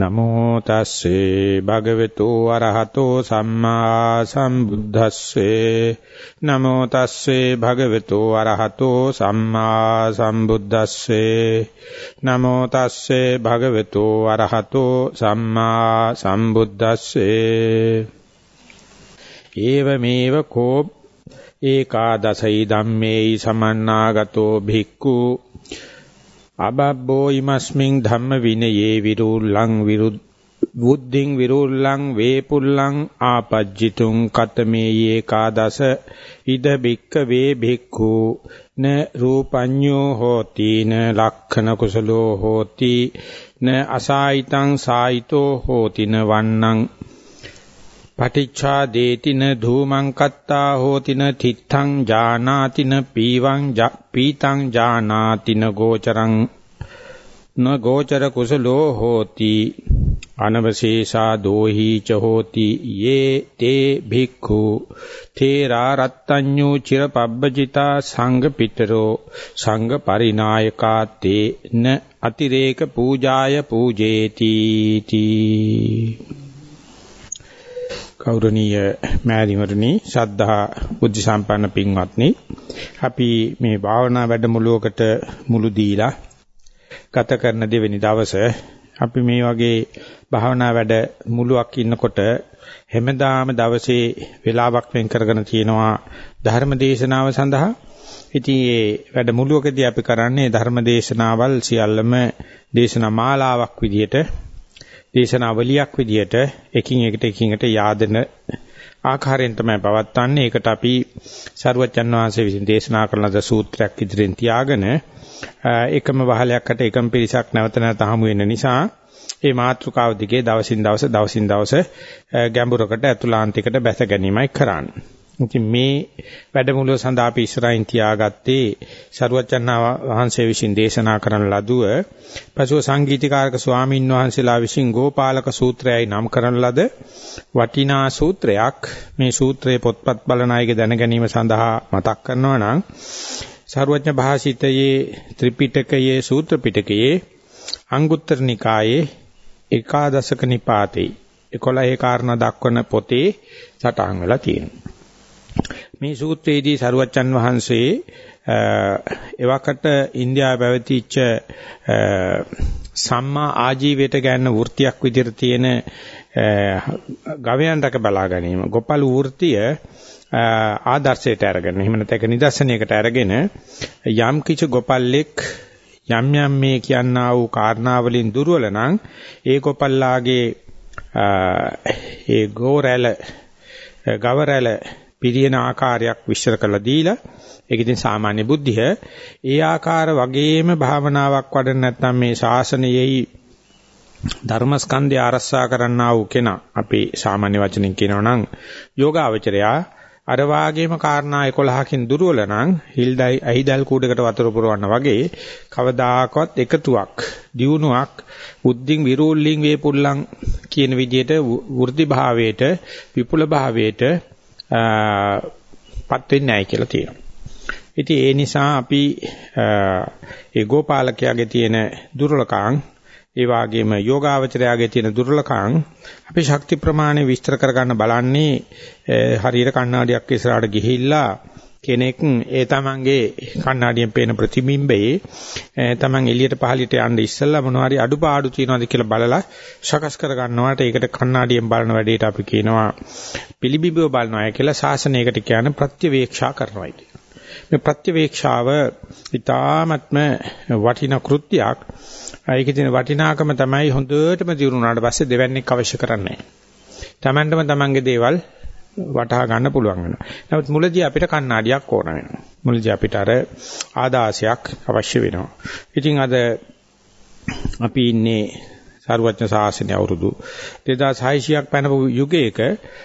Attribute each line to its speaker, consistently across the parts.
Speaker 1: නමෝ තස්සේ භගවතු අරහතෝ සම්මා සම්බුද්දස්සේ. නමෝ තස්සේ භගවතු අරහතෝ සම්මා සම්බුද්දස්සේ. නමෝ තස්සේ භගවතු අරහතෝ සම්මා සම්බුද්දස්සේ. ඒවමේව කෝ ඒකාදසයි ධම්මේයි සමන්නාගතෝ භික්ඛු අබබ්බෝ ඉමස්මින් ධම්ම විනයේ විරුල්ලං විරුද් බුද්ධින් විරුල්ලං වේපුල්ලං ආපජ්ජිතුං කතමේ ඒකාදස ඉද බික්ක වේ භික්ඛු න රූපඤ්ඤෝ හෝති න ලක්ඛන කුසලෝ හෝති න අසායිතං සායිතෝ හෝති න වන්නං පටිච්චා දේතින ධූමං කත්තා හෝතින තිත්තං ජානාතින පීවං පීතං ජානාතින ගෝචරං න ගෝචර කුසලෝ හෝති අනවශේෂා දෝහි ච හෝති යේ තේ භික්ඛු තේරා රත්තඤ්ඤෝ චිරපබ්බජිතා සංඝ පිටරෝ සංඝ පරිනායකා තේ න අතිරේක පූජාය පූජේති තී ගෞරවනීය මෑණිවරණි ශ්‍රද්ධා බුද්ධ සම්පන්න පින්වත්නි අපි මේ භාවනා වැඩමුළුවකට මුළු දීලා ගත කරන දෙවෙනි දවසේ අපි මේ වගේ භාවනා වැඩ මුලුවක් ඉන්නකොට හැමදාම දවසේ වේලාවක් වෙන් කරගෙන තියෙනවා ධර්ම දේශනාව සඳහා. ඉතින් මේ වැඩ මුලුවකදී අපි කරන්නේ ධර්ම දේශනාවල් සියල්ලම දේශනා මාලාවක් විදිහට දේශනාවලියක් විදියට එකින් එකට එකින් එකට yaadන ආකාරයෙන් තමයි පවත්වන්නේ. ඒකට අපි සරුවචන් වහන්සේ විසින් දේශනා කරන ද සූත්‍රයක් ඉදිරියෙන් තියාගෙන එකම වහලයක්කට එකම පිරිසක් නැවත නැවත හමු වෙන නිසා මේ මාතෘකාව දිගේ දවසින් දවස දවසින් දවස ගැඹුරකට ඇතුළාන්තිකට බැස ගැනීමයි කරන්නේ. ඉතින් මේ වැඩමුළුව සඳහා අපි ඉස්සරහින් තියාගත්තේ සරුවචන් වහන්සේ විසින් දේශනා කරන ලදුව පසුව සංගීතකාරක ස්වාමින් වහන්සේලා විසින් ගෝපාලක සූත්‍රයයි නම් කරන ලද වටිනා සූත්‍රයක්. මේ සූත්‍රයේ පොත්පත් බලන අයගේ දැන ගැනීම සඳහා මතක් කරනවා නම් සරුවඥ භාෂිතයේ ත්‍රිපිටකයේ සූත්‍ර පිටකයේ අංගුත්තර නිකායේ ඒකාදශක නිපාතේ 11 කාරණා දක්වන පොතේ සටහන් වෙලා තියෙනවා. මේ සූත්‍රයේදී සරුවච්චන් වහන්සේ එවකට ඉන්දියාවේ පැවතිච්ච සම්මා ආජීවයට ගන්න වෘත්තියක් විදිහට තියෙන ගවයන් රක බලා ගැනීම. ගොපලු වෘත්තිය ආදර්ශයට අරගෙන එහෙම නැත්නම් ඒක නිදර්ශනයකට අරගෙන යම් කිසි ගොපල්ලෙක් යම් යම් මේ කියනා වූ කාරණාවලින් දුර්වල නම් ඒ ගොපල්ලාගේ ඒ ගෝරැල ගවරැල පිරියන ආකාරයක් විශ්ල කරලා දීලා ඒක ඉතින් සාමාන්‍ය බුද්ධිය. ඒ ආකාර වගේම භාවනාවක් වඩන නැත්නම් මේ ශාසනයෙහි ධර්මස්කන්ධය ආරස්සා කරන්නා වූ කෙනා අපි සාමාන්‍ය වචනෙන් කියනවා නම් යෝගාවචරයා. අර වාගේම කාරණා 11කින් දුර්වල නම් හිල්දයි අහිදල් කූඩකට වතුර පුරවන්න වගේ කවදාකවත් එකතුවක් දියුණුවක් බුද්ධින් විරෝල්ලින් වේපුල්ලං කියන විදිහට වෘද්ධි භාවයට විපුල භාවයට පත් වෙන්නේ නැහැ කියලා තියෙනවා. ඉතින් ඒ නිසා අපි ඒ ගෝපාලකයාගේ තියෙන දුර්ලකම් ඒ වගේම යෝගාවචරයාගේ තියෙන දුර්ලකම් අපි ශක්ති ප්‍රමාණය විස්තර කරගන්න බලන්නේ හරියට කණ්ණාඩියක් ඉස්සරහට ගිහිල්ලා කෙනෙක් ඒ තමන්ගේ කණ්ණාඩියෙන් පේන ප්‍රතිබිම්බයේ තමන් එළියට පහළියට යන්න ඉස්සෙල්ලා මොනවාරි අඩුපාඩු තියෙනවද කියලා බලලා සකස් කර ගන්නවාට ඒකට කණ්ණාඩියෙන් බලන වැඩේට අපි කියනවා පිළිබිඹව බලනවා කියලා ශාසනයකට කියන්නේ ප්‍රත්‍යවේක්ෂා කරනවා කියන. මේ ප්‍රත්‍යවේක්ෂාව ඊ타ත්ම වටිනා කෘත්‍යයක්. ඒකේ තියෙන වටිනාකම තමයි හොඳටම දිනුනාට පස්සේ දෙවන්නේක් අවශ්‍ය කරන්නේ. තමන්ටම තමන්ගේ දේවල් වටහා ගන්න පුළුවන් වෙනවා. නමුත් මුලදී අපිට කණ්ණාඩියක් ඕන වෙනවා. මුලදී අපිට අර ආදාසයක් අවශ්‍ය වෙනවා. ඉතින් අද අපි ඉන්නේ සරුවචන ශාසනය අවුරුදු 2600ක් පැනපු යුගයක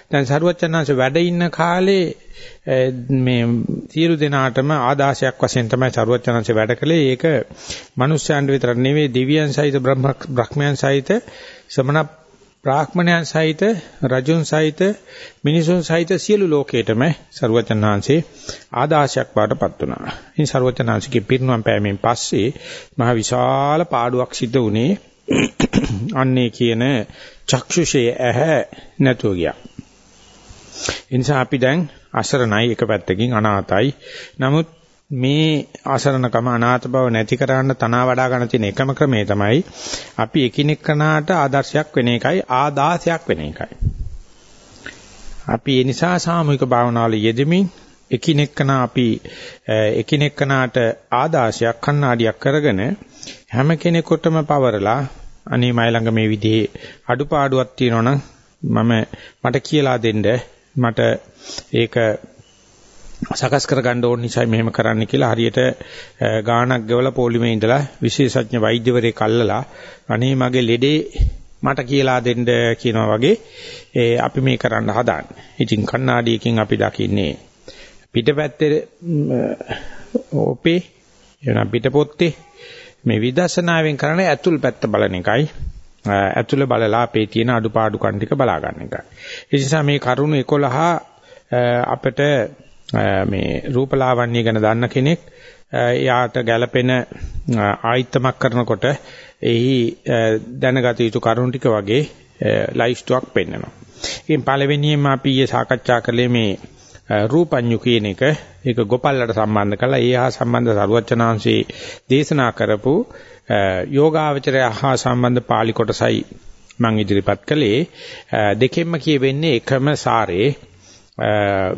Speaker 1: දැන් සරුවචනංශ වැඩ ඉන්න කාලේ මේ සියලු දෙනාටම ආදාසයක් වශයෙන් තමයි සරුවචනංශ වැඩ කළේ ඒක මනුෂ්‍යයන්ට විතර නෙවෙයි දෙවියන් සහිත බ්‍රහ්මයන් සහිත ශ්‍රමණ බ්‍රාහ්මණයන් සහිත රජුන් සහිත මිනිසුන් සහිත සියලු ලෝකයටම ਸਰුවචන් වහන්සේ ආදාශයක් බාටපත් වුණා. ඉතින් ਸਰුවචන් වහන්සේගේ පිරිනුවම් පෑමෙන් පස්සේ මහ විශාල පාඩුවක් සිද්ධ වුණේ අන්නේ කියන චක්ෂුෂයේ ඇහැ නැතුව ගියා. එනිසා අපි දැන් අසරණයි එක පැත්තකින් අනාතයි. නමුත් මේ අසරණකම අනාථ බව නැති කරන්න තනවා වඩා ගන්න තියෙන එකම ක්‍රමය තමයි අපි එකිනෙකනාට ආදර්ශයක් වෙන එකයි ආදාසයක් වෙන එකයි. අපි ඒ නිසා සාමූහික භාවනාවල යෙදෙමින් එකිනෙකනා අපි එකිනෙකනාට ආදාසයක් කණ්ණාඩියක් කරගෙන හැම කෙනෙකුටම පවරලා අනේ මයි ළඟ මේ විදිහේ අඩුපාඩුවක් තියෙනවනම් මම මට කියලා දෙන්න මට ඒක සකස් කරගන්න ඕන නිසා මෙහෙම කරන්න කියලා හරියට ගානක් ගෙවලා පොලිමේ ඉඳලා විශේෂඥ වෛද්‍යවරයෙක් අල්ලලා අනේ මගේ ලෙඩේ මට කියලා දෙන්න කියනවා වගේ අපි මේ කරන්න හදාන්නේ. ඉතින් කණ්ණාඩියකින් අපි දකින්නේ පිටපැත්තේ ඕපේ එන පිටපොත්තේ මේ විදර්ශනාවෙන් කරන්නේ ඇතුල් පැත්ත බලන එකයි. ඇතුළ බලලා අපේ තියෙන අඩුපාඩුකම් ටික බලා ගන්න එකයි. ඒ නිසා මේ කරුණු 11 අපිට මේ රූපලාවන්‍ය ගැන දන්න කෙනෙක්. එයාට ගැළපෙන ආයිත්තමක් කරනකොට එහි දැනගත යුතු කරුණු ටික වගේ ලයිස්ට්ුවක් පෙන්වනවා. ඉතින් පළවෙනියෙන්ම අපි ඊයේ සාකච්ඡා කළේ මේ රූපඤ්ඤු කියන එක. ඒක ගොපල්ලට සම්බන්ධ කරලා ඒ හා සම්බන්ධ සරුවචනාංශේ දේශනා කරපු යෝගාවචරය හා සම්බන්ධ පාළි කොටසයි මම ඉදිරිපත් කළේ. දෙකෙන්ම කියවෙන්නේ එකම සාරේ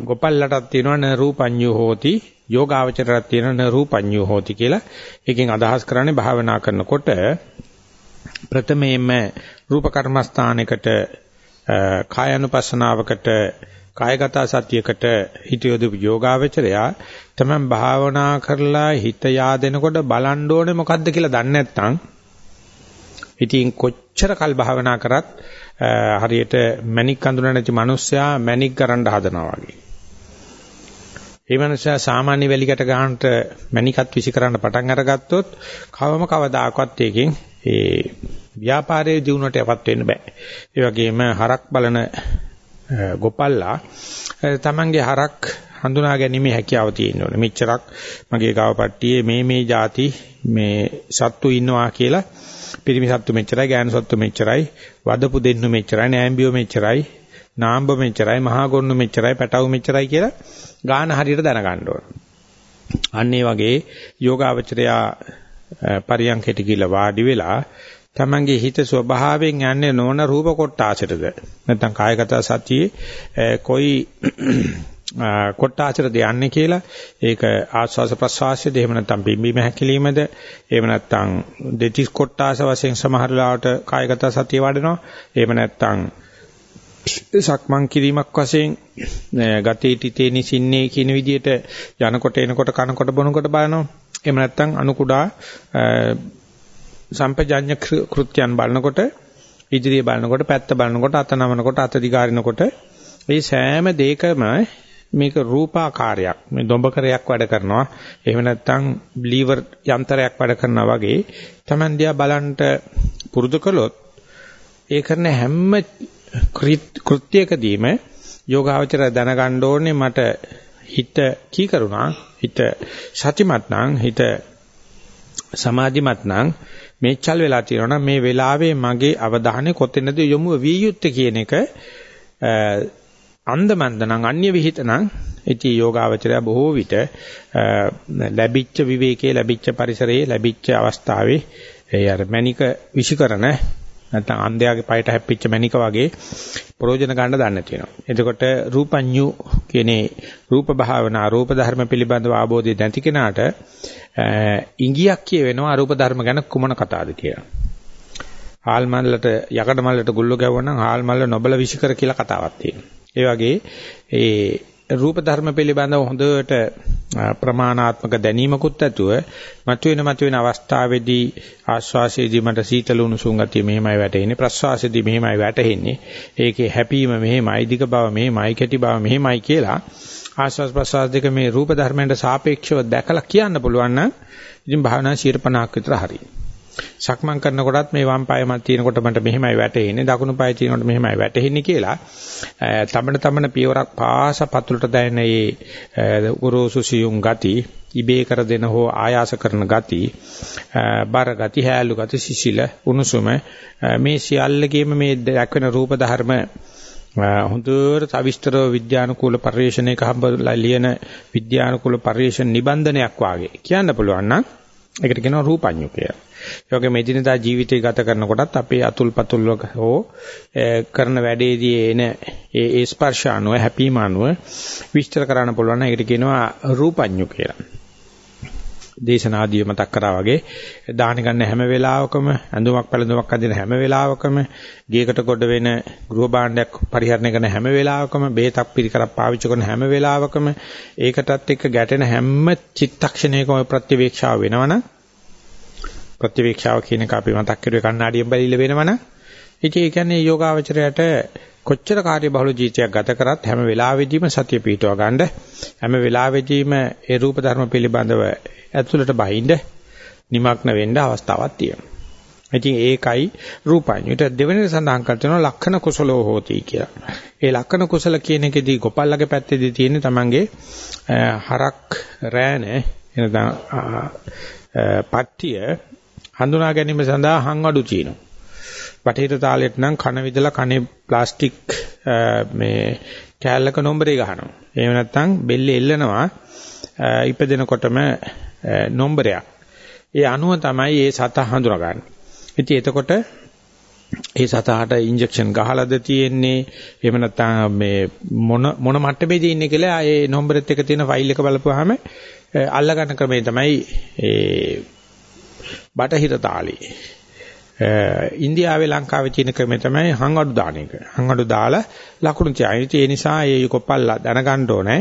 Speaker 1: ගොපල්ලටත් තියෙනවා න රූපඤ්ඤු හෝති යෝගාවචරයට තියෙන න රූපඤ්ඤු හෝති කියලා. එකෙන් අදහස් කරන්නේ භාවනා කරනකොට ප්‍රථමයෙන්ම රූප කර්මස්ථානයකට කායानुපස්සනාවකට කායගත සතියකට හිතියොදු යෝගාවචරයා තමයි භාවනා කරලා හිත yaadෙනකොට බලන්න ඕනේ මොකද්ද කියලා දන්නේ නැත්නම් ඉතින් කොච්චර කල් භාවනා කරත් හරියට මැණික් අඳුන නැති මිනිස්සයා මැණික් කරන්න හදනවා වගේ. ඒ මනුස්සයා සාමාන්‍ය වැලිකට ගන්නට මැණිකත් විසි කරන්න පටන් අරගත්තොත් කවම කවදාකවත් ඒකෙන් ඒ ව්‍යාපාරයේ දියුණුවට යපත් වෙන්න බෑ. ඒ වගේම හරක් බලන ගොපල්ලා තමන්ගේ හරක් හඳුනා ගැනීමේ හැකියාව තියෙන්න ඕනේ. මෙච්චරක් මගේ ගාව පට්ටියේ මේ මේ જાති මේ සත්තු ඉන්නවා කියලා පිරිමි සත්තු මෙච්චරයි, ගෑනු සත්තු මෙච්චරයි, වදපු දෙන්නු මෙච්චරයි, නෑම්බියෝ මෙච්චරයි, නාම්බ මෙච්චරයි, මහා ගොන්නු මෙච්චරයි, පැටවු මෙච්චරයි කියලා ගාන හරියට දැනගන්න ඕන. අන්න ඒ වගේ යෝගාවචරයා පරියන්කෙට ගිහිල්ලා වාඩි වෙලා තමන්ගේ හිත ස්වභාවයෙන් යන්නේ නොවන රූප කොටාසටද නැත්නම් කායගත සතියේ කොයි කොටාසටද යන්නේ කියලා. ඒක ආස්වාස ප්‍රස්වාසයද එහෙම නැත්නම් බිම්බීම හැකිලීමද? එහෙම නැත්නම් දෙතිස් කොටාස වශයෙන් සමහර ලාවට කායගත සතිය වඩනවා. එහෙම නැත්නම් සක්මන් කිරීමක් වශයෙන් ගතේ තිතේ නිසින්නේ කියන විදිහට යනකොට එනකොට කනකොට බොනකොට බලනවා. එහෙම නැත්නම් අනු කුඩා සම්පජඤ්ඤ කෘත්‍යයන් බලනකොට ඉදිරිය බලනකොට පැත්ත බලනකොට අත නමනකොට අත දිගාරිනකොට මේ සෑම දෙයකම මේක රූපාකාරයක්. මේ දොඹකරයක් වැඩ කරනවා. එහෙම නැත්නම් ලීවර් යන්ත්‍රයක් වැඩ කරනවා වගේ Taman දිහා බලන්ට පුරුදු කළොත් ඒ කරන හැම කෘත්‍යයකදීම යෝගාවචර දැනගන්න ඕනේ මට හිත කීකරුණා හිත සතිමත් නම් හිත සමාධිමත් නම් මේචල් වෙලා තියෙනවා මේ වෙලාවේ මගේ අවධානය කොතැනද යොමු විය යුත්තේ කියන එක අන්දමන්ද නම් අන්‍ය විහිිත නම් ඉති යෝගාවචරය බොහෝ විට ලැබිච්ච විවේකයේ ලැබිච්ච පරිසරයේ ලැබිච්ච අවස්ථාවේ ඒ අර මණික විෂිකරන නැත්නම් අන්ධයාගේ පයට හැප්පිච්ච මණික වගේ ප්‍රයෝජන ගන්න දන්න තියෙනවා. එතකොට රූපඤ්ඤු කියනේ රූප භාවනා රූප ධර්ම පිළිබඳව ආબોධය නැති කෙනාට ඉංගියක් කියවෙනවා අරූප ධර්ම ගැන කුමන කතාවද කියලා. හාල් මල්ලට යකඩ මල්ලට ගුල්ල ගැවුවනම් හාල් මල්ල නොබල විසිකර කියලා කතාවක් තියෙනවා. ඒ වගේ ඒ රූප ධර්ම පිළිබඳව හොඳට ප්‍රමාණාත්මක දැනීමකුත් ඇතුව මතුවෙන මතුවෙන අවස්ථාවේදී ආශ්වාසයේදී මට සීතල උණුසුම් ගතිය මෙහෙමයි වැටෙන්නේ ප්‍රශ්වාසයේදී මෙහෙමයි වැටෙන්නේ ඒකේ හැපීම මෙහෙමයි දිග බව මෙහෙමයි කැටි බව මෙහෙමයි කියලා ආශ්වාස ප්‍රශ්වාස දෙක මේ රූප ධර්මයන්ට සාපේක්ෂව දැකලා කියන්න පුළුවන් නම් ඉතින් භාවනා 50ක් විතර හරියි. සක්මන් කරනකොටත් මේ වම් පාය මත තියෙනකොට මට මෙහෙමයි වැටෙන්නේ දකුණු පාය තියෙනකොට මෙහෙමයි වැටෙන්නේ කියලා. තමන තමන පියවරක් පාස පතුලට දැනෙන ඒ ගුරුසු සියුම් ගති ඉබේ කර දෙන හෝ ආයාස කරන ගති බර ගති හැලු ගති සිසිල උණුසුම මේ සියල්ලකේම මේ දක්වන රූප ධර්ම හොඳට සවිස්තරව විද්‍යානුකූල පරිශ්‍රණයක හම්බලා ලියන විද්‍යානුකූල පරිශ්‍රණ නිබන්ධනයක් වාගේ. කියන්න පුළුවන් නම් ඒකට කියනවා රූපඤ්ඤු කියලා. ඒ වගේම එදිනදා ජීවිතය ගත කරනකොටත් අපේ අතුල් පතුල් හෝ කරන වැඩේදී එන ඒ ඒ ස්පර්ශ අනුව හැපීම අනුව විස්තර කරන්න පුළුවන් නම් ඒකට කියනවා රූපඤ්ඤු කියලා. දේශනාදී මතක් කරා වගේ දාහන ගන්න හැම වෙලාවකම ඇඳුමක් පැළඳුමක් අදින හැම වෙලාවකම ගේකට කොට වෙන ගෘහ භාණ්ඩයක් පරිහරණය කරන හැම වෙලාවකම බේතක් පිළිකරක් පාවිච්චි කරන හැම වෙලාවකම ඒකටත් එක්ක ගැටෙන හැම චිත්තක්ෂණයකම ප්‍රතිවේක්ෂාව වෙනවනම් ප්‍රතිවේක්ෂාව කියන එක අපි මතක් කරුවේ කණ්ණාඩියෙන් බැලිලා වෙනවනම් ඉතින් ඒ කියන්නේ යෝගාවචරයට කොච්චර කාර්යබහුල ජීවිතයක් ගත කරත් හැම වෙලාවෙදීම සතිය පිටව ගන්න හැම වෙලාවෙදීම ඒ රූප ධර්ම පිළිබඳව ඇතුළට බහිඳ නිමග්න වෙන්න අවස්ථාවක් තියෙනවා. ඉතින් ඒකයි රූපඤ්ඤයට දෙවෙනි සඳහන් කර තියෙනවා ලක්ෂණ කුසලෝ හෝති කියලා. ඒ ලක්ෂණ කුසල කියන එකේදී ගොපල්ලගේ පැත්තේදී තියෙන තමන්ගේ හරක් රෑන එනදා පට්ටිය හඳුනා ගැනීම සඳහා හංවඩු චීනවා. බටහිර තාලෙට නම් කන විදලා කනේ ප්ලාස්ටික් මේ කෑල්ලක නම්බරේ ගහනවා. එහෙම නැත්නම් බෙල්ලේ එල්ලනවා ඉපදෙනකොටම නම්බරයක්. ඒ අනුව තමයි මේ සත හඳුනගන්නේ. ඉතින් එතකොට ඒ සතහට ඉන්ජෙක්ෂන් ගහලාද තියෙන්නේ එහෙම නැත්නම් මේ මොන මොන මට්ටමේදී ඉන්නේ කියලා ඒ නම්බරෙත් එක තියෙන ෆයිල් එක බලපුවාම අල්ලගන්න ක්‍රමය තමයි ඒ බටහිර තාලේ. ඉන්දියාවේ ලංකාවේ තියෙන ක්‍රමය තමයි හංගඩු දාන එක. හංගඩු දාලා ලකුණු තියන. ඒ නිසා ඒ කොප්පල්ලා දැනගන්න ඕනේ.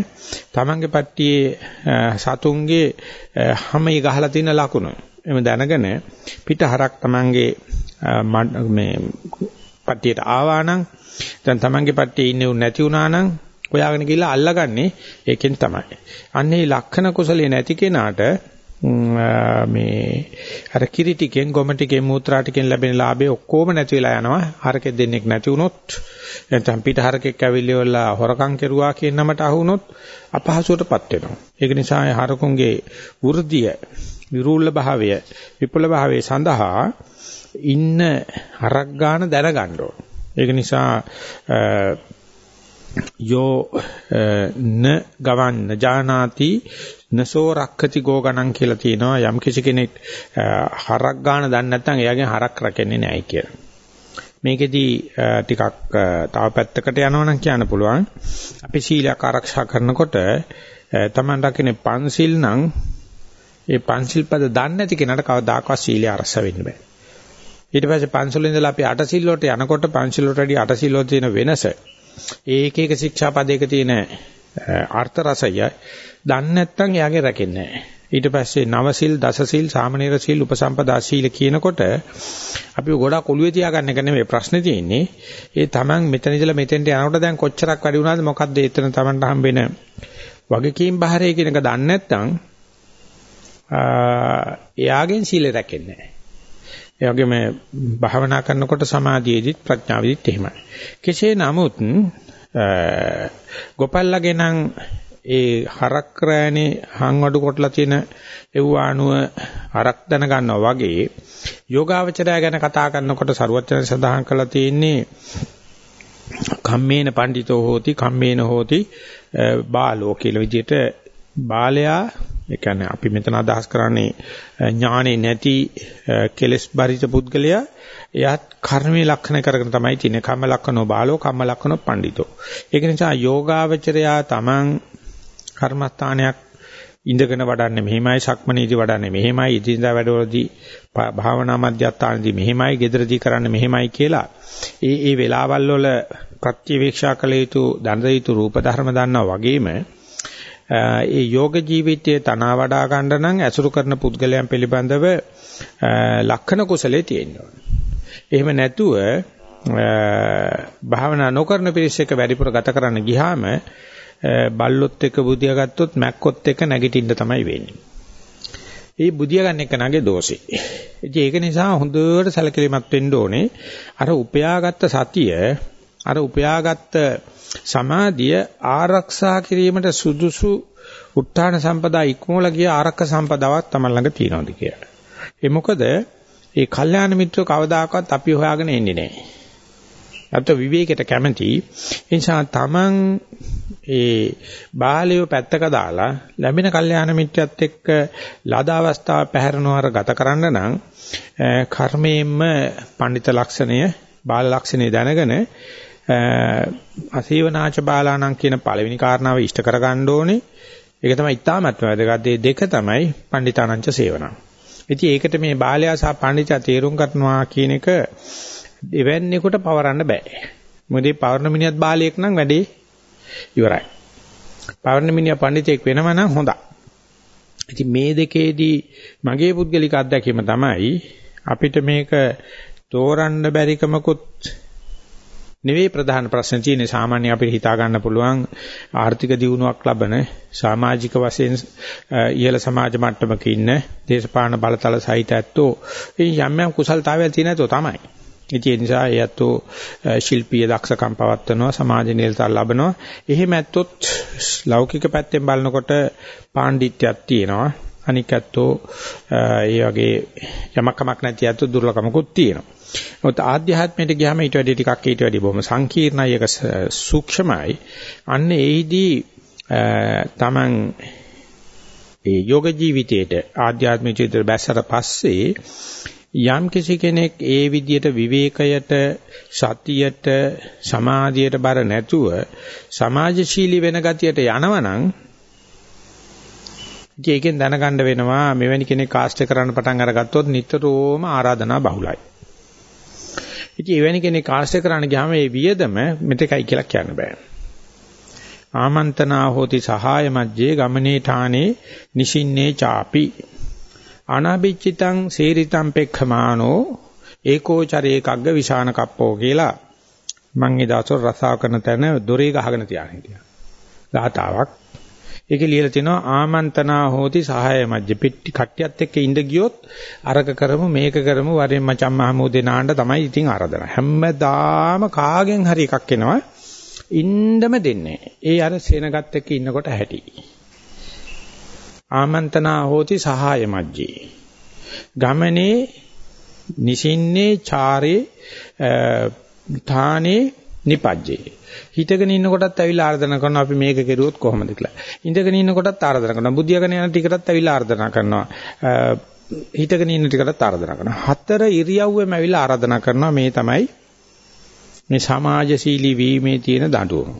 Speaker 1: Tamange පට්ටියේ සතුන්ගේ හැමයි ගහලා තියෙන ලකුණු. එමෙ දැනගෙන පිට හරක් Tamange මේ පට්ටියට ආවා නම් දැන් Tamange පට්ටියේ ඉන්නේ නැති වුණා නම් හොයාගෙන ගිහලා අල්ලගන්නේ ඒකෙන් තමයි. අන්න ඒ ලක්ෂණ කුසලයේ නැති කෙනාට මේ අර කිරි ටිකෙන් ගොම ටිකෙන් මූත්‍රා ටිකෙන් ලැබෙන ලාභේ ඔක්කොම නැති වෙලා යනවා. හරකෙක් දෙන්නෙක් නැති වුණොත් නැත්නම් පිට හරකෙක් ඇවිල්ලිවලා හොරකම් කෙරුවා කියන නමට අහු වුණොත් අපහසුවටපත් වෙනවා. ඒක නිසා හරකුන්ගේ වෘද්ධිය විරූල භාවය විපුල භාවය සඳහා ඉන්න හරක් ගන්න දැනගන්න ඕන. ඒක නිසා යෝ න ගවන් ජානාති නසෝ රක්ඛති ගෝගණන් කියලා තියෙනවා යම් කිසි කෙනෙක් හරක් ගන්න දන්නේ නැත්නම් එයාගෙන් හරක් රැකෙන්නේ නැහැ කියලා. මේකෙදී ටිකක් තව පැත්තකට යනවා නම් කියන්න පුළුවන්. අපි සීලයක් ආරක්ෂා කරනකොට Taman රකින්නේ පන්සිල් නම් ඒ පන්සිල් පද දන්නේ නැති කෙනාට කවදාකවත් සීලය අරස වෙන්න බෑ. ඊට පස්සේ පන්සල ඉඳලා අපි අටසිල් වලට යනකොට පන්සිල් වලට වඩා අටසිල් වල තියෙන වෙනස ඒක එක ශික්ෂා පදයක තියෙන අර්ථ රසය දන්නේ නැත්නම් එයාගේ රැකෙන්නේ නැහැ. ඊට පස්සේ නවසිල් දසසිල් සාමනීර සීල් උපසම්පදා සීල කියනකොට අපි ගොඩාක් ඔළුවේ තියාගන්න එක නෙමෙයි ප්‍රශ්නේ තියෙන්නේ. ඒ Taman මෙතන ඉඳලා මෙතෙන්ට යනකොට දැන් කොච්චරක් වැඩි වුණාද මොකද්ද එතන Tamanට හම්බෙන වගකීම් බහරේ කියන එක දන්නේ නැත්නම් එයාගෙන් සීල රැකෙන්නේ නැහැ. ඒ වගේම භාවනා කරනකොට සමාධියේදීත් ප්‍රඥාවේදීත් එහෙමයි. කෙසේ නමුත් ගොපල්ලගේ නම් ඒ හරක් රෑනේ හංවඩු කොටලා තියෙන එව්වානුව හරක් දැන ගන්නවා වගේ යෝගාවචරය ගැන කතා කරනකොට සරුවචන සඳහන් කරලා තියෙන්නේ කම්මේන පඬිතෝ හෝති කම්මේන හෝති බාලෝ කියලා විදිහට බාලයා ඒ කියන්නේ අපි මෙතන අදහස් කරන්නේ ඥානෙ නැති කෙලස් බරිත පුද්ගලයා එයාත් කර්මයේ ලක්ෂණ කරගෙන තමයි තින්නේ කම්ම ලක්ෂණෝ බාලෝ කම්ම ලක්ෂණෝ පඬිතෝ. ඒක නිසා යෝගාවචරයා තමන් කර්මස්ථානයක් ඉඳගෙන වඩන්නේ මෙහෙමයි සක්මනීදී වඩන්නේ මෙහෙමයි ඉදින්දා වැඩවලදී භාවනා මධ්‍යස්ථානදී මෙහෙමයි gederදී කරන්නේ මෙහෙමයි කියලා ඒ ඒ වෙලාවල් වල ප්‍රතිවීක්ෂා කළ යුතු දඬ යුතු රූප ධර්ම දන්නා වගේම ඒ යෝග ජීවිතයේ තනවා වඩා ගන්න නම් ඇසුරු කරන පුද්ගලයන් පිළිබඳව ලක්ෂණ කුසලයේ තියෙනවා. එහෙම නැතුව භාවනා නොකරන පිරිස එක වැඩිපුර ගත කරන්න ගියාම බල්ලොත් එක්ක බුදියා ගත්තොත් මැක්කොත් එක්ක නැගිටින්න තමයි වෙන්නේ. ඒ බුදිය ගන්න එක නගේ දෝෂේ. ඉතින් ඒක නිසා හොඳට සැලකිලිමත් වෙන්න ඕනේ. අර උපයාගත්ත සතිය අර උපයාගත්ත සමාධිය ආරක්ෂා කිරීමට සුදුසු උත්තාන සම්පදා ඉක්මවලා ගිය ආරක්ක සම්පදාවක් තමයි ළඟ තියෙනවද කියලා. ඒ මොකද ඒ කල්යාණ මිත්‍රව කවදාකවත් අපි හොයාගෙන එන්නේ නැහැ. අත විවේකයට කැමති. ඒ නිසා තමන් ඒ බාලියව පැත්තක දාලා ලැබෙන කල්යාණ මිත්‍යත් එක්ක ලද අවස්ථාව පැහැරනවර ගත කරන්න නම් කර්මයෙන්ම පඬිත ලක්ෂණය බාල ලක්ෂණය දැනගෙන අසීවනාච බාලාණන් කියන පළවෙනි කාරණාව ඉෂ්ට කරගන්න ඕනේ. ඒක තමයි ඉතාමත් වැදගත්. ඒ දෙක තමයි පඬිතානංච සේවනා. ඉතින් ඒකට මේ බාලයා සහ පඬිතා තේරුම් ගන්නවා කියන එක දෙවැන්නේකට පවරන්න බෑ. මොකද මේ පවරන මිනිහත් බාලයෙක් නම් වැඩේ ඉවරයි. පවරන මිනිහා පඬිතෙක් වෙනව නම් හොඳයි. ඉතින් මේ දෙකේදී මගේ පුද්ගලික අත්දැකීම තමයි අපිට මේක තෝරන්න බැරිකමකුත් නෙවෙයි ප්‍රධාන ප්‍රශ්න තියෙන්නේ සාමාන්‍ය අපිට හිතා ගන්න පුළුවන් ආර්ථික දියුණුවක් ලබන සමාජික වශයෙන් ඉහළ සමාජ මට්ටමක ඉන්න දේශපාලන බලතල සහිත ඇත්තෝ යම් යම් කුසල්තාවයන් තියෙන ඇත්තෝ තමයි. ඉතින් ඒ නිසා ඒ ඇත්තෝ ශිල්පීය දක්ෂකම් පවත්වනවා සමාජ නිරතල් ලබනවා. එහෙම ඇත්තොත් ලෞකික පැත්තෙන් බලනකොට පාණ්ඩිත්‍යයක් තියෙනවා. අනික ඇත්තෝ ඒ වගේ යමක් කමක් නැති ඇත්තෝ දුර්ලභමකුත් තියෙනවා. මොකද ආධ්‍යාත්මයට ගියාම ඊට වැඩි ටිකක් ඊට වැඩි බොහොම සංකීර්ණයි ඒක සූක්ෂමයි. අන්න ඒෙහිදී තමන් ඒ යෝග ජීවිතයේට ආධ්‍යාත්මික ජීවිතයට බැස්සට පස්සේ යම් කිසි කෙනෙක් ඒ විදියට විවේකයට සතියට සමාධියට බර නැතුව සමාජශීලී වෙන ගතියට යනවනම් ඒකෙන් දැනගන්න වෙනවා මෙවැනි කෙනෙක් කාස්ට් කරන්න පටන් අරගත්තොත් නිතරම ආරාධනා බහුලයි. ඉතින් එවැනි කෙනෙක් ආශ්‍රය කරන්න ගියාම ඒ වියදම මෙතකයි කියලා කියන්න බෑ. ආමන්ත්‍රණා හෝති සහාය මජ්ජේ ගමනේ ඨානේ නිසින්නේ ചാපි අනාබිච්චිතං සේරිතං පෙක්ඛමානෝ ඒකෝචරේ කග්ග විශාන කප්පෝ කියලා මම ඒ දවස්වල රසාව කරන තැන දොරේ ගහගෙන තියාගෙන හිටියා. ගාතාවක් ඒකේ ලියලා තිනවා ආමන්ත්‍රණා හෝති සහාය මජ්ජ පිටි කට්ටියත් එක්ක ඉඳ ගියොත් අරක කරමු මේක කරමු වරෙන් මචං මහමූදේ නාන්න තමයි ඉතින් ආරාධනා. හැමදාම කාගෙන් හරි එකක් එනවා. ඉන්නම දෙන්නේ. ඒ අර සෙනගත් එක්ක ඉන්නකොට හැටි. ආමන්ත්‍රණා හෝති සහාය මජ්ජේ. ගමනේ නිසින්නේ චාරේ ථානේ නිපජ්ජේ හිතගෙන ඉන්න කොටත් ඇවිල්ලා ආර්දනා කරනවා අපි මේක කෙරුවොත් කොහොමද කියලා. ඉඳගෙන ඉන්න කොටත් ආර්දනා කරනවා. බුද්ධියගෙන යන ටිකටත් ඇවිල්ලා ආර්දනා කරනවා. හිතගෙන ඉන්න ටිකටත් ආර්දනා කරනවා. හතර ඉරියව්වෙම ඇවිල්ලා ආරාධනා කරනවා මේ තමයි මේ සමාජශීලී වීමේ තියෙන දඬුවම.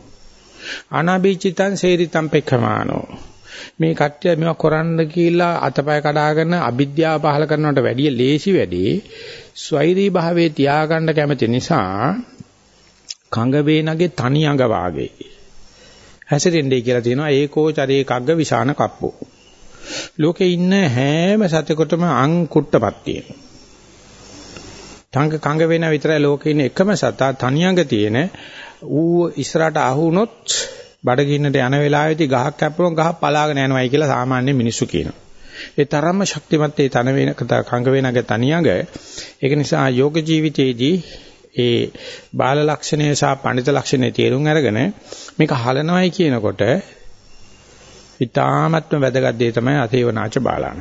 Speaker 1: අනාබීචිතං සේරිතං පෙක්ඛමානෝ. මේ කට්ටිය මේවා කරන්න කියලා අතපය කඩාගෙන අවිද්‍යාව පහල කරනවට වැඩිය ලේසි වැඩි ස්වෛරී භාවයේ තියාගන්න කැමති නිසා කඟ වේනගේ තනි අඟ වාගේ. හැසිරෙන්නේ කියලා තියෙනවා ඒකෝ චරේ කග්ග විසාන කප්පෝ. ලෝකේ ඉන්න හැම සතෙකුටම අං කුට්ටපත් තියෙනවා තංග කඟ වෙන විතරයි ලෝකේ ඉන්න එකම සතා තනි අඟ තියෙන. ඌ ඉස්සරහට අහුනොත් බඩගින්නට යන වෙලාවේදී ගහක් කැපුවම ගහ පලාගෙන යනවායි කියලා සාමාන්‍ය මිනිස්සු කියනවා. ඒ තරම්ම ශක්තිමත් ඒ තන වෙන කඟ වෙනගේ තනි අඟ. ඒක නිසා යෝග ජීවිතයේදී ඒ බාල ලක්ෂණය සහ පඬිත ලක්ෂණය තේරුම් අරගෙන මේක හලනවයි කියනකොට ඊ타මත්ම වැදගත් දේ තමයි අතේවනාච බාලාන.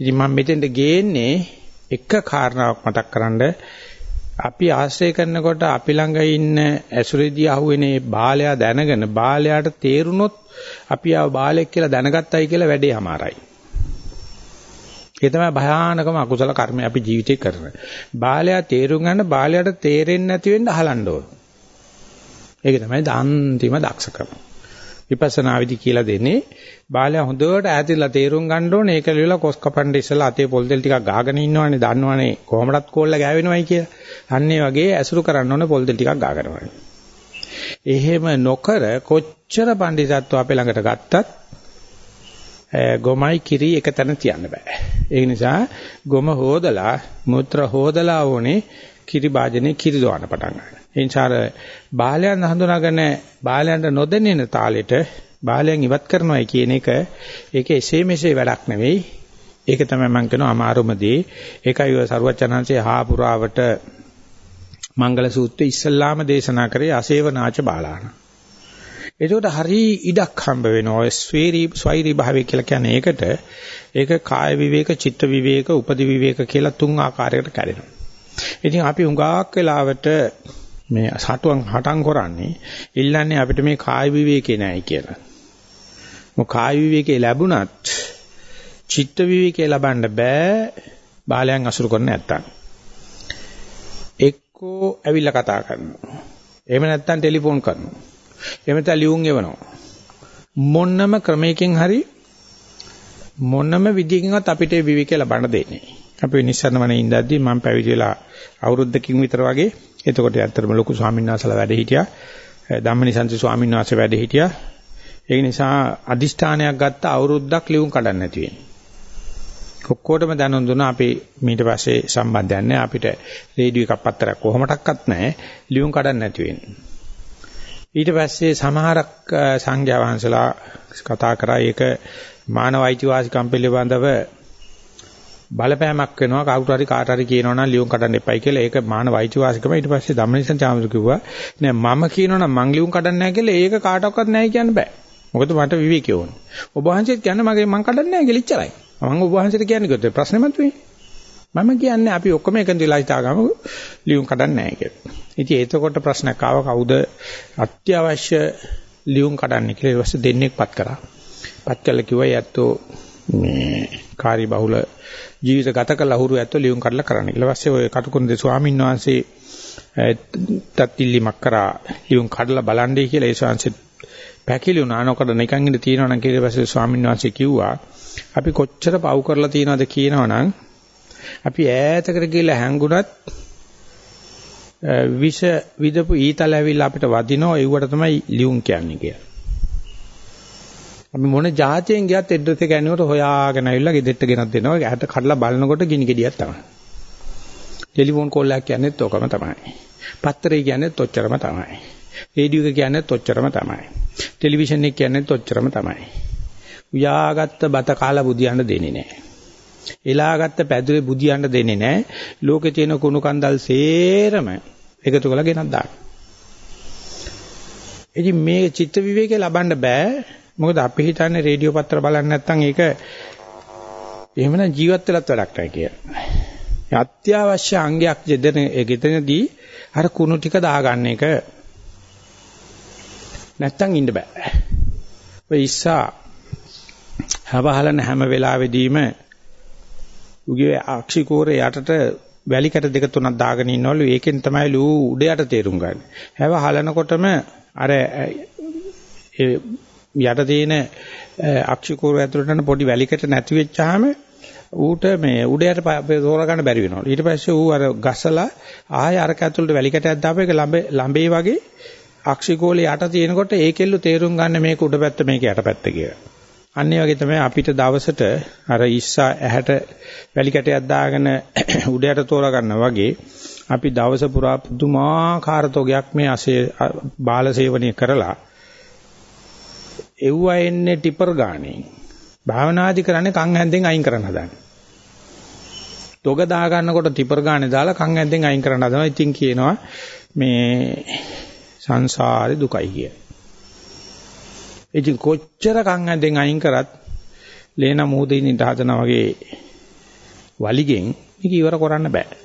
Speaker 1: ඉතින් මම මෙතෙන්ට ගේන්නේ එක කාරණාවක් මතක් කරන්ඩ අපි ආශ්‍රය කරනකොට අපි ළඟ ඉන්න ඇසුරේදී අහුවෙනේ බාලයා දැනගෙන බාලයාට තේරුනොත් අපි ආව බාලෙක් කියලා දැනගත්තයි කියලා වැඩේ අමාරයි. ඒ තමයි භයානකම අකුසල කර්ම අපි ජීවිතේ කරන. බාලයා තේරුම් ගන්න බාලයාට තේරෙන්නේ නැති වෙන්න අහලන්න ඕන. ඒක තමයි අන්තිම දක්ෂකම. විපස්සනා විදි කියලා දෙන්නේ බාලයා හොඳට ඈතිලා තේරුම් ගන්න ඕනේ ඒක ලියලා කොස් කපන්න ඉස්සලා අතේ පොල් තෙල් ටිකක් ගාගෙන ඉන්නවනේ දන්නවනේ කොහමඩත් කෝල්ල ගෑවෙනවයි කියලා. අන්න ඒ වගේ ඇසුරු කරන්න ඕනේ පොල් තෙල් ටිකක් ගාගෙනවනේ. එහෙම නොකර කොච්චර පඬිසත්ව අපේ ළඟට ගත්තත් ගොමයි කිරි එක තැන තියන්න බෑ. ඒ නිසා ගොම හොදලා මුත්‍ර හොදලා ඕනේ කිරි වාජනේ කිරි දවන්න පටන් ගන්න. ඒ නිසා බාලයන් හඳුනාගෙන බාලයන්ට නොදෙන්නේ තාලෙට බාලයන් ඉවත් කරනවා කියන එක ඒක එසේ මෙසේ වැඩක් නෙවෙයි. ඒක තමයි මම කියනවා අමාරුම දේ. ඒකයි ඔය සරුවචනංශයේ හා පුරාවට මංගල සූත්‍රයේ ඉස්සල්ලාම දේශනා කරේ අසේවනාච බාලාණ. එතකොට හරි ඉඩක් හම්බ වෙනවා. ඔය ස්වෛරී ස්වෛරී භාවය කියලා කියන්නේ ඒකට. ඒක කාය විවේක, චිත්ත විවේක, උපදි විවේක කියලා තුන් ආකාරයකට කැඩෙනවා. ඉතින් අපි උඟාක් වෙලාවට මේ සටුවන් හටන් කරන්නේ ඉල්ලන්නේ අපිට මේ කාය විවේකේ නැහැ කියලා. මොක කාය විවේකේ ලැබුණත් චිත්ත විවේකේ ලබන්න බෑ බාලයන් අසුරු කරන්න නැත්තම්. එක්කෝ ඇවිල්ලා කතා කරනවා. එහෙම නැත්තම් ටෙලිෆෝන් කරනවා. එහෙම නැත්නම් ලියුම් එවනවා. මොන්නම ක්‍රමයකින් හරි මොනම විදියකින්වත් අපිට විවේකේ ලබන්න දෙන්නේ. අපි නිස්සරණ වනේ ඉඳද්දී මම පැවිදි වෙලා අවුරුද්දකින් විතර වගේ එතකොට ඇත්තටම ලොකු ස්වාමීන් වහන්සේලා වැඩ හිටියා. ධම්මනිසන්ති ස්වාමීන් වහන්සේ වැඩ හිටියා. ඒ නිසා අදිෂ්ඨානයක් ගත්ත අවුරුද්දක් ලියුම් කඩන්න නැති වෙන්නේ. ඔක්කොටම දැනුම් දුන්නා අපි ඊට පස්සේ සම්බන්ධයක් නැහැ අපිට රේඩියෝ එකක් පත්තරයක් කොහොමඩක්වත් නැහැ ලියුම් කඩන්න නැති වෙන්නේ. ඊට පස්සේ සමහරක් සංඝයා වහන්සේලා කතා කරා. ඒක මානව අයිතිවාසිකම් පිළිබඳව බලපෑමක් වෙනවා. කවුරු හරි කාට හරි කියනවා නම් ලියුම් කඩන්න එපයි කියලා. ඒක මානව අයිතිවාසිකම. ඊට පස්සේ ධම්මනිසන් චාමරු කිව්වා නෑ මම කියනවා නම් මං ලියුම් කඩන්නේ නැහැ කියලා. ඒක කාටවත් නැහැ කියන්න බෑ. මොකද මට විවේකී ඕනේ ඔබ වහන්සේත් කියන්නේ මගේ මං කඩන්නේ නැහැ කියලා ඉච්චරයි මම ඔබ වහන්සේට කියන්නේ කිව්වොත් ප්‍රශ්නේ මතුවේ. මම කියන්නේ අපි ඔක්කොම එකතු වෙලා හිතාගමු. ලියුම් කඩන්නේ නැහැ කියලා. ඉතින් එතකොට ප්‍රශ්නයක් ආව කවුද අත්‍යවශ්‍ය ලියුම් කඩන්නේ කියලා ඊට පස්සේ දෙන්නෙක් පත් කරා පත් කළා කිව්වා යැත්තෝ මේ කාර්ය බහුල ජීවිත ගත කළ අහුරු ඇත්තෝ ලියුම් කඩලා කරන්න. ඊට පස්සේ ඔය කටුකුරුන්දේ ස්වාමීන් වහන්සේ තත්තිල්ලිමක් කරා ලියුම් කඩලා බලන්නේ කියලා ඒ ශාන්සෙත් පැකිලි වුණා. නොකඩ නිකන් ඉඳ තියෙනවා නම් ඊට පස්සේ ස්වාමීන් වහන්සේ කිව්වා අපි කොච්චර පව් කරලා තියෙනවද කියනවනම් අපි ඈතකට ගිහලා හැංගුණත් විෂ විදපු ඊතල ඇවිල්ලා අපිට වදිනවා ඒවට තමයි ලියුම් කියන්නේ කියලා. අපි මොන જાතියෙන් ගියත් ඇඩ්‍රස් එක ඇනුවට හොයාගෙන ආවිල්ලා ගෙදෙට්ට ගෙනත් දෙනවා. ඇහැට කඩලා බලනකොට ගිනි ගෙඩියක් තමයි. ටෙලිෆෝන් කෝල් එකක් කියන්නේත් ඕකම තමයි. පත්තරේ කියන්නේත් ඔච්චරම තමයි. රේඩියෝ එක කියන්නේත් ඔච්චරම තමයි. ටෙලිවිෂන් එක කියන්නේත් ඔච්චරම තමයි. උයාගත්ත බත කාලා බුදියන්න දෙන්නේ නැහැ. එලාගත්ත පැදුරේ බුදියන්න දෙන්නේ නැහැ. ලෝකේ තියෙන කුණු කන්දල් සේරම එකතු කරලා ගෙනත් දාන්න. ඉතින් මේ චිත්ත විවේකේ ලබන්න බෑ මොකද අපි හිතන්නේ රේඩියෝ පත්‍ර බලන්නේ නැත්නම් ඒක එහෙමනම් ජීවත් වෙලත් වැඩක් නැහැ කියලා. අත්‍යවශ්‍ය අංගයක් දෙදෙන ගෙතනදී අර කුණු ටික දාගන්න එක නැත්තම් ඉන්න බෑ. ඔය ඉස්සා හවහලන හැම වෙලාවෙදීම උගේ ආක්ෂිකෝරේ යටට වැලිකට දෙක තුනක් දාගෙන ඉන්නවලු ඒකෙන් තමයි ලූ උඩ යට තේරුම් ගන්න. හැව හලනකොටම අර ඒ යට තියෙන අක්ෂිකෝර ඇතුළට යන පොඩි වැලිකට නැති වෙච්චාම ඌට මේ උඩයට තෝරා ගන්න බැරි වෙනවා. ඊට පස්සේ ඌ අර ගසලා ආය අරක ඇතුළට වැලිකටයක් දාපු එක ලඹේ ලඹේ වගේ අක්ෂිකෝලේ යට තියෙනකොට ඒකෙල්ල තේරුම් ගන්න මේක උඩ පැත්ත මේක යට පැත්ත කියලා. අන්න වගේ තමයි අපිට දවසට අර ඉස්සා ඇහැට වැලිකටයක් දාගෙන උඩයට තෝරා ගන්නවා වගේ අපි දවස පුරා පුදුමාකාර තෝගයක් මේ අසේ බාල සේවනය කරලා එව්වා එන්නේ ටිපර් ගානේ. භාවනාදි කරන්නේ කන් හැන්දෙන් අයින් කරන්න හදන්නේ. තොග දා ගන්නකොට ටිපර් ගානේ දාලා කන් හැන්දෙන් අයින් කරන්න හදනවා. ඉතින් කියනවා මේ සංසාරේ දුකයි කිය. ඉතින් කොච්චර කන් හැන්දෙන් අයින් කරත් ලේන මූදින් ඉඳ හදනා වගේ වලිගෙන් මේක ඉවර කරන්න බෑ.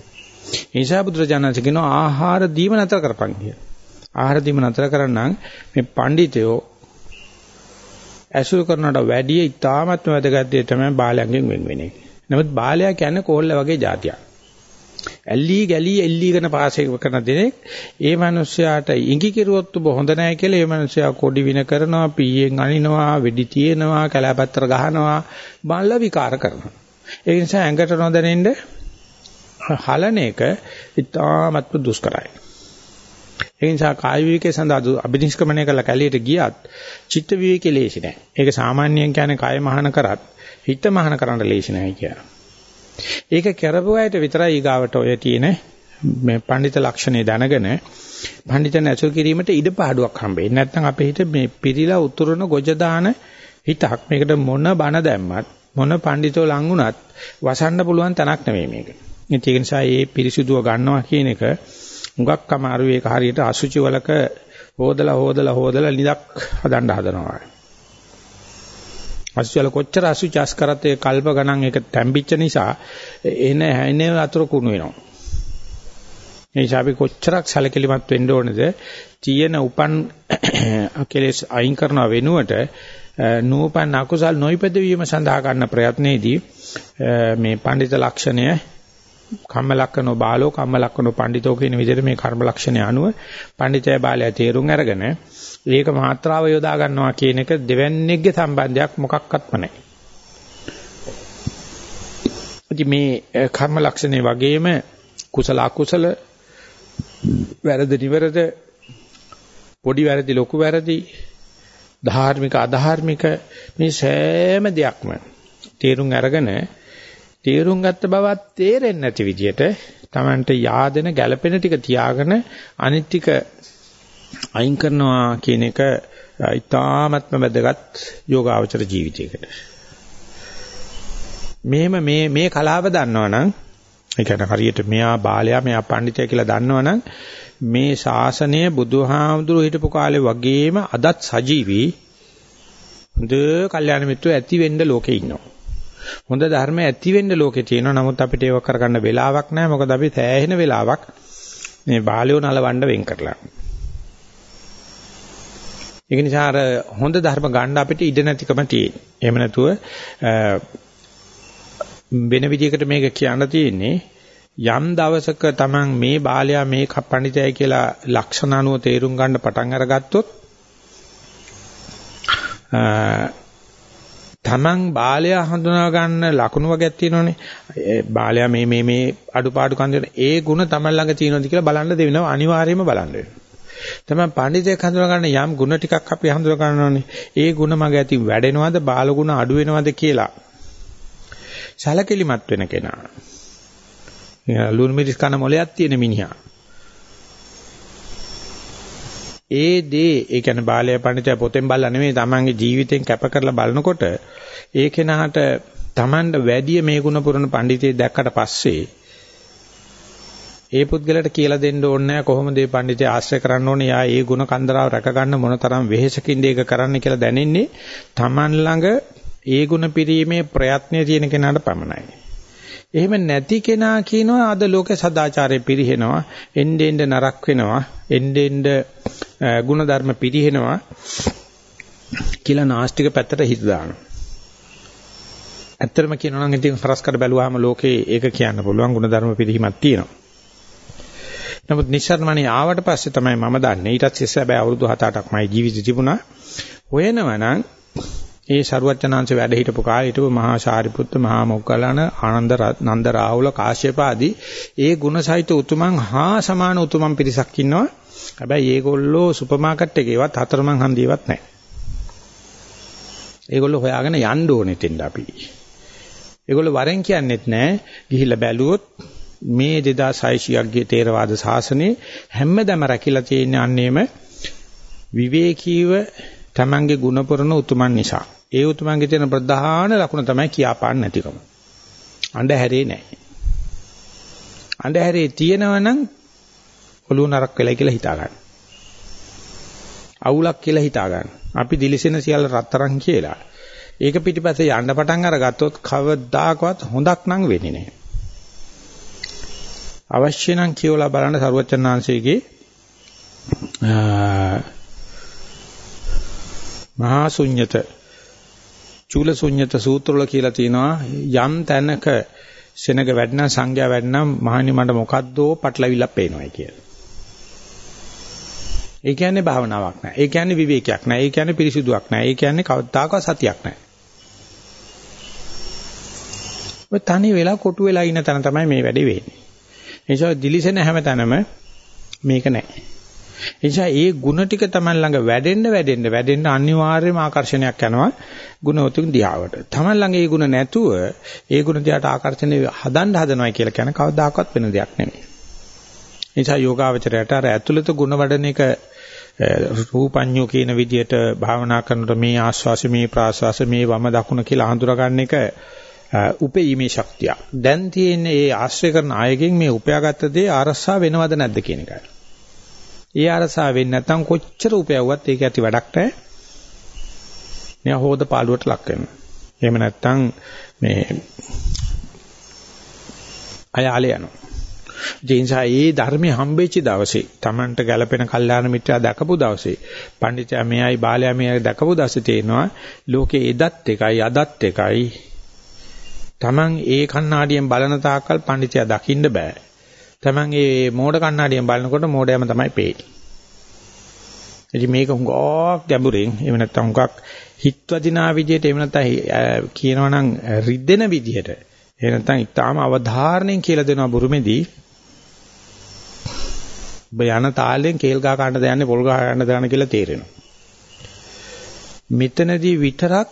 Speaker 1: ඒ නිසා බුදුරජාණන් කියනවා ආහාර දීම නතර කරපන් කියලා. ආහාර දීම නතර කරන්නම් මේ පඬිතයෝ ඇසුරු කරනට වැඩිය ඉතාමත්ම වැදගත් දේ තමයි බාලයන්ගෙන් වෙන් වෙන එක. නමුත් බාලයා කියන්නේ කොල්ල වගේ જાතියක්. ඇල්ලි ගැලි එල්ලීගෙන පාසෙක කරන දෙනෙක් ඒ මිනිස්යාට ඉඟි කිරුවොත් ඔබ හොඳ නැහැ කියලා ඒ මිනිස්යා කොඩි වින කරනවා පීයෙන් අනිනවා වෙඩි තියෙනවා කැලෑපත්තර ගහනවා බල්ල විකාර කරනවා ඒ නිසා ඇඟට නොදැනෙන්න හලන එක ඉතාමත්ම දුෂ්කරයි ඒ නිසා කාය විවේකයේ සඳහා අභිනිෂ්ක්‍මණය කළ කැලියට ගියත් චිත්ත විවේකේ ලේසි නෑ. ඒක සාමාන්‍යයෙන් කියන්නේ කාය මහාන කරත් හිත මහාන කරන්න ලේසි නෑ කියලා. ඒක කරපුවායට විතරයි ඊගාවට ඔය තියෙන මේ පඬිත ලක්ෂණය දැනගෙන පඬිතන ඇසුරු කිරීමට ඉඩ පාඩුවක් හම්බෙන්නේ. නැත්නම් අපේ හිත මේ පිරිලා උතුරන ගොජ දාන හිතක් මේකට මොන බන දැම්මත් මොන පඬිතෝ ලං වුණත් වසන්න පුළුවන් තැනක් නෙවෙයි මේක. ඒක නිසා මේ පිරිසුදුව ගන්නවා කියන එක හුඟක් අමාරු ඒක හරියට අසුචි වලක හොදලා හොදලා හොදලා ලිදක් හදන්න හදනවා. අසුචි වල කොච්චර අසුචිස් කරත් ඒ කල්ප ගණන් ඒක තැම්බිච්ච නිසා එන එන අතර කුණු වෙනවා. ඒ නිසා අපි කොච්චරක් සැලකිලිමත් වෙන්න ඕනේද? තියෙන උපන් අකලස් අයින් කරන වෙනුවට නූපන් අකුසල් නොයිපද වීම සඳහා කරන ප්‍රයත්නයේදී මේ පඬිත ලක්ෂණය කම්ම ලක්කනෝ බාලෝ කම්ම ලක්කනෝ පඬිතෝ කියන විදිහට මේ කර්ම ලක්ෂණය අනුව පඬිතය බාලය තේරුම් අරගෙන ඒක මාත්‍රාව යොදා ගන්නවා කියන එක දෙවන්නේගේ සම්බන්ධයක් මොකක්වත්ම නැහැ. ඉතින් මේ කර්ම ලක්ෂණේ වගේම කුසල අකුසල වැරදි නිවැරද පොඩි වැරදි ලොකු වැරදි ධාර්මික අධාර්මික මේ සෑම දෙයක්ම තේරුම් අරගෙන තේරුම් ගත්ත බවත් තේරෙන්නේ නැති විදිහට Tamanට yaadena ගැළපෙන ටික තියාගෙන අනිත් ටික අයින් කරනවා කියන එක ඊ타ත්ම වැදගත් යෝගාවචර ජීවිතයකට. මෙහෙම මේ මේ කලාව දන්නවනම් ඒ කියන්නේ හරියට මෙයා බාලයා මෙයා පඬිතයා කියලා දන්නවනම් මේ ශාසනය බුදුහාමුදුරු හිටපු කාලේ වගේම අදත් සජීවී හොඳ කල්යාණ මිත්‍රෝ ඇති වෙන්න ලෝකේ ඉන්නවා. හොඳ ධර්ම ඇති වෙන්න ලෝකේ තියෙනවා. නමුත් අපිට ඒක කරගන්න වෙලාවක් නැහැ. මොකද අපි සෑහෙන වෙලාවක් මේ බාලයෝ නලවන්න වෙන් කරලා. ඒක නිසා අර හොඳ ධර්ම ගන්න අපිට ඉඩ නැතිකම තියෙන. එහෙම නැතුව වෙන විදිහකට මේක කියන්න තියෙන්නේ යම් දවසක Taman මේ බාලයා මේ පඬිතයයි කියලා ලක්ෂණ අනුව තේරුම් ගන්න පටන් අරගත්තොත් තමන් බාලයා හඳුනා ගන්න ලකුණු වර්ගයක් තියෙනවනේ. බාලයා මේ මේ මේ අඩුපාඩු කන්දේ ඒ ಗುಣ තමන් ළඟ තියෙනවද කියලා බලන්න දෙවෙනවා අනිවාර්යයෙන්ම බලන්න වෙනවා. තමන් පඬිතෙක් හඳුනා ගන්න යම් ಗುಣ ටිකක් අපි හඳුනා ගන්නවනේ. ඒ ಗುಣ මග ඇති වැඩෙනවද බාල ගුණ අඩු වෙනවද කියලා. සැලකිලිමත් වෙන කෙනා. ලුණු මිරිස් කන මොලයක් තියෙන මිනිහා. ඒ දේ ඒ කියන්නේ බාලය පඬිතය පොතෙන් බලලා නෙමෙයි තමන්ගේ ජීවිතෙන් කැප කරලා බලනකොට ඒ කෙනාට තමන්ට වැඩි මේ ගුණ පුරන පඬිතේ දැක්කට පස්සේ ඒ පුද්ගලට කියලා දෙන්න ඕනේ නැහැ කොහොමද මේ පඬිතේ ආශ්‍රය කරන්න ඕනේ. යා ඒ ಗುಣ කන්දරාව රැක ගන්න මොනතරම් වෙහෙසකින්ද ඒක කරන්න කියලා දැනෙන්නේ Taman ළඟ ඒ ಗುಣ පිරීමේ ප්‍රයත්නය තියෙන කෙනාට පමණයි. එහෙම නැති කෙනා කියනවා අද ලෝකේ සදාචාරය පිරිහෙනවා, එන්නේ එන්නේ නරක වෙනවා, එන්නේ එන්නේ ಗುಣධර්ම පිරිහෙනවා කියලා නාස්තික පැත්තට හිත දානවා. ඇත්තටම කියනවා නම් ඉතින් හරස් කර බැලුවාම ලෝකේ ඒක කියන්න පුළුවන් ಗುಣධර්ම පිරිහීමක් තියෙනවා. නමුත් නිස්සාරණමණී ආවට පස්සේ තමයි මම දන්නේ ඊටත් ඉස්සෙල්ලා හැබැයි අවුරුදු 7-8ක් මයි ජීවිතේ තිබුණා. හොයනවා නම් ඒ ශරුවචනාංශ වැඩ හිටපු කාලේ හිටපු මහා ශාරිපුත්ත මහා මොග්ගලණ ආනන්ද නන්ද රාහුල කාශ්‍යප ආදී ඒ ගුණසහිත උතුමන් හා සමාන උතුමන් පිරිසක් ඉන්නවා. හැබැයි ඒගොල්ලෝ සුපර් මාකට් එකේවත් හතරමං හන්දියවත් නැහැ. ඒගොල්ලෝ හොයාගෙන යන්න ඕනේ තෙන්න අපි. ඒගොල්ලෝ වරෙන් කියන්නෙත් නැහැ. ගිහිල්ලා බැලුවොත් මේ 2600ක් ගේ තේරවාද ශාසනයේ හැමදම රැකිලා තියෙන අන්නේම විවේකීව තමන්ගේ ගුණ පුරන උතුමන් නිසා. ඒ උතුමන්ගේ තියෙන ප්‍රධාන ලක්ෂණ තමයි කියාපාන්න නැතිකම. අඳුරේ නැහැ. අඳුරේ තියෙනවනම් ඔළුව නරක් වෙලයි කියලා හිතා ගන්න. අවුලක් කියලා හිතා ගන්න. අපි දිලිසෙන සියල්ල රත්තරන් කියලා. ඒක පිටිපස්සේ යන්න පටන් අරගත්තොත් කවදාකවත් හොඳක් නම් වෙන්නේ නැහැ. අවශ්‍ය නම් කියවලා බලන්න සරුවචනාංශයේ මහා ශුන්්‍යත චූල ශුන්්‍යත සූත්‍රවල කියලා තියෙනවා යම් තැනක සෙනග වැඩනම් සංඥා වැඩනම් මහණනි මට මොකද්දෝ පටලවිල්ලක් පේනවායි කියලා. ඒ කියන්නේ භාවනාවක් නෑ. ඒ කියන්නේ විවේකයක් නෑ. ඒ කියන්නේ පිරිසිදුවක් නෑ. ඒ කියන්නේ කවදාකවත් සතියක් නෑ. ඔය තනි වෙලා කොටු වෙලා ඉන්න තැන තමයි මේ වැඩේ වෙන්නේ. ඒ නිසා දිලිසෙන හැම තැනම මේක නෑ. එනිසා ඒ ಗುಣ ටික Taman ළඟ වැඩෙන්න වැඩෙන්න වැඩෙන්න අනිවාර්යයෙන්ම ආකර්ෂණයක් යනවා ගුණවතුන් දිහාවට. Taman ළඟ ඒ ಗುಣ නැතුව ඒ ಗುಣ දිහාට ආකර්ෂණය හදන්න හදනවා කියලා කියන කවදාකවත් වෙන දෙයක් නෙමෙයි. නිසා යෝගාවචරයට අර ඇතුළත ಗುಣ වඩන එක රූපඤ්ඤෝ කියන විදිහට භාවනා කරනකොට මේ ආස්වාස මේ ප්‍රාස්වාස මේ වම දකුණ කියලා හඳුනා ගන්න එක උපේීමේ ශක්තිය. දැන් තියෙන්නේ ඒ ආශ්‍රය කරන අයගෙන් මේ උපයාගත්ත දේ අරසා වෙනවද නැද්ද කියන එකයි. ඒ අරසා වෙන්නේ නැත්නම් කොච්චර උපයවුවත් ඒක ඇති වැඩක් නැහැ. මෙයා හොද පාළුවට ලක් වෙනවා. එහෙම නැත්නම් මේ අයාලේ යනවා. ඒ නිසා ඒ ධර්මයේ හම්බෙච්ච දවසේ Tamanට ගැළපෙන කල්යාණ මිත්‍යා දැකපු දවසේ පඬිතුයා මෙයයි බාලයා මෙයයි දැකපු දවසේ තේනවා ලෝකේ එදත් එකයි අදත් එකයි Taman ඒ කණ්ණාඩියෙන් බලන තාක්කල් පඬිතුයා දකින්න බෑ Taman ඒ මෝඩ කණ්ණාඩියෙන් බලනකොට මෝඩයම තමයි පේන්නේ ඉතින් මේක හුඟක් ගැඹුරින් එහෙම නැත්නම් හුඟක් හිත්වදිනා විදියට එහෙම නැත්නම් කියනවනම් රිද්දෙන විදියට එහෙම නැත්නම් ඊටාම අවධාරණයෙන් කියලා දෙනවා බුරුමේදී ඔබ යන තාලෙන් කේල් ගහ ගන්න දයන්නේ පොල් ගහ ගන්න දාන කියලා තේරෙනවා. මෙතනදී විතරක්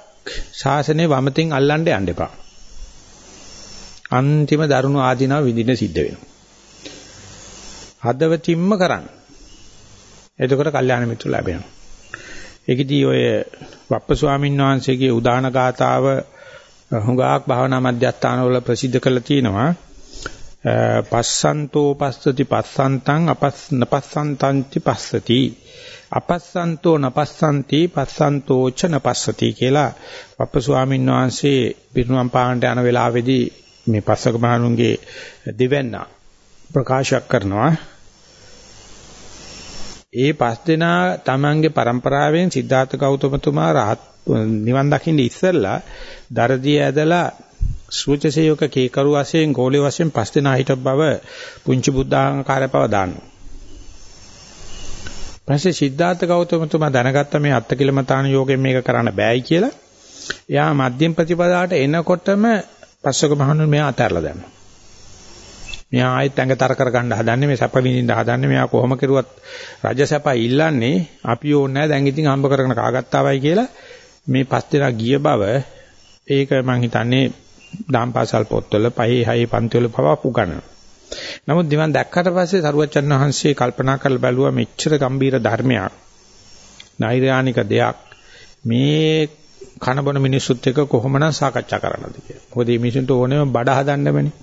Speaker 1: ශාසනය වමතින් අල්ලන්න යන්න එපා. අන්තිම දරුණු ආධිනව විඳින්න සිද්ධ වෙනවා. හදවතින්ම කරන්න. එතකොට කල්යාණ මිත්‍ර ලැබෙනවා. ඒකදී ඔය වප්ප ස්වාමීන් වහන්සේගේ උදාන ගාතාව හුඟක් භාවනා මධ්‍යස්ථානවල ප්‍රසිද්ධ කරලා තිනවා. පස්සන්තෝ පස්සති පස්සන්තං අපස්සනපස්සන්තං පස්සති අපස්සන්තෝ නපස්සන්ති පස්සන්තෝ ච නපස්සති කියලා වප්ප ස්වාමීන් වහන්සේ පිරිනුවම් පාන්නට යන වෙලාවේදී මේ පස්සක මහණුන්ගේ දෙවැන්න ප්‍රකාශයක් කරනවා ඒ පස් දෙනා තමන්ගේ પરම්පරාවෙන් සිද්ධාර්ථ ගෞතමතුමා රහත් නිවන් දකින්න ඉස්සෙල්ලා දරදී ඇදලා සූචසේයක කේකරු වශයෙන් ගෝලේ වශයෙන් පස් දෙනා හිට බව පුංචි බුද්ධාංකාරය පව දානවා. පස්සේ සිද්ධාර්ථ ගෞතමතුමා දැනගත්ත මේ අත්කිලමතාන යෝගයෙන් මේක කරන්න බෑයි කියලා. එයා මධ්‍යම ප්‍රතිපදාවට එනකොටම පස්සක මහණුන් මෙයා අතහැරලා දැම්මා. මෙයා ආයෙත් ඇඟ තර කර ගන්න හදන්නේ මේ සැප විඳින්න හදන්නේ මෙයා කොහොම කෙරුවත් රජ සැපයි ඉල්ලන්නේ අපි ඕනේ නැහැ දැන් ඉතින් හම්බ කරගෙන කාගත්තාවයි කියලා මේ පස් දෙනා ගිය බව ඒක මම හිතන්නේ දාම්පාසල් පොත්වල පහේ හයේ පන්තිවල පවා උගන්වනවා. නමුත් දිවන් දැක්කට පස්සේ සරුවච්චන් වහන්සේ කල්පනා කරලා බැලුවා මෙච්චර ගම්බීර ධර්මයක් නෛර්යානික දෙයක් මේ කනබන මිනිස්සුත් එක්ක කොහොමනම් සාකච්ඡා කරන්නද කියලා. මොකද මේ මිනිසුන්ට ඕනෑම බඩ හදන්න බෑනේ.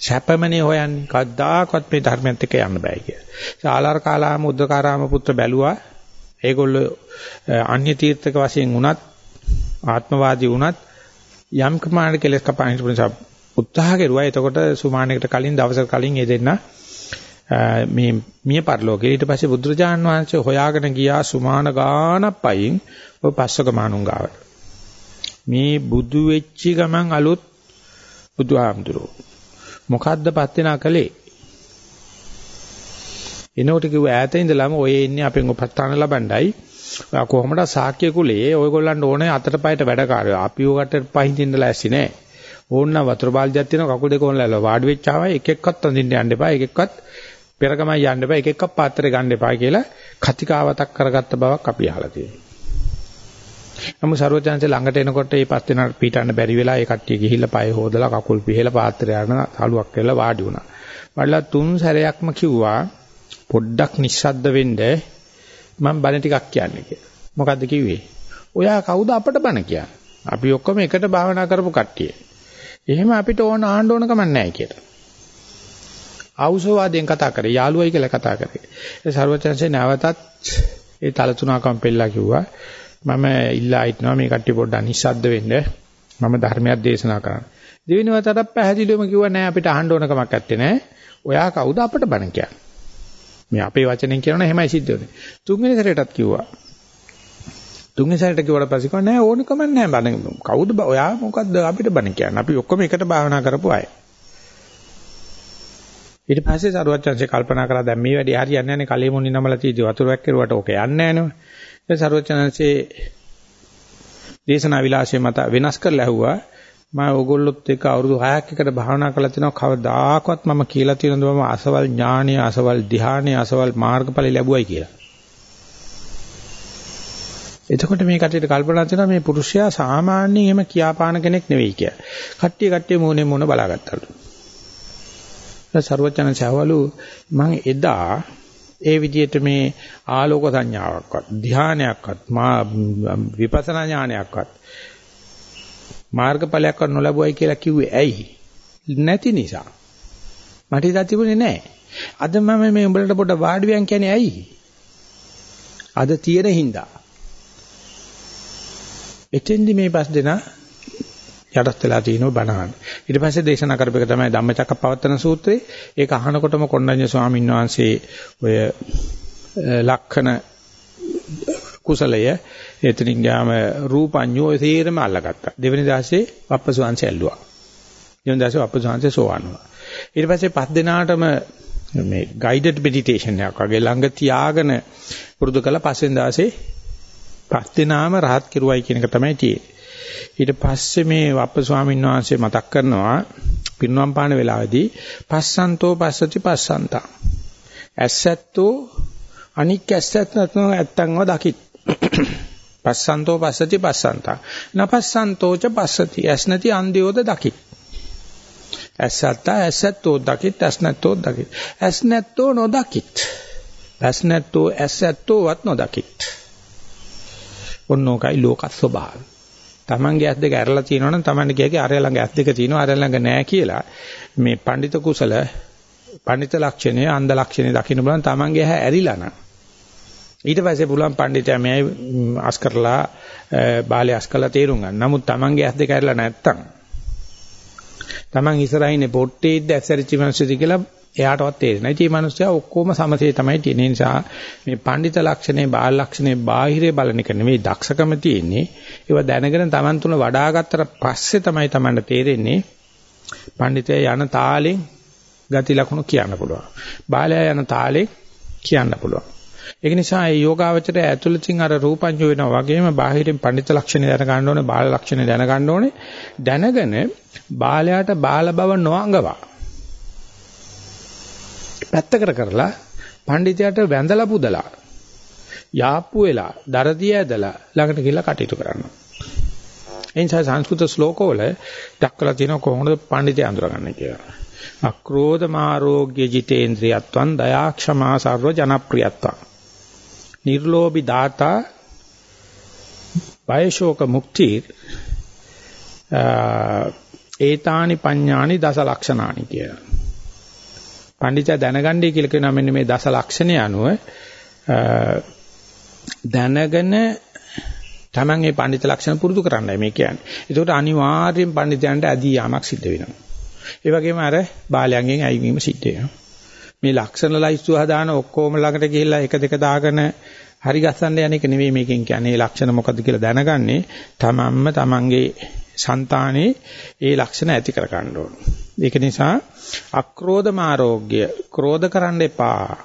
Speaker 1: සැපමනේ හොයන්නේ. කද්දාකවත් මේ ධර්මයත් එක්ක යන්න බෑ කියලා. ශාලාර කාලාම උද්දකාරාම පුත්‍ර බැලුවා. ඒගොල්ලෝ අන්‍ය තීර්ථක වශයෙන් වුණත් ආත්මවාදී වුණත් යම් ප්‍රමාණයක කෙලස් කපාන හිටපු නිසා උත්සාහ කෙරුවා. එතකොට සුමානයකට කලින් දවසක කලින් ඒ දෙන්න මේ මිය පරලෝකේ ඊට පස්සේ බුදුරජාණන් වහන්සේ හොයාගෙන ගියා සුමාන ගානක් පයින් ඔය පස්සක මානුන් ගාවට. මේ බුදු වෙච්චි ගමන් අලුත් බුදුහාමුදුරුවෝ. මොකද්ද පත් වෙනා කලේ? එනකොට කිව්ව ඈත ඉඳලාම ඔය ඉන්නේ අපෙන් උපස්ථාන ලබණ්ඩයි කොහොමද සාක්‍ය කුලයේ ඔයගොල්ලන්ට ඕනේ අතට පයට වැඩකාරයෝ. අපි ඔකට පහින්දින්න ලෑස්ති නෑ. ඕන්න වතුර බාල්දියක් තියෙනවා කකුල් දෙක ඕනලා වාඩි වෙච්ච ආවයි එක එක්කත් අඳින්න යන්න එපා. එක එක්කත් පෙරකමයි යන්න එපා. එක එක්කක් පාත්‍රය ගන්න එපා කියලා කතිකාවතක් කරගත්ත බවක් අපි අහලා තියෙනවා. නමුත් ਸਰවඥාන්සේ ළඟට එනකොට මේ පස් දෙනාට පිටන්න බැරි වෙලා ඒ කට්ටිය ගිහිල්ලා පය හොදලා කකුල් පිහලා පාත්‍රය අරන තලුවක් කරලා වාඩි වුණා. වඩලා තුන් සැරයක්ම කිව්වා පොඩ්ඩක් නිස්සද්ද වෙන්න මම බණ ටිකක් කියන්නේ කියලා. මොකද්ද කිව්වේ? ඔයා කවුද අපට බණ කියන්නේ? අපි ඔක්කොම එකට භාවනා කරපු කට්ටිය. එහෙම අපිට ඕන ආන්න ඕන කමක් නැහැ කියලා. ආවුසෝවාදයෙන් කතා කරේ යාළුවයි කියලා කතා කරේ. ඒ ਸਰවඥාන්සේ නැවතත් ඒ තලතුණකම් පෙල්ලා කිව්වා මම ඉල්ලා හිටනවා මේ කට්ටිය පොඩ්ඩක් නිශ්ශබ්ද වෙන්න මම ධර්මයක් දේශනා කරන්න. දෙවෙනි වතාවට පැහැදිලිවම කිව්වා නෑ අපිට අහන්න ඕන කමක් නැත්තේ නෑ. ඔයා කවුද අපට බණ කියන්නේ? මේ අපේ වචනෙන් කියනවනේ එහෙමයි සිද්ධ වෙන්නේ. තුන්වෙනි සැරේටත් කිව්වා. තුන්වෙනි සැරේට කිව්වට පස්සේ කිව්වා නෑ ඕනකම නෑ බණ කවුද ඔයා මොකද්ද අපිට බණ කියන්නේ? අපි ඔක්කොම එකට භාවනා කරපු අය. ඊට පස්සේ සරුවච්චන්සේ කල්පනා කරා දැන් මේ වැඩේ හරියන්නේ නැහැ නේ කලෙ මොන්නේ නමලා තියෙදි වතුරක් කෙරුවට ඕක යන්නේ නැහැ නේද? ඒ සරුවච්චන්සේ දේශනා විලාසය මත වෙනස් කරලා ඇහුවා මම ඕගොල්ලොත් එක්ක අවුරුදු 6ක් එකට භාවනා කරලා තිනවා කවදාකවත් මම කියලා තියෙනද මම අසවල් ඥානීය අසවල් ධ්‍යානීය අසවල් මාර්ගඵල ලැබුවයි කියලා. එතකොට මේ කට්ටියට කල්පනා කරනවා මේ පුරුෂයා සාමාන්‍යයෙන් එහෙම කියාපාන කෙනෙක් නෙවෙයි කියලා. කට්ටිය කට්ටිය මොනේ මොන බලාගත්තලු. සරුවචන සවලු මම එදා ඒ විදිහට මේ ආලෝක සංඥාවක්වත් ධානයක්වත් මා විපස්සනා ඥානයක්වත් මාර්ගඵලයක්වත් නොලැබුවයි කියලා කිව්වේ ඇයි? නැති නිසා. මට ඉදා තිබුණේ නැහැ. අද මම මේ උඹලට පොඩ වාඩි වෙන් කියන්නේ ඇයි? අද තියෙන හින්දා. එතෙන්දි මේ පස් දෙනා යටත් වෙලා තිනව බණහන්. ඊට පස්සේ දේශනා කරපේක තමයි ධම්මචක්කප්පවත්තන සූත්‍රය. ඒක අහනකොටම කොණ්ඩඤ්ඤ ස්වාමීන් වහන්සේ ඔය ලක්ෂණ කුසලය එතනින් ගියාම රූපඤ්ඤෝ ඒ තේරම අල්ලගත්තා. දෙවෙනි දාසේ වප්පසුවංශය ඇල්ලුවා. දෙවෙනි දාසේ වප්පසුවංශය සෝවන්නවා. ඊට පස්සේ පස් දිනාටම මේ guided meditation එකක් වගේ ළඟ තියාගෙන පුරුදු කළා පස්වෙනි දාසේ පස් දිනාම rahat කිරුවයි කියන එක තමයි තියෙන්නේ. ඊට පස්සේ මේ වප්ප ස්වාමීන් වහන්සේ මතක් කරනවා පිරිනුවම් පාන වෙලාවේදී පස්සන්තෝ පස්සති පස්සන්තා. ඇස්සැත්තෝ අනික් ඇස්සැත් නැත්නම් ඇත්තන්ව දකිත්. පස්සන්තෝ පස්සති පස්සන්තා. නපස්සන්තෝච පස්සති. ඇස් නැති අන්ධයෝද දකිත්. ඇස්සත්තා ඇස්සැත්තෝ දකිත් ඇස් නැත්තෝ දකිත්. ඇස් නැත්තෝ නොදකිත්. ඇස් නැත්තෝ ඇස්සැත්තෝවත් නොදකිත්. ඔන්නෝකයි ලෝක ස්වභාවය. Tamange ඇස් දෙක ඇරලා තියෙනවනම් Tamange කියගේ අරය ළඟ ඇස් දෙක තියෙනවා අරය ළඟ නැහැ කියලා මේ පඬිත කුසල පඬිත ලක්ෂණය අන්ධ ලක්ෂණය දකින්න බලන් Tamange ඇහැ ඇරිලා නම් ඊට පස්සේ පුළුවන් පඬිතයා මෙයි අස් කරලා බාලේ අස් කරලා තේරුම් ගන්න. නමුත් Tamange ඇස් දෙක ඇරලා නැත්තම් Taman ඉස්සරහින් පොට්ටේද්ද ඇස්සරිච්ච මිනිස්සුද කියලා එයාටවත් තේරෙන්නේ නැහැ. මේ මිනිස්සයා ඔක්කොම සමසේ තමයි තියෙන්නේ. නිසා මේ පඬිත ලක්ෂණේ බාල ලක්ෂණේ බාහිරේ බලන එක නෙමෙයි දක්ෂකම තියෙන්නේ. ඒවා දැනගෙන Taman තුන වඩා ගත්තට පස්සේ තමයි Tamanට තේරෙන්නේ පඬිතය යන තාලෙන් ගති ලක්ෂණ කියන්න පුළුවන්. බාලයා යන තාලෙන් කියන්න පුළුවන්. ඒක නිසා මේ යෝගාවචරය ඇතුළතින් අර රූපංජ වෙනවා වගේම බාහිරින් පඬිත ලක්ෂණ දැන ගන්න ඕනේ, බාල ලක්ෂණ දැන ගන්න ඕනේ. දැනගෙන බාලයාට බාල බව නොඅඟවා පැත්තකට කරලා පඬිතයාට වැඳලා පුදලා යාප්පු වෙලා දරදිය ඇදලා ළඟට ගිහලා කටයුතු කරනවා. එනිසා සංස්කෘත ශ්ලෝකවල දක්වලා තියෙනවා කොහොමද පඬිතය අඳුරගන්නේ කියලා. අක්‍රෝධ මාරෝග්‍ය ජිතේන්ද්‍රියත්වං දයාක්ෂමා සර්ව ජනප්‍රියත්වං. නිර්ලෝභි දාතා වයශෝක මුක්ති ඒතානි පඤ්ඤානි දස ලක්ෂණානි කියලා. පඬිතුයා දැනගන්නයි කියලා කියනවා මෙන්න මේ දස ලක්ෂණය අනුව දැනගෙන Taman මේ පඬිත ලක්ෂණ පුරුදු කරන්නයි මේ කියන්නේ. ඒකට අනිවාර්යෙන් පඬිතයන්ට ඇදී යාමක් සිද්ධ වෙනවා. ඒ වගේම අර බාලයන්ගෙන් අයිවීම සිද්ධ වෙනවා. මේ ලක්ෂණ ලයිස්තු හදාන ඔක්කොම ළඟට ගිහිල්ලා එක දෙක දාගෙන හරි ගස්සන්න යන එක නෙවෙයි මේකෙන් කියන්නේ. ලක්ෂණ මොකද්ද කියලා දැනගන්නේ තමන්ම තමන්ගේ సంతානේ ඒ ලක්ෂණ ඇති කර ගන්න ඕන. ඒක නිසා අක්‍රෝධ මාරෝග්‍ය ක්‍රෝධ කරන්න එපා.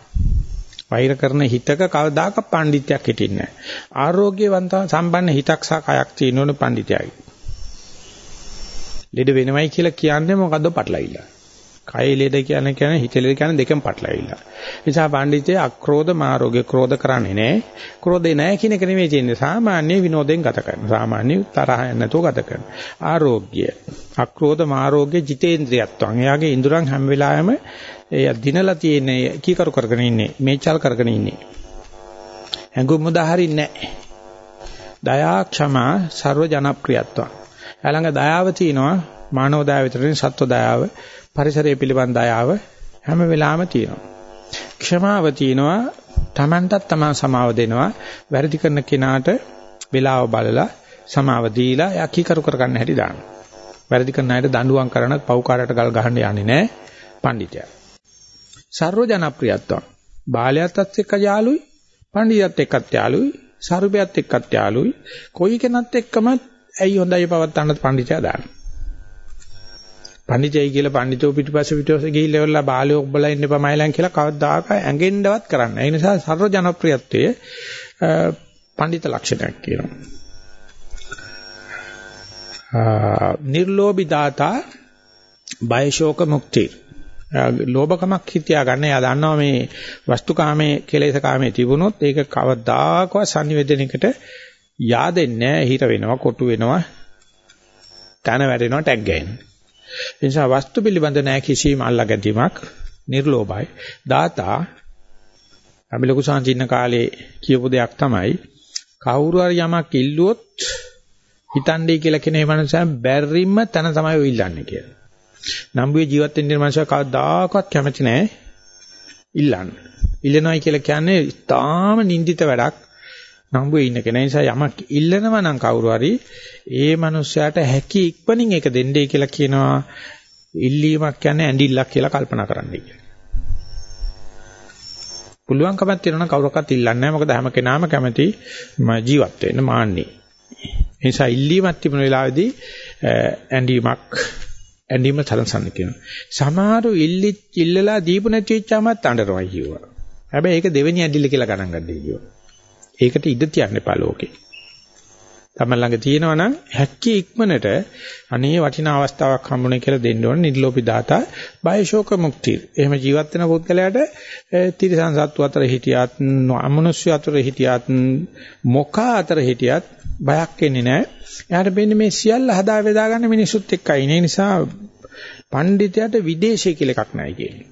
Speaker 1: වෛර කරන හිතක කවදාක පඬිත්‍යක් හිටින්නේ නැහැ. ආරෝග්‍යවන්ත සම්පන්න හිතක් සහ කයක් තියෙන ඕන පඬිතයයි. ලෙඩ වෙනවයි කියලා කියන්නේ මොකද්ද පටලවිලා. කය ලෙඩ කියන්නේ කියන්නේ හිත ලෙඩ කියන්නේ දෙකම පටලවිලා. නිසා පඬිතේ අක්‍රෝධ මාරෝග්‍ය ක්‍රෝධ කරන්නේ නැහැ. ක්‍රෝධේ නැහැ කියන එක නෙමෙයි තියෙන්නේ. සාමාන්‍ය විනෝදෙන් ගත කරන. සාමාන්‍ය තරහ නැතුව ගත කරන. ආරෝග්‍ය. අක්‍රෝධ මාරෝග්‍ය ජිතේන්ද්‍රියත්වං. එයාගේ ඉඳුරන් හැම වෙලාවෙම ඒ දිනලා තියෙන්නේ කීකරු කරගෙන ඉන්නේ. මේචල් කරගෙන ඉන්නේ. ඇඟුම් මුදාහරින්නේ නැහැ. දයා ක්ෂමා ਸਰව ජනප්‍රියත්වං. ළඟ දයාව තියෙනවා මානව දයාව විතරනේ සත්ව දයාව පරිසරය පිළිබඳ දයාව හැම වෙලාවෙම තියෙනවා. ක්ෂමාව තියෙනවා Tamanටත් Taman සමාව දෙනවා වැරදි කරන කෙනාට වෙලාව බලලා සමාව දීලා එයා කීකරු කරගන්න හැටි දානවා. වැරදි කරන අයට දඬුවම් කරන පව්කාරයට ගල් ගහන්න යන්නේ නැහැ පඬිතයා. සර්ව ජනප්‍රියත්වම්. බාලයාත් එක්ක යාළුයි, පඬියත් එක්කත් යාළුයි, සරුපයත් එක්කත් යාළුයි. කොයි කෙනත් එක්කම ඇයි හොඳයි පවත්තන්න පඬිතයා දානවා. පඬිජයි කියලා පඬිතෝ පිටිපස්ස පිටිපස්ස ගිහිල්ලා ඉවරලා බාලයෝ ඔබලා ඉන්න පමයිලන් කියලා කවදාක ඇඟෙන්නවත් කරන්න. ඒ නිසා සර්ව ජනප්‍රියත්වයේ පඬිත ලක්ෂණයක් කියනවා. නිර්ලෝභී දාතා බයශෝක මුක්ති. ලෝභකමක් හිතියා ගන්න. එයා දන්නවා මේ වස්තුකාමයේ කෙලෙසකාමයේ තිබුණොත් ඒක කවදාකවත් sannivedanaයකට yaadෙන්නේ නැහැ. හිර වෙනවා, කොටු වෙනවා, තන වැටෙනවා, ටැග් ගෑනවා. ඒ නිසා වස්තු පිළිබඳ නැහැ කිසිම අල්ලගැදීමක් නිර්ලෝභයි. දාතා අපි ලොකු සංචින්න කාලේ කියපු දෙයක් තමයි කවුරු හරි යමක් ඉල්ලුවොත් හිතන්නේ කියලා කෙනේ මනසෙන් බැරිම තන තමයි ඔය ඉල්ලන්නේ කියලා. නම්බුවේ ජීවත් වෙන්න ඉන්න මනුස්සයා කවදාකවත් කැමති නැහැ ඉල්ලන්න. ඉල්ලනවයි කියලා කියන්නේ තාම නින්දිත වැඩක්. නම්බුවේ ඉන්න කෙනා නිසා යමක් ඉල්ලනවා නම් කවුරු හරි ඒ මනුස්සයාට හැකි ඉක්මනින් ඒක දෙන්නයි කියලා කියනවා. ඉල්ලීමක් කියන්නේ ඇඬිල්ලක් කියලා කල්පනා කරන්නයි කියලා. පුළුවන්කමක් තියෙනවා නම් කවුරක්වත් ඉල්ලන්නේ නැහැ. මොකද හැම කෙනාම කැමති ජීවත් වෙන්න මාන්නේ. ඒ නිසා ඉල්ලීමක් තිබුණ වෙලාවේදී ඇඬීමක් ඇඬීම තරසන්න කියනවා. සමහරු ඉල්ලි ඉල්ලලා දීපු නැති වෙච්චාමත් අඬනවා කියුවා. හැබැයි ඒක දෙවෙනි ඇඬිල්ල කියලා ගණන් ගන්නදී කියුවා. ඒකට ඉඩ තියන්න එපා ලෝකේ. තමන් ළඟ තියෙනවා නම් හැක්කී ඉක්මනට අනේ වටිනා අවස්ථාවක් හම්බුනේ කියලා දෙන්න ඕන නිර්ලෝපී දාතා බයශෝක මුක්තිය. එහෙම ජීවත් වෙන පුද්ගලයාට තිරිසන් සත්තු අතර හිටියත් අමනුෂ්‍ය අතර හිටියත් මොකා අතර හිටියත් බයක් එන්නේ නැහැ. එයාට වෙන්නේ මේ සියල්ල හදා වේදා ගන්න මිනිසුත් එක්කයි. ඒ නිසා පඬිතයාට විදේශය කියලා එකක් නැහැ කියන්නේ.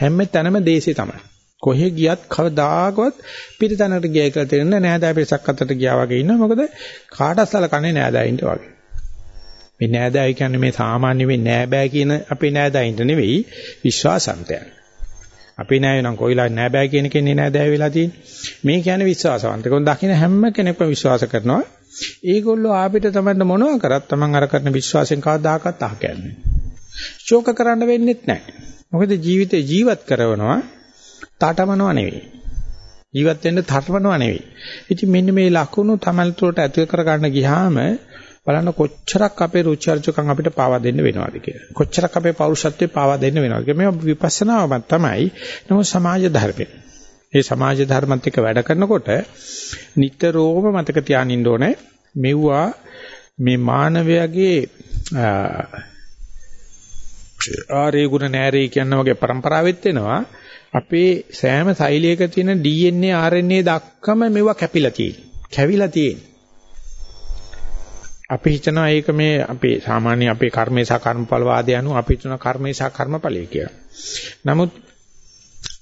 Speaker 1: හැම තැනම දේශේ තමයි. කොහෙ ගියත් කවදාකවත් පිටතනකට ගියයි කියලා තේරෙන්නේ නෑදෑ පිරිසක් අතරට ගියා වගේ ඉන්නවා. මොකද කාටවත් සලකන්නේ නෑදෑයින්ට වගේ. මේ නෑදෑයි කියන්නේ මේ සාමාන්‍ය මේ නෑබෑ කියන අපේ නෑදෑයින්ට නෙවෙයි විශ්වාසන්තයන්. අපේ නෑයෝ නම් කොයිලා නෑබෑ කියන කෙනේ නෑදෑය වෙලා තියෙන්නේ. මේ කියන්නේ විශ්වාසවන්ත. කොහොම දකින්න හැම කෙනෙක්ම විශ්වාස කරනවා. ඒගොල්ලෝ ආපිට තමයි මොනවා කරත් තමන් අර කරන විශ්වාසයෙන් කවදාකවත් අහ කියන්නේ. ශෝක කරන්න වෙන්නේත් නැහැ. මොකද ජීවිතේ ජීවත් කරනවා තටමනව නෙවෙයි. ජීවත් වෙන්න තටමනව නෙවෙයි. ඉතින් මෙන්න මේ ලකුණු තමයි තුරට ඇතුල් කරගන්න ගියාම බලන්න කොච්චරක් අපේ රුචි අරුචිකම් අපිට පාවා දෙන්න වෙනවද කියලා. කොච්චරක් අපේ පෞරුෂත්වේ පාවා දෙන්න වෙනවද කියලා. මේ විපස්සනාවම තමයි නමුත් සමාජ ධර්මය. මේ සමාජ ධර්මත් එක්ක වැඩ කරනකොට නිතරම මතක තියානින්න ඕනේ මෙව්වා මේ මානවයාගේ ආරේ ගුණ නෑරේ කියන වගේ પરම්පරාවෙත් වෙනවා අපේ සෑම සෛලයක තියෙන DNA RNA දක්කම මේවා කැපිලා තියෙන්නේ. කැවිලා තියෙන්නේ. අපි හිතනවා ඒක මේ අපේ සාමාන්‍ය අපේ කර්මේ සහ කර්මඵල වාදය අනුව අපි හිතන කර්මේ සහ කර්මඵලය කියලා. නමුත්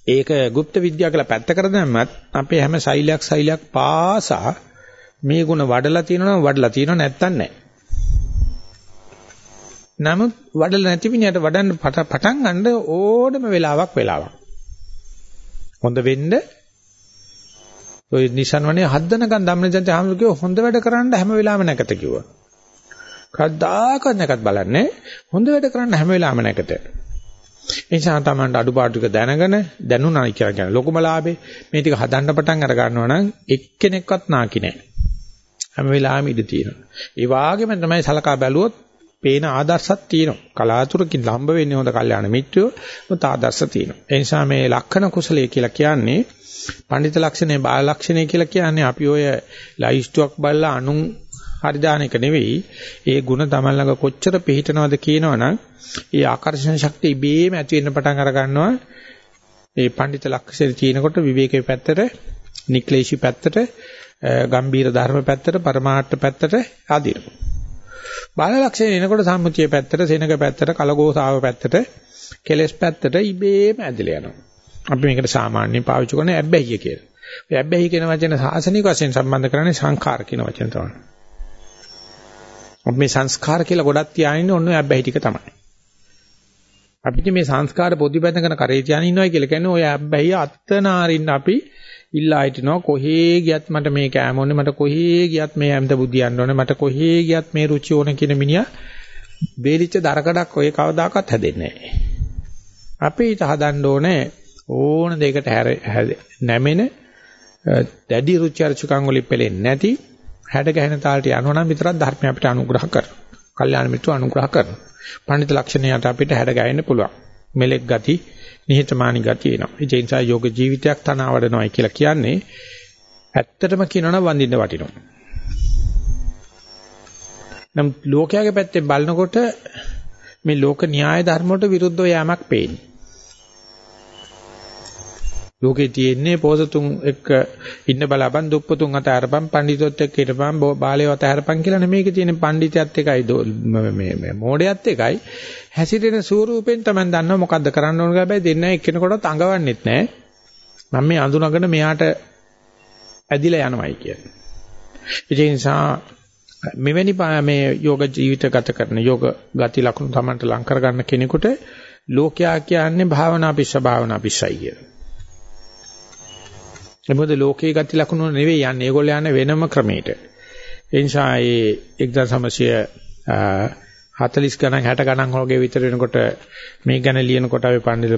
Speaker 1: ඒක গুপ্ত විද්‍යාව කියලා පැත්තකට දැම්මත් අපේ හැම සෛලයක් සෛලයක් පාසා මේ ಗುಣ වඩලා තියෙනවා වඩලා තියෙනවා නැත්තම් නැහැ. නමුත් වඩලා නැති විනියට වඩන්න පටන් ගන්න ඕනම වෙලාවක් වෙලාවක්. හොඳ වෙන්න ඔය නිසන් වනේ හදනකන් ධම්මජන්ත ආමලකෝ හොඳ වැඩ කරන්න හැම වෙලාවෙම නැකත කිව්වා. කද්දාකත් නැකත් බලන්නේ හොඳ වැඩ කරන්න හැම වෙලාවෙම නැකත. ඒ නිසා තමයි අඩුපාඩු ටික දැනගෙන දැනුණා කියලා කියන ලොකුම ලාභේ මේ ටික හදන්න පටන් අර ගන්නවා නම් එක්කෙනෙක්වත් නාකි නැහැ. හැම වෙලාවෙම ඉඳ තියෙනවා. ඒ වාගේම තමයි සලකා බැලුවොත් පේන ආදර්ශත් තියෙනවා. කලාතුරකින් ලම්බ වෙන්නේ හොඳ කල්යාණ මිත්‍රයෝ මොකද ආදර්ශ තියෙනවා. ඒ නිසා මේ ලක්ෂණ කුසලයේ කියලා කියන්නේ පඬිත ලක්ෂණේ බාල ලක්ෂණේ කියලා කියන්නේ අපි ඔය ලයිස්ට්ුවක් බලලා අනුන් හරි දාන එක නෙවෙයි. ඒ ಗುಣ තමයි ළඟ කොච්චර පිහිටනවද කියනවනම් ඒ ආකර්ෂණ ශක්තිය ඉබේම ඇති වෙන්න පටන් අර ගන්නවා. ඒ පඬිත ලක්ෂණේ තියෙනකොට විවේකයේ පැත්තට, නික්ලේශී පැත්තට, ගම්බීර ධර්ම පැත්තට, පරමාර්ථ පැත්තට ආදීනවා. බාල ලක්ෂණ එනකොට සම්මුතිය පැත්තට, සෙනග පැත්තට, කලගෝසාව පැත්තට, කෙලස් පැත්තට ඉබේම ඇදලා යනවා. අපි මේකට සාමාන්‍යයෙන් පාවිච්චි කරන ඇබ්බැහිය කියලා. ඔය ඇබ්බැහි කියන වචන සාසනික වශයෙන් සම්බන්ධ කරන්නේ සංඛාර කියන වචන තමයි. අපි මේ සංස්කාර කියලා ගොඩක් තියාගෙන ඔන්න ඔය ඇබ්බැහි ටික තමයි. අපිට මේ සංස්කාර පොඩි බඳගෙන කරේ තියාගෙන ඉන්නවා කියලා කියන්නේ ඔය ඇබ්බැහිය අත්තනාරින්න අපි ඉල්ලා හිටිනවා කොහේ ගියත් මට මේ කෑම ඕනේ මට කොහේ ගියත් මේ හැමද බුදියන්න ඕනේ මට කොහේ ගියත් මේ රුචි ඕනේ කියන මිනිහා බේරිච්ච දරකඩක් ඔය කවදාකවත් හැදෙන්නේ නැහැ. අපි ඊට හදන්න ඕනේ ඕන දෙයකට නැමෙන දැඩි රුචි අරුචිකම් වලින් පෙලෙන්නේ නැති හැඩ ගැහෙන තාලට යනවා නම් විතරක් ධර්මය අපිට අනුග්‍රහ කරනවා. කල්යාණ මිත්‍ර අනුග්‍රහ කරනවා. පඬිත ලක්ෂණයට අපිට හැඩ ගැහෙන්න පුළුවන්. මෙලෙක් ගති නිහතමානී ගතිය එනවා. ඒ නිසා යෝග ජීවිතයක් තනවාඩනවායි කියලා කියන්නේ ඇත්තටම කියනවනම් වඳින්න වටිනවා. නම් ලෝකයාගේ පැත්තෙන් බලනකොට මේ ලෝක න්‍යාය ධර්ම වලට විරුද්ධව යෑමක් පේන්නේ. ලෝකේ තියෙන්නේ පොසතුන් එක්ක ඉන්න බලාපන් දුප්පතුන් අත අරපන් පඬිතොත් එක්ක හිටපන් බාලයෝ අත අරපන් කියලා නෙමේක තියෙන්නේ පඬිතයත් එකයි මේ මේ මෝඩයත් එකයි. හැසිරෙන ස්වරූපෙන් තමයි දන්නව මොකද්ද කරන්න ඕන කියලා. දෙන්න එක්කෙනෙකුටත් අඟවන්නෙත් නැහැ මම මේ අඳුනගෙන මෙයාට ඇදිලා යනවයි කියන්නේ. ඒ නිසා මෙවැනි මේ යෝග ජීවිත ගත කරන යෝග ගති ලක්ෂණ තමන්ට ලං කරගන්න කෙනෙකුට ලෝකයා කියන්නේ භාවනා පිස්ස භාවනා පිස්සයි කියලා. මොකද ලෝකයේ ගති ලක්ෂණ නෙවෙයි යන්නේ. ඒගොල්ලෝ යන්නේ වෙනම ක්‍රමයකට. ඒ නිසා ඒ 1900 40 ගණන් 60 ගණන් වගේ විතර වෙනකොට මේ ගැන ලියනකොට අපි පඬිල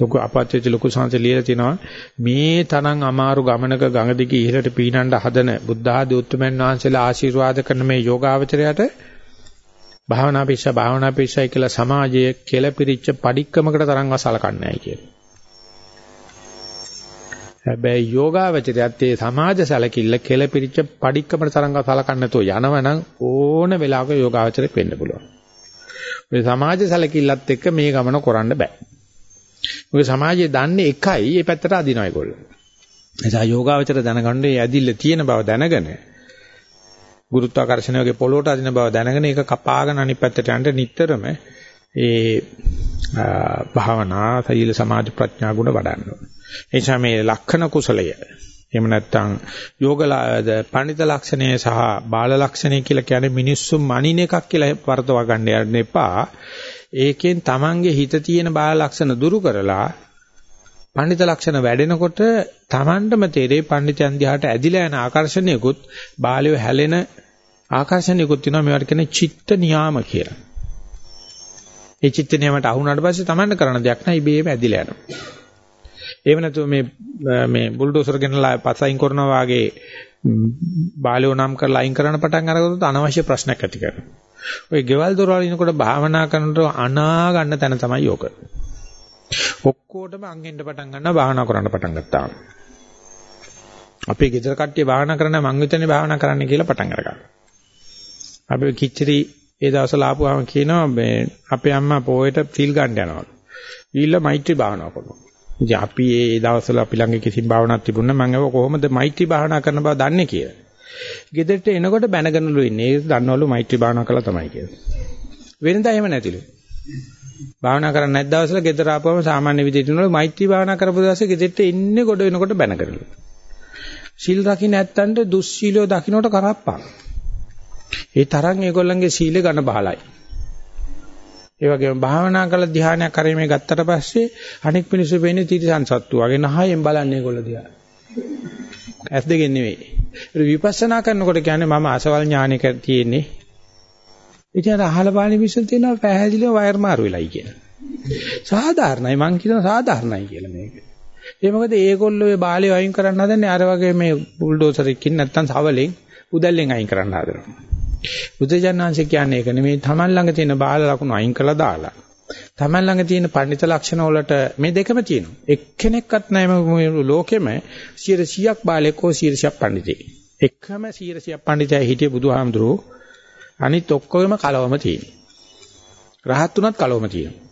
Speaker 1: ලොකු අපත්‍යච ලොකු සංසය ලියලා තිනවා මේ තරම් අමාරු ගමනක ගඟ දිගේ ඉහළට පීනන්න හදන බුද්ධ ආදී උත්තරමයන් වහන්සේලා ආශිර්වාද කරන මේ යෝගාවචරයට භාවනා පිස්සා භාවනා පිස්සයි කියලා සමාජයේ කෙලපිරිච්ච padikkamakata තරම් අසලකන්නේ නැහැ කියලා. හැබැයි යෝගාවචරයත් ඒ සමාජ සැලකිල්ල කෙලපිරිච්ච padikkamata තරංග සලකන්න නැතුව යනවනම් ඕන වෙලාවක යෝගාවචරයක් වෙන්න පුළුවන්. මේ සමාජ සැලකිල්ලත් එක්ක මේ ගමන කරන්න බෑ. මොකද සමාජයේ දන්නේ එකයි මේ පැත්තට අදිනවා ඒගොල්ලෝ. එසා යෝගාවචර දැනගන්න ඒ ඇදිල්ල තියෙන බව දැනගෙන ගුරුත්වාකර්ෂණය වගේ පොළොවට අදින බව දැනගෙන ඒක කපාගෙන අනිත් පැත්තට යන්න නිටතරම ඒ භාවනා සීල සමාධි ප්‍රඥා ගුණ වඩන්න ඕනේ. එනිසා මේ ලක්ෂණ කුසලය එහෙම නැත්නම් යෝගලාද පණිත ලක්ෂණය සහ බාල ලක්ෂණය කියලා කියන්නේ මිනිස්සු මනින එකක් කියලා වර්තව ගන්න යන්න එපා. ඒකෙන් Tamange හිත තියෙන බාල ලක්ෂණ දුරු කරලා පණිත ලක්ෂණ වැඩෙනකොට Tamanටම තේරේ පණිතයන් දිහාට ඇදිලා යන ආකර්ෂණයකුත් බාලය හැලෙන ආකර්ෂණයකුත් තියෙනවා මේවට කියන්නේ චිත්ත නියාම කියලා. ඒ චිත්ත නියාමයට අහුණාට පස්සේ Tamanne කරන දෙයක් නෑ ඉබේම ඇදිලා යනවා. එහෙම නැතුව මේ මේ බුල්ඩෝසර් ගෙනලා පස් අයින් කරනවා වගේ බාලයෝ නම් කරලා අයින් කරන පටන් අරගත්තොත් අනවශ්‍ය ප්‍රශ්නයක් ඇති කරනවා. ඔය ගෙවල් දොරවල් ඉනකොට භාවනා කරනකොට අනා ගන්න තැන තමයි යෝග. ඔක්කොටම අංගෙන්න පටන් ගන්නවා භාවනා කරන්න පටන් ගත්තාම. අපේ ගෙදර කට්ටිය භාවනා කරන මං විතරනේ භාවනා කරන්න කියලා පටන් අරගන්නවා. අපි කිච්චරි ඒ දවස්වල ආපුවාම කියනවා මේ අපේ අම්මා පොයට සිල් ගන්න යනවා. ඊළ මෛත්‍රී භාවනා කරනවා. ඉතින් අපි ඒ දවස්වල අපි ළඟ කිසිම භාවනාවක් තිබුණා මම ඒව කොහොමද මෛත්‍රී භාවනා කරන බව දන්නේ කියලා. ගෙදරට එනකොට බැනගෙනලු ඉන්නේ. ඒක දන්නවලු මෛත්‍රී භාවනා කළා තමයි කියලා. වෙනදා එහෙම නැතිලු. භාවනා කරන්නේ නැත් දවස්වල ගෙදර ආපුවම සාමාන්‍ය විදිහට නෝ මෛත්‍රී භාවනා කරපු දවසේ ගෙදරට එන්නේ ගොඩ වෙනකොට බැනගෙනලු. සීල් රකින්න නැත්තන්ට දුස්සීලෝ දකින්නට කරප්පා. ඒ තරම් ඒගොල්ලන්ගේ සීලේ ඝන බහලයි. ඒ වගේම භාවනා කළ ධානයක් කරේ මේ ගත්තට පස්සේ අනෙක් මිනිස්සු වෙන්නේ තිරිසන් සත්තු වගේ නහයෙන් බලන්නේ ඒගොල්ලෝ දිහා. ඇස් දෙකෙන් නෙවෙයි. විපස්සනා කරනකොට කියන්නේ මම අසවල් ඥානයක තියෙන්නේ. ඉතින් අහල පාන මිනිස්සු තියෙනවා පැහැදිලිව වයර් මාරු වෙලයි කියන. සාධාරණයි මං කියනවා සාධාරණයි කියලා මේක. ඒ මොකද ඒගොල්ලෝ ඒ බාලේ අයින් කරන්න හදන්නේ අර වගේ මේ බුල්ඩෝසරකින් නැත්තම් සවලෙන් උදැල්ලෙන් අයින් කරන්න හදනවා. බුදුජානනාංශ කියන්නේ ඒක නෙමෙයි තමන් ළඟ තියෙන බාල ලකුණු අයින් කළා දාලා. තමන් ළඟ තියෙන පඬිත ලක්ෂණ වලට මේ දෙකම තියෙනවා. එක්කෙනෙක්වත් නැහැ මේ ලෝකෙම 100ක් බාලෙක් හෝ 100ක් පඬිතෙක්. එකම 100ක් පඬිතයි හිටිය බුදුහාමුදුරුවෝ අනිත් ඔක්කොගෙම කලවම තියෙනවා. රහත් උනත් කලවම තියෙනවා.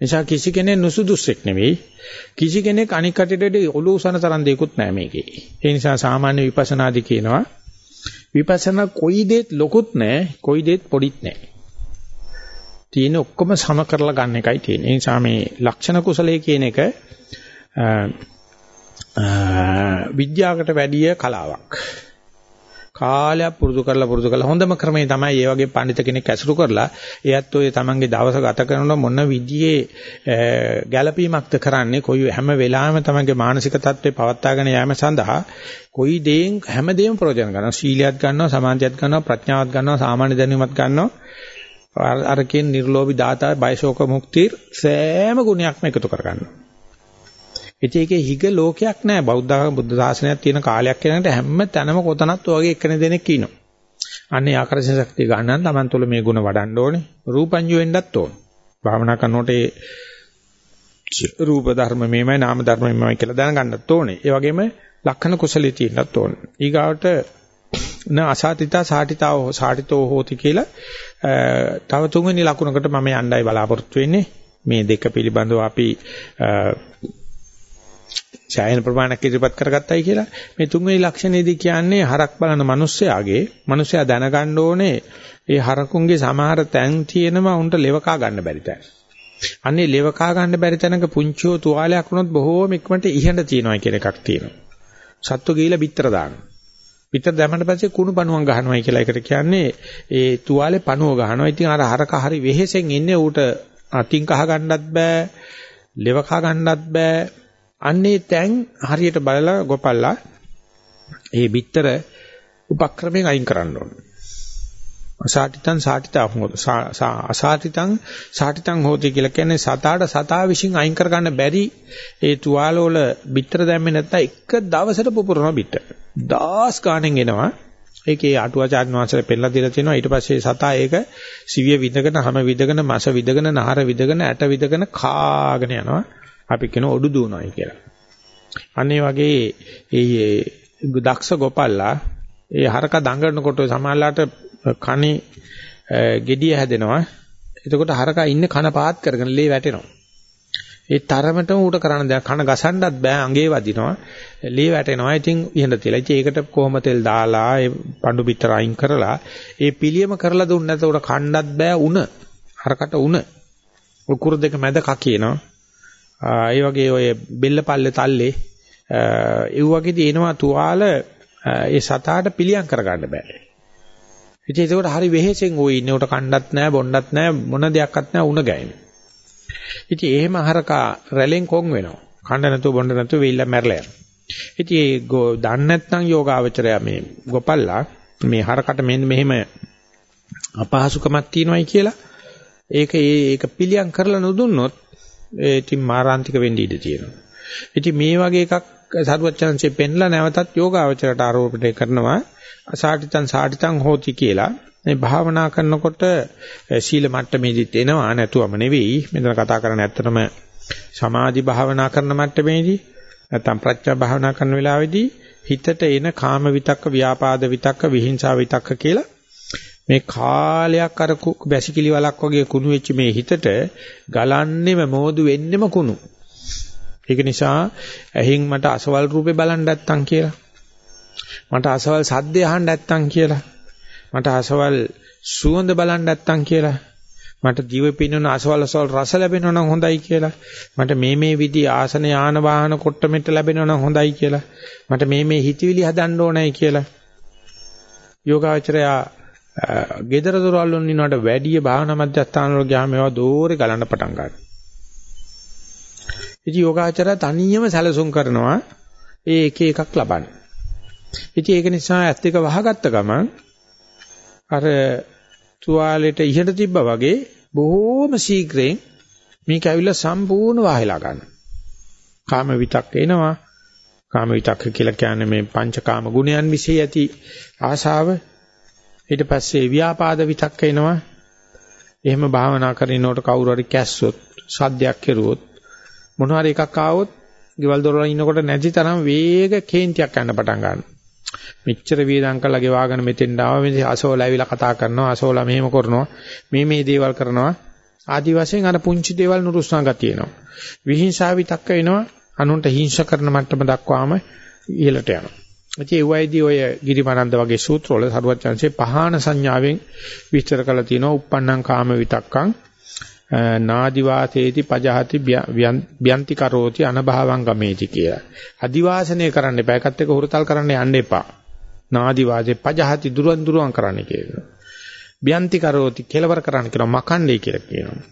Speaker 1: නිසා කිසි කෙනෙක් නුසුදුස්සෙක් නෙවෙයි. කිසි කෙනෙක් අනික් කටට ඔලුව උසන තරම් දෙයක්වත් නැහැ මේකේ. ඒ නිසා සාමාන්‍ය විපස්සනාදි කියනවා විපස්සනා කොයි දෙයක් ලොකුත් නැහැ, කොයි දෙයක් පොඩිත් නැහැ. තියෙන ඔක්කොම සම කරලා ගන්න එකයි තියෙන්නේ. ඒ නිසා මේ ලක්ෂණ කුසලයේ කියන එක විද්‍යාවකට වැඩිය කලාවක්. කාලයක් පුරුදු කරලා පුරුදු කරලා හොඳම ක්‍රමය තමයි මේ වගේ පඬිත කෙනෙක් ඇසුරු කරලා එයත් ඔය තමන්ගේ දවස ගත කරනකොට මොන විදිහේ ගැළපීමක්ද කරන්නේ කොයි හැම වෙලාවෙම තමන්ගේ මානසික තත්ත්වේ පවත්වාගෙන යාම සඳහා කොයි දේෙන් හැම දෙයක්ම ප්‍රයෝජන ගන්නවා. සීලියත් ගන්නවා සමාධියත් ගන්නවා ප්‍රඥාවත් ගන්නවා සාමාන්‍ය දැනුමත් ගන්නවා. අරකින් නිර්ලෝභී දාතා බයශෝක මුක්තිර් සෑම ගුණයක්ම එකතු කරගන්නවා. ඉතින් ඒකේ හිග ලෝකයක් නැහැ. බෞද්ධ බුද්ධ ශාසනයක් තියෙන කාලයක් යනකොට හැම තැනම කොතනත් ඔයගේ එක්කෙනෙක් දෙනෙක් ඉන්නවා. අන්නේ ආකර්ෂණ ශක්තිය ගන්න නම් Taman තුල මේ ಗುಣ වඩන්න ඕනේ. රූපංජු වෙන්නත් ඕනේ. භාවනා කරනකොට ඒ රූප ධර්ම මේමයි නාම ධර්ම මේමයි කියලා දැනගන්නත් ඕනේ. ඒ වගේම ලක්ෂණ කුසලයේ තියෙන්නත් ඕනේ. ඊගාවට න අසාතිතා සාටිතාව සාටිතෝ හෝති කියලා තව තුන්වෙනි ලකුණකට මම යණ්ඩයි බලාපොරොත්තු වෙන්නේ. මේ දෙක පිළිබඳව අපි ඡායන ප්‍රමාණයක් ඉදිරිපත් කරගත්තයි කියලා මේ තුන්වෙනි ලක්ෂණයේදී කියන්නේ හරක් බලන මිනිස්සයාගේ මිනිස්සයා දැනගන්න ඕනේ ඒ හරකුන්ගේ සමහර තැන් තියෙනවා උන්ට ලෙවකා ගන්න බැරි තැන්. අන්නේ ලෙවකා ගන්න බැරි තැනක පුංචිව තුවාලයක් වුණොත් බොහෝම ඉක්මනට ඉහළ තියෙනවා කියන එකක් තියෙනවා. සත්තු ගිහිලා පිටර දානවා. පිටර දැම්මට පස්සේ කුණු පණුවන් ගහනවායි කියලා එකට කියන්නේ ඒ තුවාලේ පණුව ගහනවා. ඉතින් අර හරක හරි වෙහෙසෙන් ඉන්නේ ඌට අතින් කහ ගන්නත් බෑ, ලෙව කහ ගන්නත් බෑ. අන්නේ තැන් හරියට බලලා ගොපල්ලා ඒ බිත්තර උපක්‍රමයෙන් අයින් කරන්න ඕනේ. අසාටිතං සාටිතා හොත අසාටිතං සාටිතං හොති කියලා කියන්නේ සතාට සතා විසින් අයින් කර ගන්න බැරි ඒ තුවාල වල බිත්තර දැම්මේ නැත්නම් එක දවසට පුපුරන බිත්තර. දාස් ගාණෙන් එනවා. ඒකේ අටුවාචාර්ය වංශය පෙන්නලා දීලා තියෙනවා. ඊට පස්සේ සතා ඒක සිවිය විදගෙන, හැම විදගෙන, මස විදගෙන, නහර විදගෙන, ඇට විදගෙන කාගෙන යනවා. අපි කියන ඔඩු දුවනවායි කියලා. අනේ වගේ ඒ දක්ෂ ගොපල්ලා ඒ හරක දඟලනකොට සමාල්ලාට කනේ gediya හැදෙනවා. එතකොට හරකා ඉන්නේ කන පාත් කරගෙන ලේ වැටෙනවා. ඒ තරමටම ඌට කරන්න දෙයක් කන ගසන්නත් බෑ අඟේ වදිනවා. ලේ වැටෙනවා. ඉතින් ඉහෙඳ තියලා. ඉතින් ඒකට කොහොම තෙල් දාලා ඒ පඳු පිටර අයින් කරලා ඒ පිළියම කරලා දුන්න නැතකොට කන්නත් බෑ උණ. හරකට උණ. උකුරු දෙක මැද කකිනවා. ඒ වගේ ඔය බෙල්ල පල්ලේ තල්ලේ ඒ වගේදී එනවා තුවාල ඒ සතාට පිළියම් කරගන්න බෑ. ඉතින් ඒකට හරි වෙහෙසෙන් ওই ඉන්නේ උට කණ්ඩත් නැහැ බොණ්ඩත් නැහැ මොන දෙයක්වත් නැහැ උණ ගෑනේ. ඉතින් එහෙම හරකා රැලෙන් කොන් වෙනවා. කණ්ඩ නැතුව බොණ්ඩ නැතුව වෙයිලා මැරලා යනවා. ඉතින් ඒ දන්නේ නැත්නම් යෝගාවචරය මේ ගොපල්ලා මේ හරකට මෙන්න මෙහෙම අපහසුකමක් තියෙනවයි කියලා ඒක ඒක පිළියම් කරලා නොදුන්නොත් ඒ ඉතින් මාරාන්තික වෙන්න ඉඩ තියෙනවා. ඉතින් මේ වගේ එකක් සරුවච්චන්සේ පෙන්ලා නැවතත් යෝගාවචරයට ආරෝපණය කරනවා. අසාටිතං සාටිතං හෝති කියලා. මේ භාවනා කරනකොට සීල මට්ටමේදීත් එනවා නැතුවම නෙවෙයි. මෙතන කතා කරන්නේ ඇත්තටම සමාධි භාවනා කරන මට්ටමේදී නැත්නම් ප්‍රඥා භාවනා කරන වෙලාවේදී හිතට එන කාම විතක්ක ව්‍යාපාද විතක්ක විහිංසා විතක්ක කියලා මේ කාලයක් අර බැසිකිලි වලක් වගේ කුණු වෙච්ච මේ හිතට ගලන්නෙම මෝදු වෙන්නෙම කුණු. ඒක නිසා ඇහින් මට අසවල් රූපේ බලන්න නැත්තම් කියලා මට අසවල් සද්දේ අහන්න නැත්තම් කියලා. මට අසවල් සුවඳ බලන්න නැත්තම් කියලා. මට දිව පිනන අසවල් අසවල් රස ලැබෙනවා නම් හොඳයි කියලා. මට මේ මේ විදි ආසන යාන වාහන කොට්ටමෙට ලැබෙනවා නම් හොඳයි කියලා. මට මේ මේ හිතවිලි හදන්න ඕනයි කියලා. යෝගාචරයා gedara doral වලින් ඉන්නවට වැඩිය භාවනා මධ්‍යස්ථාන වල ගියාම ඒවා දෝරේ ගලන්න පටන් ගන්නවා. ඉතින් යෝගාචරය තනියම සැලසුම් කරනවා ඒ එක එකක් ලබන්න. ඉතින් ඒක නිසා ඇත් දෙක වහගත්ත ගමන් අර තුවාලෙට ඉහට තිබ්බා වගේ බොහෝම ශීඝ්‍රයෙන් මේක ඇවිල්ලා සම්පූර්ණ වහලා ගන්නවා. කාම විතක් එනවා. කාම විතක් කියලා කියන්නේ මේ පංචකාම ගුණයන් વિશે ඇති ආශාව. ඊට පස්සේ ව්‍යාපාද විතක් එනවා. එහෙම භාවනා කරනකොට කවුරු හරි කැස්සොත්, සද්දයක් කෙරුවොත් මොනවා හරි එකක් ආවොත් ගෙවල් දොරවල් ඉන්නකොට නැති තරම් වේග කේන්තියක් යන්න පටන් ගන්නවා. මෙච්චර වේදම් කළා ගෙවාගෙන මෙතෙන් ආව. මේ අසෝල ඇවිල්ලා කතා කරනවා. අසෝල මෙහෙම කරනවා. මේ මේ දේවල් කරනවා. ආදි වශයෙන් අර පුංචි දේවල් නුරුස්නා ගතියනවා විහිංසාව විතක්ක වෙනවා අනුන්ට හිංස කරන මට්ටම දක්වාම ඉහළට යනවා. ඉතින් ඒ වයිදී ඔය ගිරිමානන්ද වගේ සූත්‍රවල සරුවත් chance පහාන සංඥාවෙන් විස්තර කරලා තියෙනවා uppannam කාම විතක්කං නාදි වාසේති පජහති බ්‍යන්ති කරෝති අනභවං ගමේති කියලා. අදිවාසනය කරන්න එපා. ඒකත් එක්ක හුරතල් කරන්න යන්න එපා. නාදි වාසේ පජහති දුරන් දුරන් කරන්න කියනවා. බ්‍යන්ති කරෝති කෙලවර කරන්න කියනවා. මකන්නේ කියලා කියනවා.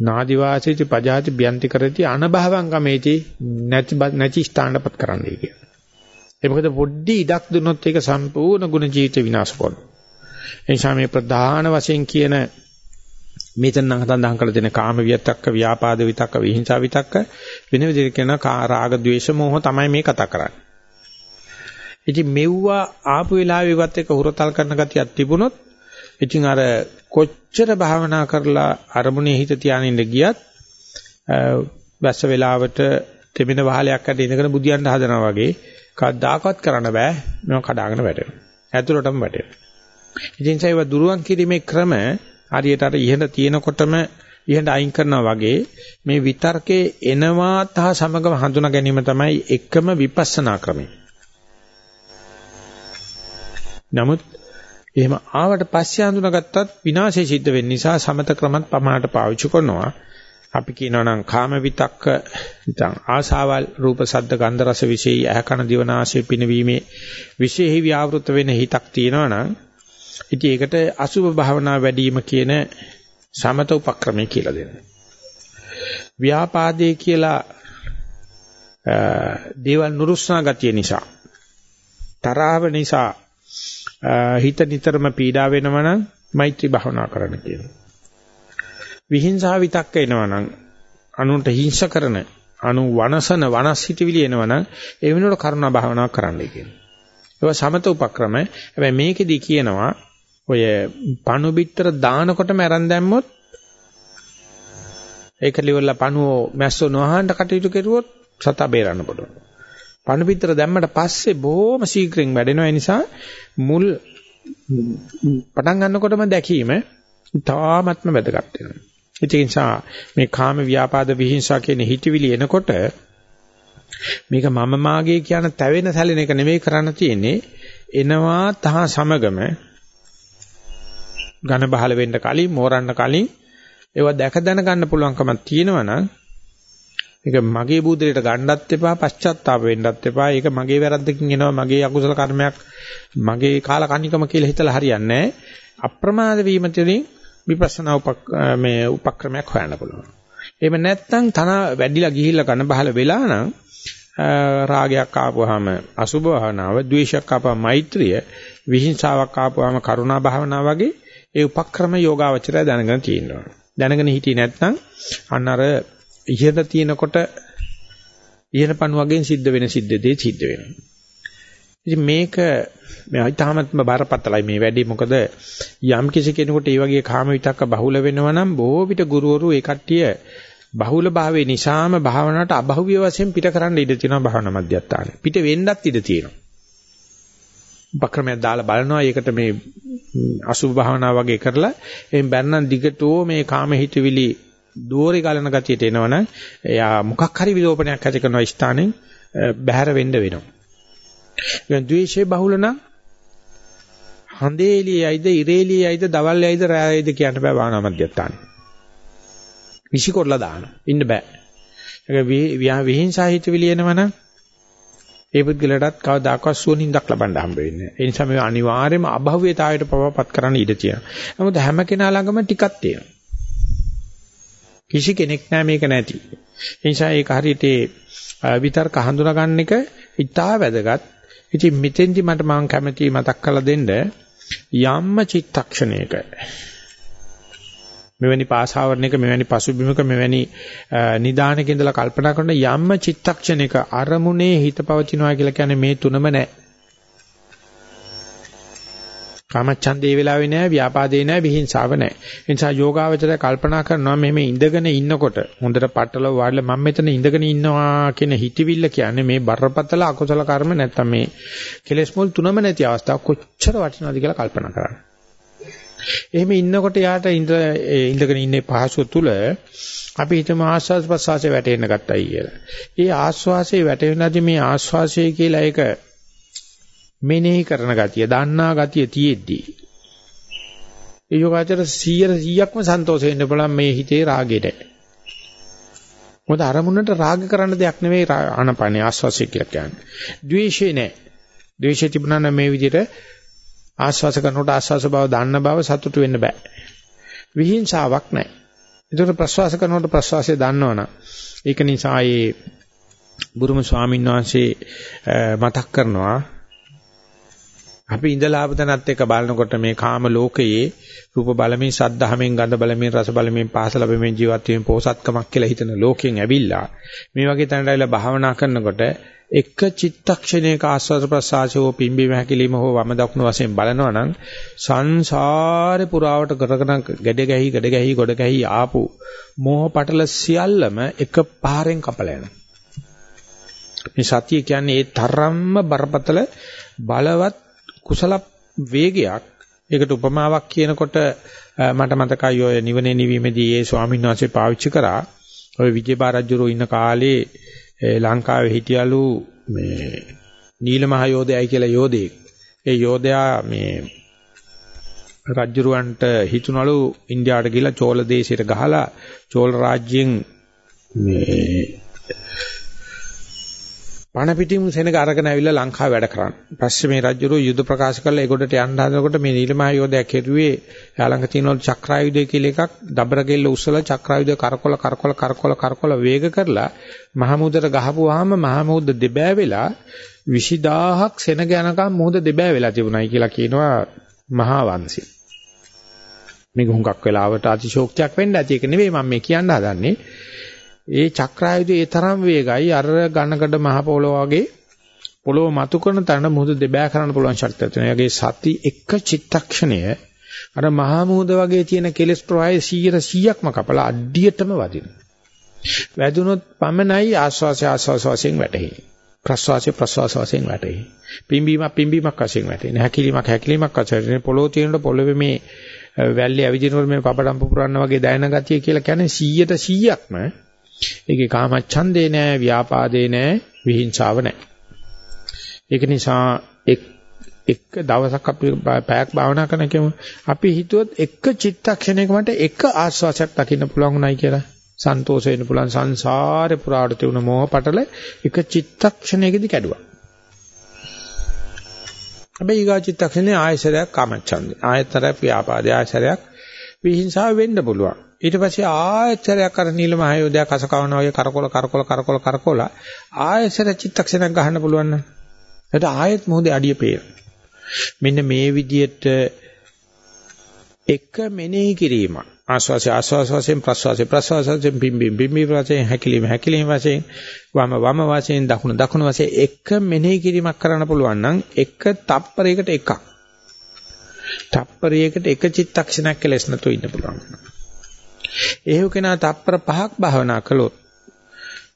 Speaker 1: නාදි වාසේති පජහති බ්‍යන්ති කරති අනභවං ගමේති නැති නැති ස්ථානපත් කරන්නයි කියනවා. ඒ මොකද පොඩ්ඩි ඉඩක් දුන්නොත් ඒක සම්පූර්ණ ගුණ ජීවිත විනාශ කරනවා. එනිසා මේ ප්‍රධාන වශයෙන් කියන මෙතන නම් හදන් කරලා දෙන කාම විතක්ක ව්‍යාපාද විතක්ක විහිංසා විතක්ක වෙන විදිහට කියන රාග ద్వේෂ මෝහ තමයි මේ කතා කරන්නේ. ඉතින් මෙව්වා ආපු වෙලාවෙවත් එක හුරතල් කරන ගතියක් තිබුණොත් ඉතින් අර කොච්චර භාවනා කරලා අරමුණේ හිත තියානින්න ගියත් වැස්ස වෙලාවට තෙමෙන වහලයක් අත ඉඳගෙන බුදියන්න හදනවා වගේ කවදාකවත් කරන්න බෑ මේව කඩාගෙන වැටෙනවා. ඇතුළටම වැටෙනවා. ඉතින් ඒව දුරුවන් කිරීමේ ක්‍රම හරියට අර ඉහළ තියෙනකොටම ඉහෙන්ට අයින් කරනවා වගේ මේ විතර්කේ එනවා තහ සමගම හඳුනා ගැනීම තමයි එකම විපස්සනා ක්‍රමය. නමුත් එහෙම ආවට පස්සේ හඳුනාගත්තත් විනාශය සිද්ධ වෙන්න නිසා සමත ක්‍රමත් පමාණට පාවිච්චි කරනවා. අපි කියනවා නම් කාම විතක්ක නිකන් ආසාවල් රූප සද්ද ගන්ධ රස විශේෂයි ඇහ කන දිවනාසය පිනවීමේ විශේෂයි ව්‍යාවෘත වෙන හිතක් තියෙනවා නම් ඉතින් ඒකට අසුභ භාවනා වැඩිම කියන සමත උපක්‍රමය කියලා දෙනවා. ව්‍යාපාදේ කියලා දේවල් නුරුස්නා ගතිය නිසා තරහව නිසා හිත නිතරම පීඩා වෙනවනම් මෛත්‍රී භාවනා කරන්න කියනවා. විහිංසාව විතක්ක එනවනම් අනුන්ට හිංස කරන අනු වනසන වනස් හිතවිලි එනවනම් ඒ වෙනුවට කරුණා භාවනාවක් කරන්නයි කියන්නේ. ඒවා සමත උපක්‍රම. හැබැයි මේකෙදි කියනවා ඔය පණු බිත්තර දානකොටම අරන් දැම්මොත් ඒක liverලා පණුව මැස්සෝ නොහඬ කටයුතු කරුවොත් සතා බේරන්න පුළුවන්. පණු බිත්තර දැම්මට පස්සේ බොහොම ශීඝ්‍රයෙන් වැඩෙනවා. ඒ නිසා මුල් පටන් ගන්නකොටම දැකීම තාමත්ම වැදගත් වෙනවා. ඒ නිසා මේ කාම ව්‍යාපාද විහිංසා කියන හිතවිලි එනකොට මේක මම මාගේ කියන තැවෙන සැලෙන එක නෙමෙයි කරන්න තියෙන්නේ. එනවා තහ සමගම ඝන බහල වෙන්න කලින් මෝරන්න කලින් ඒවා දැක දැන ගන්න පුළුවන්කමක් තියෙනවා නම් ඒක මගේ බුද්ධියට ගන්නත් එපා පශ්චාත්තාප වෙන්නත් එපා. ඒක මගේ වැරද්දකින් එනවා මගේ අකුසල කර්මයක් මගේ කාලකන්නිකම කියලා හිතලා හරියන්නේ අප්‍රමාද වීම තුළින් විපස්සනා උපක් මේ උපක්‍රමයක් හොයන්න පුළුවන්. එහෙම නැත්නම් තන වැඩිලා ගිහිල්ලා කන බහල වෙලා නම් රාගයක් ආපුවාම අසුභ භාවනාව, ද්වේෂයක් ආපුවාම මෛත්‍රිය, විහිංසාවක් ආපුවාම කරුණා භාවනාව වගේ ඒ උපක්‍රම යෝගාවචරය දැනගෙන තියෙනවා. දැනගෙන හිටියේ නැත්නම් අන්න අර ඉහත තියෙනකොට ඉහන පණුවගෙන් සිද්ධ වෙන සිද්ධ දේ සිද්ධ වෙනවා. ඉතින් මේක මේ හිතාමත්ම බරපතලයි මේ වැඩි මොකද යම් කිසි කෙනෙකුට මේ වගේ කාම විතක්ක බහුල වෙනවා නම් බොහෝ විට ගුරුවරු ඒ කට්ටිය බහුල භාවයේ නිසාම භාවනාවට අබහුවිය වශයෙන් පිට කරන්න ඉඩ තියෙනවා භාවනා මධ්‍යස්ථානේ. පිට වෙන්නත් ඉඩ තියෙනවා. උපක්‍රමයක් දාලා බලනවා ඒකට මේ අසුභ භාවනා වගේ කරලා එම් බැන්නම් දිගටෝ මේ කාම හිතවිලි දෝරේ ගලන ගතියට එනවනම් එයා මොකක් හරි විලෝපනයක් ඇති කරන ස්ථානෙන් බැහැර වෙන්න වෙනවා. දැන් ද්වේෂය බහුල නම් හඳේලියයිද ඉරේලියයිද දවල්යයිද රායයිද කියන්න බෑ වානා මධ්‍යස්ථානේ. විසිකොරලා දාන. ඉන්න බෑ. ඒක විහිංසා හිතවිලි එනවනම් ඒ පුද්ගලයාටත් කවදාකවත් සුවනින්දක් ලබන්න හම්බ වෙන්නේ නැහැ. ඒ නිසා මේ අනිවාර්යයෙන්ම අභව්‍යතාවයට පවපත් කරන්න ඉඩ තියෙනවා. නමුත් හැම කෙනා ළඟම ටිකක් තියෙනවා. කිසි කෙනෙක් නැහැ මේක නැති. ඒ නිසා ඒක හරියට විතර්ක හඳුනා ගන්න එක ඉතා වැදගත්. ඉතින් මෙතෙන්දි මට මම කැමැති මතක් කරලා දෙන්න යම්ම චිත්තක්ෂණයක මෙවැනි පාසාවරණයක මෙවැනි පසුබිමක මෙවැනි නිදානක ඉඳලා කල්පනා කරන යම්ම චිත්තක්ෂණයක අරමුණේ හිත පවතිනවා කියලා කියන්නේ මේ තුනම නැහැ. කාමච්ඡන්දේ වෙලාවේ නැහැ, ව්‍යාපාදේ නැහැ, විහිංසාව නැහැ. ඒ නිසා යෝගාවචරය කල්පනා කරනවා මෙහෙම ඉඳගෙන ඉන්නකොට හොඳට පట్టල වාඩිලා මම මෙතන ඉඳගෙන ඉන්නවා කියන හිතවිල්ල කියන්නේ මේ බරපතල අකුසල කර්ම නැත්තම් මේ කෙලෙස් මුල් තුනම නැති අවස්ථාව කොච්චර වටිනවද කියලා කල්පනා කරන්න. එහෙම ඉන්නකොට යාට ඉඳගෙන ඉන්නේ පහසුව තුල අපි හිතමු ආස්වාද ප්‍රසවාසයේ වැටෙන්න ගත්තයි කියලා. ඒ ආස්වාසයේ වැටෙනදී මේ ආස්වාසය කියලා ඒක මෙනෙහි කරන ගතිය, දන්නා ගතිය තියෙද්දී. ඒ යෝගාචර 100%ක්ම සන්තෝෂ වෙන්න බලන්න මේ හිතේ රාගෙට. මොකද අරමුණට රාග කරන්න දෙයක් නෙවෙයි ආනපනේ ආස්වාසය කියලා කියන්නේ. ද්වේෂේ නෑ. ද්වේෂය තිබුණා නම් මේ විදිහට ආස්වාස කරනකොට ආස්වාස බව දන්න බව සතුටු වෙන්න බෑ. විහිංසාවක් නැහැ. ඒතර ප්‍රස්වාස කරනකොට ප්‍රස්වාසය දන්නවනම් ඒක නිසා ඒ බුරුම ස්වාමීන් වහන්සේ මතක් කරනවා අපි ඉඳලා ආපතනත් එක්ක බලනකොට මේ කාම ලෝකයේ රූප බලමින් සද්ධාමෙන් ගඳ බලමින් රස බලමින් පහස ලැබෙමින් ජීවත් වීම පොහසත්කමක් කියලා හිතන ලෝකෙන් ඇවිල්ලා මේ වගේ තැනට ඇවිල්ලා භාවනා කරනකොට එක චිත්තක්ෂණයක ආස්වාද ප්‍රසආසෝ පිම්බීම හැකිලිම හෝ වම දකුණු වශයෙන් බලනවා නම් සංසාරේ පුරාවට කරගෙන ගැඩ ගැහි ගැඩ ගැහි ගොඩ ගැහි ආපු මෝහ පටල සියල්ලම එක පාරෙන් කපලා යනවා. මේ සතිය කියන්නේ ඒ තරම්ම බරපතල බලවත් කුසල වේගයක් ඒකට උපමාවක් කියනකොට මට මතකයි ඔය නිවනේ නිවීමේදී ඒ ස්වාමීන් වහන්සේ පාවිච්චි කරා ඔය විජේබා රජුරෝ ඉන්න කාලේ ලංකාවේ හිටියලු මේ නීලමහ යෝධයයි කියලා යෝධයෙක්. ඒ යෝධයා මේ රජුරවන්ට හිතුණලු ඉන්දියාවට ගිහලා චෝල දේශයට ගහලා චෝල රාජ්‍යයෙන් මේ පණ පිටින් සෙනග අරගෙන ඇවිල්ලා ලංකාව වැඩ කරන්න. පස්සේ මේ රජුරෝ යුද ප්‍රකාශ කරලා ඒකට යන්න හදනකොට මේ නීලමහ යෝධයා කෙරුවේ යාළඟ තියෙන චක්‍රායුධය කියලා එකක් දබර ගෙල්ල උස්සලා චක්‍රායුධය කරකොල කරකොල කරකොල කරකොල වේග කරලා මහමුදට ගහපුවාම මහමුද දෙබෑ වෙලා 20000ක් සෙනග යනකම් මුහුද දෙබෑ වෙලා තිබුණයි කියලා කියනවා මහා වංශය. මේක හුඟක් වෙලාවට අතිශෝක්තියක් වෙන්න ඇති ඒක නෙවෙයි මම මේ කියන්න හදන්නේ. ඒ චක්‍රායුධය ඒ තරම් වේගයි අර ඝනකඩ මහ පොළොව වගේ පොළොව මතු කරන තරණ මුහුද දෙබෑ කරන්න පුළුවන් ශක්තිය තියෙනවා. ඒගේ සති එක චිත්තක්ෂණය අර මහා මුහුද වගේ තියෙන කෙලස් ප්‍රවාහය 100%ක්ම කපලා අඩියටම වදිනවා. වැදුනොත් පමණයි ආස්වාසය ආස්වාස වශයෙන් වැටෙන්නේ. ප්‍රස්වාසය ප්‍රස්වාස වශයෙන් වැටෙන්නේ. පිම්බීමක් පිම්බීමක් වශයෙන් වැටෙන්නේ. හැකිලීමක් හැකිලීමක් වශයෙන් පොළොව තියෙනකොට පොළොවේ මේ වැල්ලේ ඇවිදිනකොට මේ පපඩම් පුපුරන්න වගේ දැනෙන ගතිය කියලා කියන්නේ 100ට 100ක්ම ඒකේ කාමච්ඡන්දේ නෑ, ව්‍යාපාදේ නෑ, විහිංසාව නෑ. ඒක නිසා එක් එක දවසක් අපි පැයක් භාවනා කරන කෙමු අපි හිතුවොත් එක චිත්තක්ෂණයක මට එක ආස්වාසයක් දකින්න පුළුවන් උනායි කියලා සන්තෝෂ වෙන්න පුළුවන් සංසාරේ පුරාට තිබුණ මෝහ පටල එක චිත්තක්ෂණයකදී කැඩුවා. හැබැයි ඊගා චිත්තක්ෂණේ ආයසරයක් කාමච්ඡන්දේ ආයතරයක් ව්‍යාපාදේ ආයසරයක් විහිංසාව වෙන්න පුළුවන්. ඊට පස්සේ ආයතරයක් අර නිල මහයෝධයා කස කවන වගේ කරකොල කරකොල කරකොල කරකොල ආයසර චිත්තක්ෂණයක් ගහන්න පුළුවන් නම් එතකොට ආයත් මොහොතේ අඩිය පේන. මෙන්න මේ විදියට එක මෙනෙහි කිරීම ආස්වාසය ආස්වාස වශයෙන් ප්‍රස්වාසය ප්‍රස්වාස වශයෙන් බිම්බිම් බිම්බි වශයෙන් හැකිලිම හැකිලිම වශයෙන් වම වම වශයෙන් දකුණු දකුණු වශයෙන් එක මෙනෙහි කිරීමක් කරන්න පුළුවන් නම් එක තප්පරයකට එකක් තප්පරයකට එක චිත්තක්ෂණයක් කෙලස් නැතුව ඉන්න පුළුවන්. එහෙව් කෙනා තප්පර පහක් භාවනා කළොත්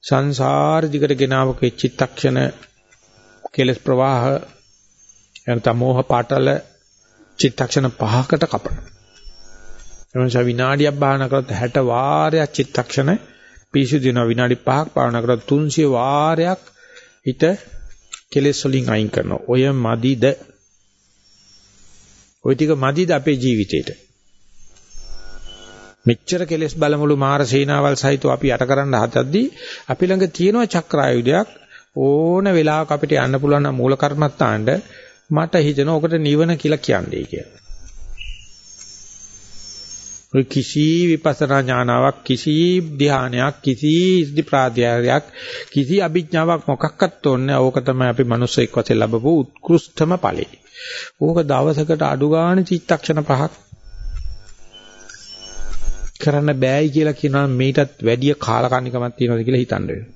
Speaker 1: සංසාර දිගට ගෙනාවක චිත්තක්ෂණ කෙලස් ප්‍රවාහ එනත මෝහ පාටල චිත්තක්ෂණ පහකට කපන. එමන්සා විනාඩියක් භාවනා කරොත් 60 වාරයක් චිත්තක්ෂණ පිසුදු වෙනවා විනාඩි 5ක් භාවනා කරොත් 300 වාරයක් හිත කෙලස් වලින් අයින් කරනවා. ඔය මදිද ওই ටික මදිද අපේ ජීවිතේට? මෙච්චර කෙලස් බලමුළු මාර සේනාවල් සහිතව අපි යට කරන්න හදද්දී අපි ළඟ තියෙන චක්‍රායුධයක් ඕන වෙලාවක අපිට යන්න පුළුවන් නම් මූල කර්මත්තාණ්ඩ මට හිතෙන ඔකට නිවන කියලා කියන්නේ කියලා. ඔය කිසි විපස්සනා ඥානාවක් කිසි ධානයක් කිසි ඉස්දි ප්‍රාත්‍යාරයක් කිසි අභිඥාවක් මොකක්වත් ඕනේ ඕක තමයි අපි මනුස්සයෙක් වශයෙන් ලැබපු උත්කෘෂ්ඨම ඵලෙ. ඕක දවසකට අඩු ගන්න චිත්තක්ෂණ පහක් කරන්න බෑයි කියලා කියනවා මේකටත් වැඩිය කාලකන්නිකමක් තියෙනවද කියලා හිතන්න. වෙනවා.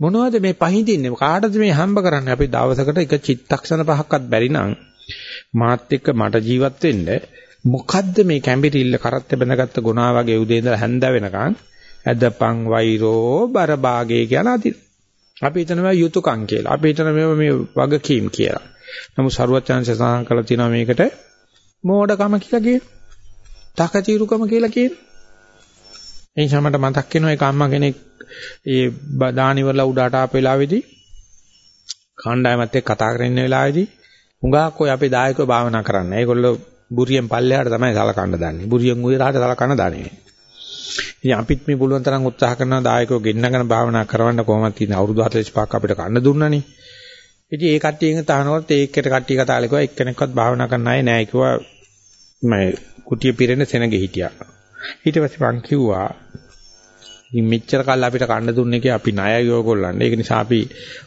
Speaker 1: මොනවද මේ පහඳින්නේ? කාටද මේ හම්බ කරන්නේ? අපි දවසකට එක චිත්තක්ෂණ පහක්වත් බැරි නම් මාත් එක්ක මට ජීවත් වෙන්න මොකද්ද මේ කැම්බිරිල්ල කරත් බැඳගත්ත ගුණා වගේ උදේ ඉඳලා හැන්ද වෙනකන් ඇදපන් වෛරෝ බරභාගේ කියන අදි අපි හිතනවා යුතුයකම් කියලා. අපි හිතනවා මේ වගකීම් කියලා. නමුත් සරුවචාන්සේ සඳහන් කරලා තියෙනවා මේකට මෝඩකම කියලා කියන. තකතිරුකම කියලා කියන. ඒ නිසා මට මතක් වෙනවා ඒක අම්මා කෙනෙක් ඒ දානිවල උඩට ආපු වෙලාවේදී කණ්ඩායමත් එක්ක කතා කරන වෙලාවේදී හුඟක් ඔය අපේ දායකව භාවනා කරන්න. ඒගොල්ලෝ බුරියෙන් පල්ලෙහාට තමයි සලකන්න දන්නේ. බුරියෙන් උයරාට සලකන්න දන්නේ. ඉතින් අපිත් මේ පුළුවන් තරම් උත්සාහ කරනවා දායකව ගෙන්නගෙන භාවනා කරවන්න කොහොමද තියෙන අවුරුදු 45ක් අපිට කන්න දුන්නනේ. ඉතින් ඒ කට්ටියන් තහනකොට ඒකට කට්ටිය කතා කළා කිව්වා එක්කෙනෙක්වත් භාවනා කරන්න ආයේ නැහැ කිව්වා මම කුටිය පිරෙන සෙනගෙ හිටියා. ඊට පස්සේ මං කිව්වා ඉතින් මෙච්චර කල් අපිට කන්න දුන්නේ කිය අපි ණයයි ඔයගොල්ලන්. ඒක නිසා අපි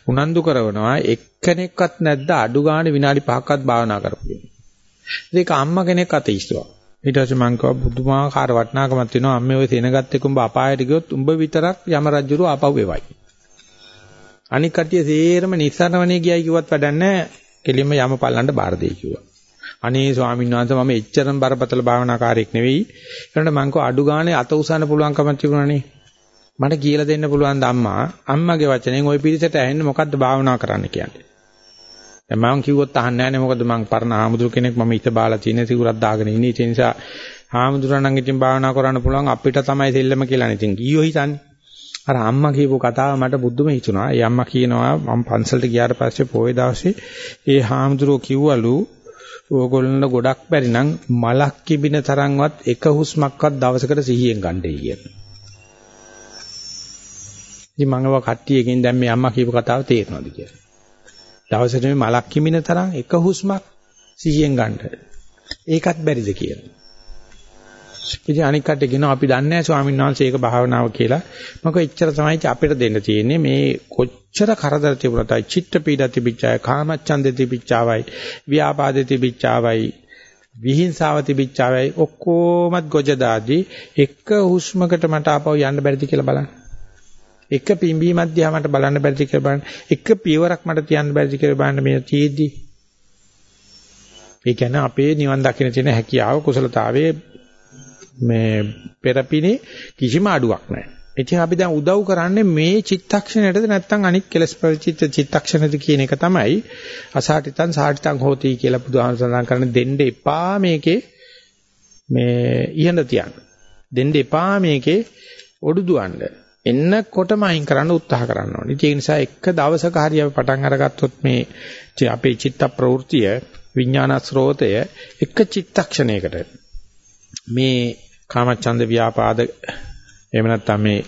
Speaker 1: උනන්දු කරනවා එක්කෙනෙක්වත් නැද්ද අඩු ගානේ විනාඩි 5ක්වත් භාවනා කරපු. ඒක අම්මා කෙනෙක් අතීස්තුවා. ඊට පස්සේ මං කිව්වා බුදුමාකාර වටිනාකමක් තියෙනවා අම්මේ ඔය සෙනගත් එක්ක උඹ අපායට ගියොත් උඹ විතරක් යම රජුරු ආපහු එවයි. අනික කට්ටිය සේරම නිස්සාරණවනේ ගියයි කිව්වත් වැඩක් නැහැ. කෙලින්ම යම පල්ලන්ට බාර දෙයි කිව්වා. අනේ ස්වාමීන් වහන්සේ මම එච්චරම බරපතල භාවනාකාරයෙක් නෙවෙයි. ඒකට මං කෝ අඩු ගානේ අත උසන්න පුළුවන්කමක් තිබුණානේ. මට කියලා දෙන්න පුළුවන් ද අම්මා අම්මගේ වචනෙන් ওই පිරිසට ඇහෙන්න මොකද්ද භාවනා කරන්න කියන්නේ. දැන් මම කිව්වොත් අහන්නේ නැහැ නේ මොකද මම පරණ ආමුදුර කෙනෙක් මම ඉත බාලා තියෙන සිවුරක් දාගෙන ඉන්නේ ඒ නිසා ආමුදුරණන් ඉතින් භාවනා කරන්න පුළුවන් අපිට තමයි දෙල්ලම කියලා නේ ඉතින් කීයෝ හිතන්නේ අර අම්මා කියපු කතාව මට බුද්ධම හිතුණා. ඒ අම්මා කියනවා මම පන්සලට ගියාට පස්සේ පොයේ දවසේ ඒ හාමුදුරුවෝ කිව්වලු ඕගොල්ලන්ට ගොඩක් බැරි නම් මලක් කිබින තරම්වත් එක හුස්මක්වත් දවසකට සිහියෙන් ගන්නයි කියලා. ඉතින් මම ඔය කට්ටියකින් දැන් මේ අම්මා කියපු කතාව තේරෙනවද කියලා. දවසට මේ මලක් කිමින තරම් එක හුස්මක් සිහියෙන් ගන්න. ඒකත් බැරිද කියලා. ඉතින් අනික් කට්ටිය කියනවා අපි දන්නේ නැහැ ස්වාමීන් වහන්සේ ඒක භාවනාව කියලා. මොකද එච්චර තමයි අපිට දෙන්න තියෙන්නේ මේ කොච්චර කරදර තිබුණාටයි චිත්ත පීඩා තිබිච්චාය කාමච්ඡන්දේ තිබිච්චාවයි ව්‍යාපාදේ තිබිච්චාවයි විහිංසාව තිබිච්චාවයි ඔක්කොමත් ගොජ දාදී එක හුස්මකට මට ආපහු යන්න බැරිද කියලා බලන්න. එක පිම්බීමක් දිහා මට බලන්න බැරිද කියලා බලන්න. එක පියවරක් මට තියන්න බැරිද කියලා බලන්න මේ තීදී. ඒ කියන්නේ අපේ නිවන් දකින්න තියෙන හැකියාව කුසලතාවයේ මේ පෙරපිනේ කිසිම අඩුවක් නැහැ. ඉතින් අපි දැන් උදව් කරන්නේ මේ චිත්තක්ෂණයටද නැත්නම් අනික් කෙලස් ප්‍රචිත්ත චිත්තක්ෂණද කියන එක තමයි අසාටිතං සාටිතං හෝති කියලා බුදුහාම සඳහන් කරන දෙන්න එපා මේකේ මේ ඉහඳ තියන්න. දෙන්න එපා මේකේ ඔඩු දුවන්න. එන්නකොටම අයින් කරන්න උත්සාහ කරන්න ඕනේ. ඒ නිසා එක දවසක හරි අපි පටන් අරගත්තොත් මේ අපේ චිත්ත ප්‍රවෘතිය විඥාන ස්රෝතය එක චිත්තක්ෂණයකට මේ කාමචන්ද ව්‍යාපාද එහෙම නැත්නම් මේ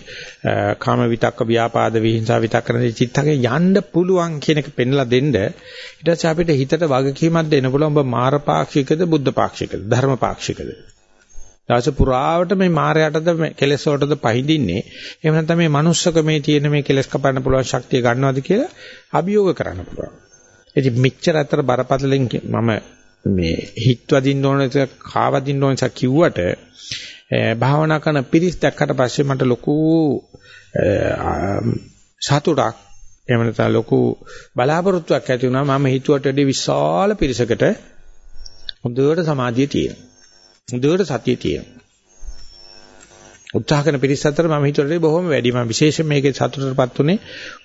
Speaker 1: කාම විතක්ක ව්‍යාපාද විහිංසා විතක්ක කරන චිත්තකේ යන්න පුළුවන් කියන එක පෙන්ලා දෙන්න. ඊට පස්සේ අපිට හිතට වගකීමක් දෙන්න පුළුවන් ඔබ මාර පාක්ෂිකද බුද්ධ පාක්ෂිකද ධර්ම පාක්ෂිකද? ඊට පුරාවට මේ මායයටද කෙලෙස් වලටද පහඳින්නේ. එහෙම නැත්නම් මේ manussක මේ තියෙන මේ කෙලෙස් කපන්න පුළුවන් ශක්තිය ගන්නවද කියලා අභියෝග කරන්න පුළුවන්. ඉතින් මෙච්චර අතර බරපතලෙන් මම මේ හිත වදින්න ඕන එක කාවදින්න ඕන එක කිව්වට භාවනා කරන පිරිස් දැක්කට පස්සේ මට ලොකු සතුටක්. එහෙම නැත්නම් ලොකු බලාපොරොත්තුවක් ඇති වුණා. මම හිතුවට වඩා විශාල පිරිසකට හොඳට සමාධිය තියෙනවා. හොඳට සතිය තියෙනවා. උත්සාහ කරන පිරිස් අතර මම හිතුවට බොහොම වැඩි. මම විශේෂයෙන් මේකේ සතුටටපත් උනේ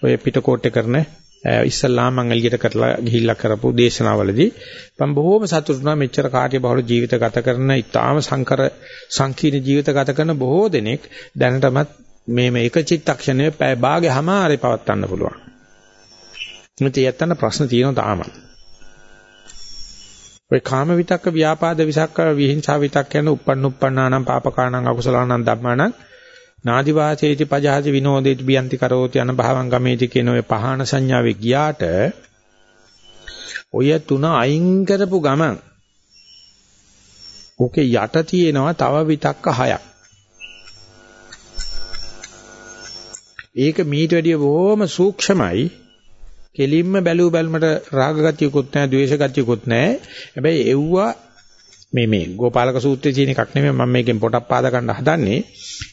Speaker 1: ඔය පිටකොට්ටේ කරන ඉස්සල්ලාම මම එළියට කරලා ගිහිල්ලා කරපු දේශනාවලදී මම බොහෝම සතුටු වුණා මෙච්චර කාර්ය බහුල ජීවිත ගත කරන ඉතාම සංකර සංකීර්ණ ජීවිත ගත කරන බොහෝ දෙනෙක් දැනටමත් මේ මේ එක චිත්තක්ෂණයේ පැය භාගයමාරේ පවත්වන්න පුළුවන්. මුත් යත්තන ප්‍රශ්න තියෙනවා තාම. ඔය කාම විතක්ක ව්‍යාපාද විසක්ක විහිංසා විතක්ක යන uppන්න uppන්නානම් පාපකානම් අකුසලානම් ධම්මානම් නාදි වාසේති පජහති විනෝදේති බියන්ති කරෝති අන භවං ගමේති කියන ඔය පහන සංඥාවේ ගියාට ඔය තුන අයින් කරපු ගමන් ඕකේ යට තියෙනවා තව විතක්ක හයක්. ඒක මීට වැඩිය බොහොම සූක්ෂමයි. කෙලින්ම බැලූ බැලමට රාග ගතියකුත් නැහැ, ද්වේෂ ගතියකුත් නැහැ. හැබැයි එව්වා මේ මේ ගෝපාලක සූත්‍රයේ තියෙන එකක් නෙමෙයි මම මේකෙන් පොටක් පාද ගන්න හදන්නේ.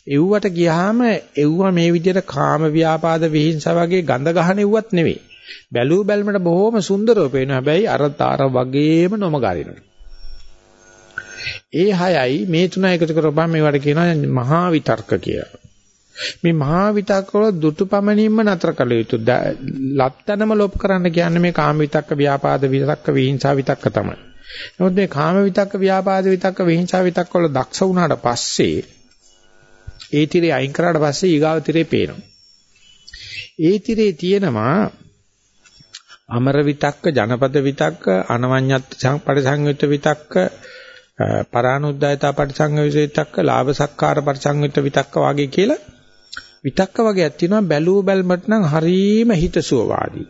Speaker 1: එව්වට ගියාම එව්වා මේ විදිහට කාම ව්‍යාපාද විහිංසා වගේ ගඳ ගහන එව්වත් නෙවෙයි. බැලූ බැලමට බොහොම සුන්දරව පේනවා. හැබැයි අර තාර වගේම නොමගාරිනවා. ඒ හයයි මේ තුන එකතු කරපුවම මේවට කියනවා මහා විතර්ක කියලා. මේ මහා විතක්ක වල දුටුපමණින්ම නතර කළ යුතු ලත්තනම ලොප් කරන්න කියන්නේ මේ කාම විතක්ක ව්‍යාපාද විතක්ක විහිංසා විතක්ක තමයි. නමුත් මේ කාම විතක්ක ව්‍යාපාද විතක්ක විහිංසා විතක්ක වල දක්ෂ වුණාට පස්සේ ඒ tire අයින් කරාට පස්සේ ඊගාව tire පේනවා. ඒ tire තියෙනවා අමර විතක්ක ජනපද විතක්ක අනවඤ්ඤත් පරිසංයුත් විතක්ක පරානුද්යතා පරිසංයුත් විතක්ක ලාභ සක්කාර පරිසංයුත් විතක්ක වගේ කියලා විතක්ක වගේක් තියෙනවා බැලූ බැල්මට නම් හරීම හිතසුවවාදී.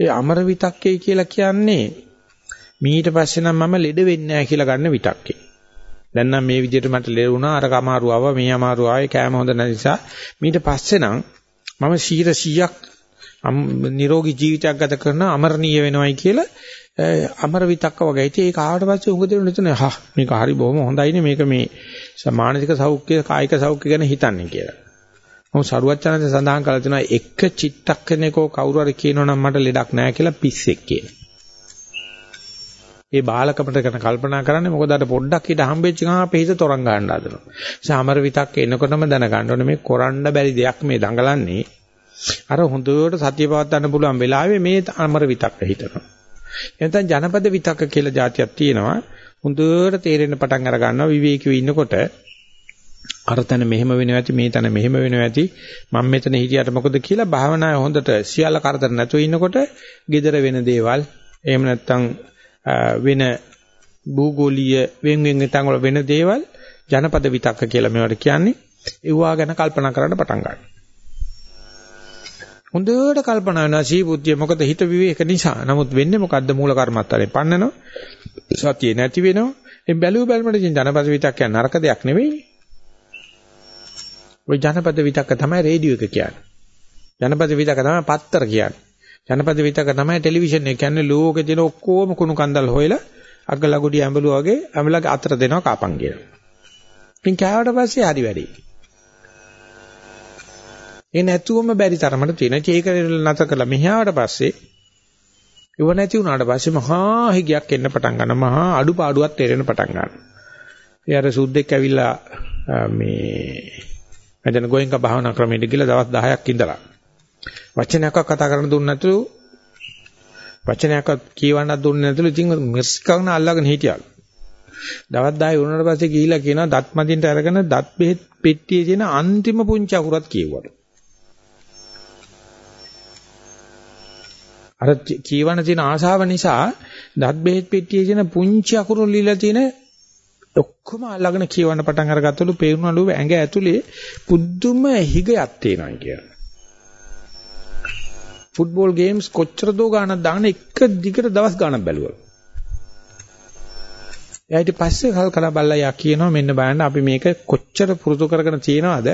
Speaker 1: ඒ අමර විතක්කේ කියලා කියන්නේ මීට පස්සේ නම් මම ලෙඩ වෙන්නේ නැහැ කියලා ගන්න විතක්කේ. දැන් නම් මේ විදිහට මට ලෙඩ වුණා අර කමාරු ආවා මේ අමාරු ආවේ කෑම හොඳ නැති නිසා මීට පස්සේ නම් මම 100ක් නිරෝගී ජීවිතයක් ගත කරන අමරණීය වෙනවයි කියලා අමර විතක්ක වගේ. ඉතින් ඒක ආවට පස්සේ උඟ දෙන්න හිතන්නේ හා මේක හරි බොහොම හොඳයිනේ මේක මේ මානසික සෞඛ්‍ය කායික සෞඛ්‍ය ගැන හිතන්නේ කියලා. මොහොත සරුවච්චනන්ද සඳහන් කරලා තියෙනවා එක චිත්තක්ෂණයකෝ කවුරු හරි කියනවනම් මට ලෙඩක් නැහැ කියලා පිස්සෙක් කියලා. ඒ බාලකමට කරන කල්පනා කරන්නේ මොකද අර පොඩ්ඩක් ඊට හම්බෙච්ච ගමන් අපේ හිත තරංග ගන්න හදනවා. සමර විතක් එනකොටම දැනගන්න ඕනේ මේ කරන්න බැරි දෙයක් මේ දඟලන්නේ. අර හොඳට සතිය පවත්වන්න පුළුවන් වෙලාවේ මේ අමර විතක්ක හිතනවා. එතෙන් ජනපද විතක්ක කියලා જાතියක් තියෙනවා. හොඳට තේරෙන්න පටන් අර ගන්නවා විවේකීව ඉන්නකොට අර තැන මෙහෙම වෙනවා ඇති මේ තැන මෙහෙම වෙනවා ඇති මම මෙතන හිටියට මොකද කියලා භාවනාවේ හොඳට සියල්ල කරදර නැතුව ඉන්නකොට gedara වෙන දේවල් එහෙම නැත්නම් වෙන භූගෝලීය වෙන වෙන තැන් වල වෙන දේවල් ජනපද විතක්ක කියලා මේවට කියන්නේ ඒවා ගැන කල්පනා කරන්න පටන් ගන්නවා. හොඳට කල්පනා වෙනවා සීබුද්ධිය මොකද හිත විවේක නිසා. නමුත් වෙන්නේ මොකද්ද මූල කර්මත්තරේ පන්නනවා. සතිය නැති වෙනවා. එම් බැලුව බැලමට ජනපද විතක්ක නරක දෙයක් නෙවෙයි. ওই ජනපද විතක්ක තමයි රේඩියෝ එක කියන්නේ. ජනපද විතක්ක තමයි පත්තර කියන්නේ. ජනපද විතක්ක තමයි ටෙලිවිෂන් එක කියන්නේ ලෝකේ තියෙන ඔක්කොම කුණු කන්දල් හොයලා අගලගුඩි ඇඹලුවා වගේ ඇඹලගේ අතර දෙනවා කාපන් කියලා. ඉතින් කෑවට පස්සේ හරි වැඩි. ඒ නැතුවම බැරි තරමට තියෙන චේක නැත කළා මෙහාට පස්සේ ඉව නැති වුණාට පස්සේ මහා හිගයක් එන්න පටන් ගන්නවා මහා අඩුපාඩුවක් තේරෙන්න පටන් ගන්නවා. ඒ අර සුද්දෙක් ඇවිල්ලා මේ මම ගෝයන්ක භාවනා ක්‍රමයට ගිහලා දවස් 10ක් ඉඳලා වචනයක් කතා කරන්න දුන්නේ නැතුළු වචනයක් කියවන්නත් දුන්නේ නැතුළු ඉතින් මිස් කරන අල්ලගෙන හිටියලු. දවස් 10 වුණාට පස්සේ ගිහිලා කියනවා දත් මදින්ට අරගෙන දත් බෙහෙත් පෙට්ටියේ තියෙන අන්තිම පුංචි අකුරත් කියවුවලු. අර කියවන තියෙන ආශාව නිසා දත් බෙහෙත් පෙට්ටියේ තියෙන පුංචි අකුරු ලියලා තියෙන ඔක්කොම අල්ලගෙන කියවන්න පටන් අරගත්තලු පේරුණලු ඇඟ ඇතුලේ පුදුම හිගයක් තියෙනවා කියලා. ෆුට්බෝල් ගේම්ස් කොච්චර දෝ ගානක් දාන එක දිගට දවස් ගානක් බැලුවා. ඊට පස්සේ කල්කලා බල්ලා යා කියනවා මෙන්න බලන්න අපි මේක කොච්චර පුරුදු කරගෙන තියනවද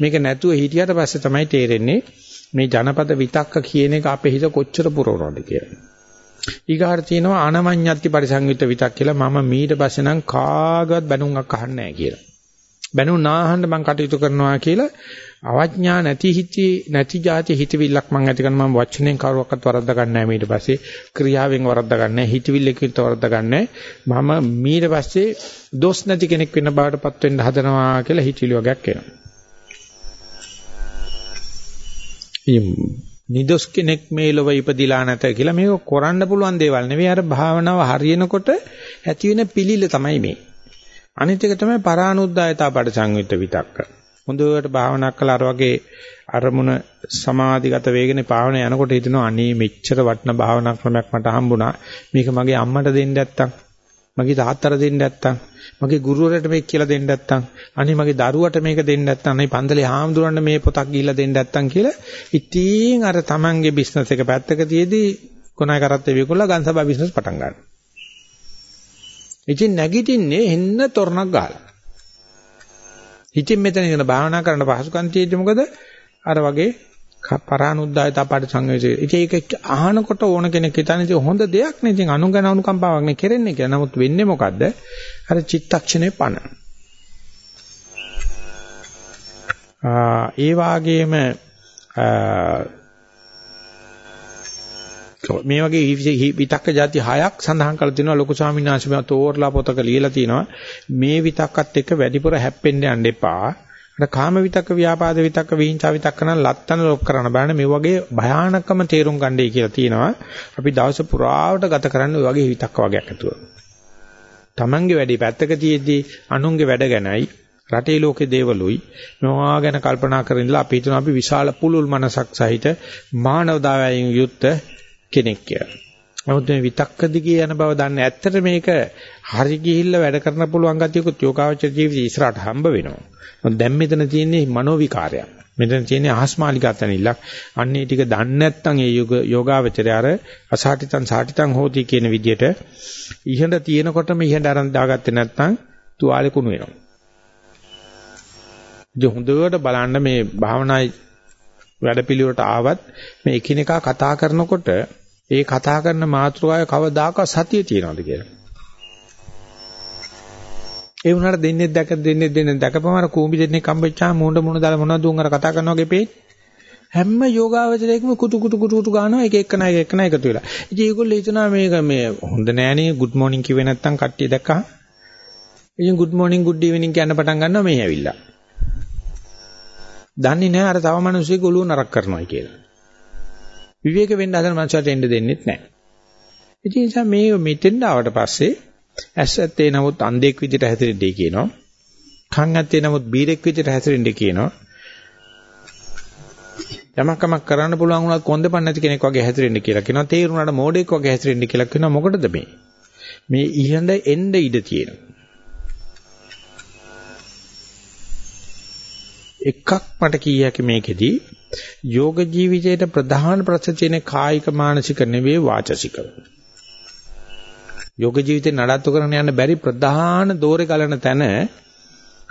Speaker 1: මේක නැතුව හිටියට පස්සේ තමයි තේරෙන්නේ මේ ජනපද විතක්ක කියන එක අපේ හිත කොච්චර පුරවනවද කියලා. ඊගාට තියෙනවා අනමඤ්ඤත්ති පරිසංයුත්ත විතක් කියලා මම මීට පස්සේ නම් කාගවත් බැනුම්ක් අහන්නේ නැහැ කියලා. බැනුම් නාහන්න මම කටයුතු කරනවා කියලා අවඥා නැති හිතී නැති જાති හිතවිල්ලක් මම ඇති කරන මම වචනෙන් කවුරක්වත් වරද්ද ගන්න නැහැ ඊට පස්සේ. ක්‍රියාවෙන් වරද්ද ගන්න නැහැ. හිතවිල්ලකින් වරද්ද ගන්න මම ඊට පස්සේ දොස් නැති කෙනෙක් වෙන්න බාටපත් වෙන්න හදනවා කියලා හිතවිලි වගේක් එනවා. නිදොස් කෙනෙක් මේ ලොව ඉපදිලා නැත කියලා මේක කරන්න පුළුවන් දේවල් නෙවෙයි. අර භාවනාව හරියනකොට ඇති වෙන පිළිල තමයි මේ. අනිත් එක තමයි පරානුද්දායතා පඩ සංයුක්ත විතක්ක. හොඳට භාවනා කළා අර වගේ අරමුණ සමාධිගත වේගනේ පාවන යනකොට හිතෙනවා අනේ මෙච්චර වටින භාවනා ක්‍රමයක් මට හම්බුණා. මේක මගේ අම්මට දෙන්න නැත්තම්, මගේ තාත්තට දෙන්න නැත්තම්, මගේ ගුරුවරට මේක කියලා දෙන්න නැත්තම්, අනේ මගේ දරුවට මේක දෙන්න නැත්තම්, අනේ පන්දලේ හාමුදුරන්ට මේ පොතක් ගිහිල්ලා දෙන්න නැත්තම් කියලා ඉතින් අර Tamange බිස්නස් එක පැත්තක තියේදී කොනයි කරත්තේ විකුණලා ගන්සබා බිස්නස් පටන් ගන්නවා. ඉතින් නැගිටින්නේ එන්න තොරණක් ගහලා. ඉතින් මෙතන ඉඳලා භාවනා කරන්න පහසුකම් තියෙද්දි මොකද? අර වගේ පරානුද්දායත පාට සංවේදී. ඉතින් ඒක අහනකොට ඕන කෙනෙක් හිතන්නේ ඉතින් හොඳ දෙයක් නේ. ඉතින් අනුගණ අනුකම්පාවක් නේ කෙරෙන්නේ කියලා. නමුත් වෙන්නේ මොකද්ද? අර චිත්තක්ෂණේ පණ. ඒ වාගේම මේ වගේ විතක්ක જાති හයක් සඳහන් කරලා තිනවා ලොකු ස්වාමීන් වහන්සේ මේ තෝරලා පොතක ලියලා තිනවා මේ විතක්කත් එක්ක වැඩිපුර හැප්පෙන්න යන්න එපා. අර කාම විතක්ක ව්‍යාපාද විතක්ක විහිංසා විතක්ක නම් ලත්තන ලොක් කරන්න බෑනේ මේ වගේ භයානකම තේරුම් ගන්නයි කියලා තිනවා. අපි දවස පුරාවට ගත කරන්නේ ওই වගේ විතක්ක වගේක් ඇතුව. Tamange වැඩි පැත්තක තියේදී අනුන්ගේ වැඩ ගැනයි රටේ ලෝකේ දේවලුයි මේවා ගැන කල්පනා කරමින්ලා අපි හිතනවා අපි විශාල පුලුල් මනසක් සහිත මානවතාවයෙන් යුක්ත කෙනෙක් කියලා. නමුත් මේ විතක්ක දිගේ යන බව දන්නේ ඇත්තට මේක හරි ගිහිල්ලා වැඩ කරන්න පුළුවන් ගතියකුත් යෝගාවචර ජීවිතේ ඉස්සරහට හම්බ වෙනවා. මොකද දැන් මෙතන තියෙන්නේ මනෝ විකාරයක්. මෙතන තියෙන්නේ අහස්මාලිකතනිල්ලක්. අන්නේ ටික දන්නේ නැත්නම් ඒ යෝගාවචරය අර අසාටිතං සාටිතං හෝති කියන විදිහට ඉහඳ තියෙනකොටම ඉහඳ අරන් දාගත්තේ නැත්නම් තුවාලේ කුණු වෙනවා. ඉතින් හොඳට බලන්න මේ භාවනායි වැඩපිළිවෙලට ආවත් මේ එකිනෙකා කතා කරනකොට ඒ කතා කරන මාතෘකාවේ කවදාකවත් සතිය තියනවද කියලා. ඒ වුණාට දෙන්නේ දැක දෙන්නේ දෙන්නේ දැකපම කූඹි දෙන්නේ කම්බෙච්චාම මුණ්ඩ මුණ දාලා මොනවද උන් අර කතා කරනවා වගේ පේන්නේ. හැම යෝගාවචරයකම කුටු කුටු කුටු කුටු ගන්නවා එක එකනා එක එකනා එකතු වෙලා. ඉතින් ඒගොල්ලෝ හිතනවා මේක මේ හොඳ නෑනේ good morning කිව්වේ නැත්තම් කට්ටිය දැක්කහම. ඉතින් good morning good evening කියන්න පටන් ගන්නවා මේ ඇවිල්ලා. දන්නේ නැහැ අර තව මිනිස්සෙක් ඔළුව නරක කරනවා කියලා. විවේක වෙන්න හදන මනුස්සයට එන්න දෙන්නෙත් නැහැ. ඉතින් ඒ නිසා මේ මෙතෙන් ආවට පස්සේ ඇස් ඇත්තේ නමුත් අන්ධෙක් විදිහට හැසිරෙන්නේ කියනවා. කන් ඇත්තේ නමුත් බීරෙක් විදිහට හැසිරෙන්නේ කියනවා. යමක් කමක් කරන්න පුළුවන් වුණත් කොන්දපන් නැති කෙනෙක් වගේ හැසිරෙන්න කියලා කියනවා. තේරුණාට මෝඩෙක් වගේ හැසිරෙන්න කියලා කියනවා. මොකටද මේ? මේ ඉහඳ එන්න ඉඩ තියෙනවා. එකක් මට කිය හැකි මේකෙදි යෝග ජීවිතයේ ප්‍රධාන ප්‍රශ්න තියෙන කායික මානසික නෙවෙයි වාචසික. යෝග ජීවිතේ නඩත්තු කරන යන බැරි ප්‍රධාන දෝරේ ගලන තැන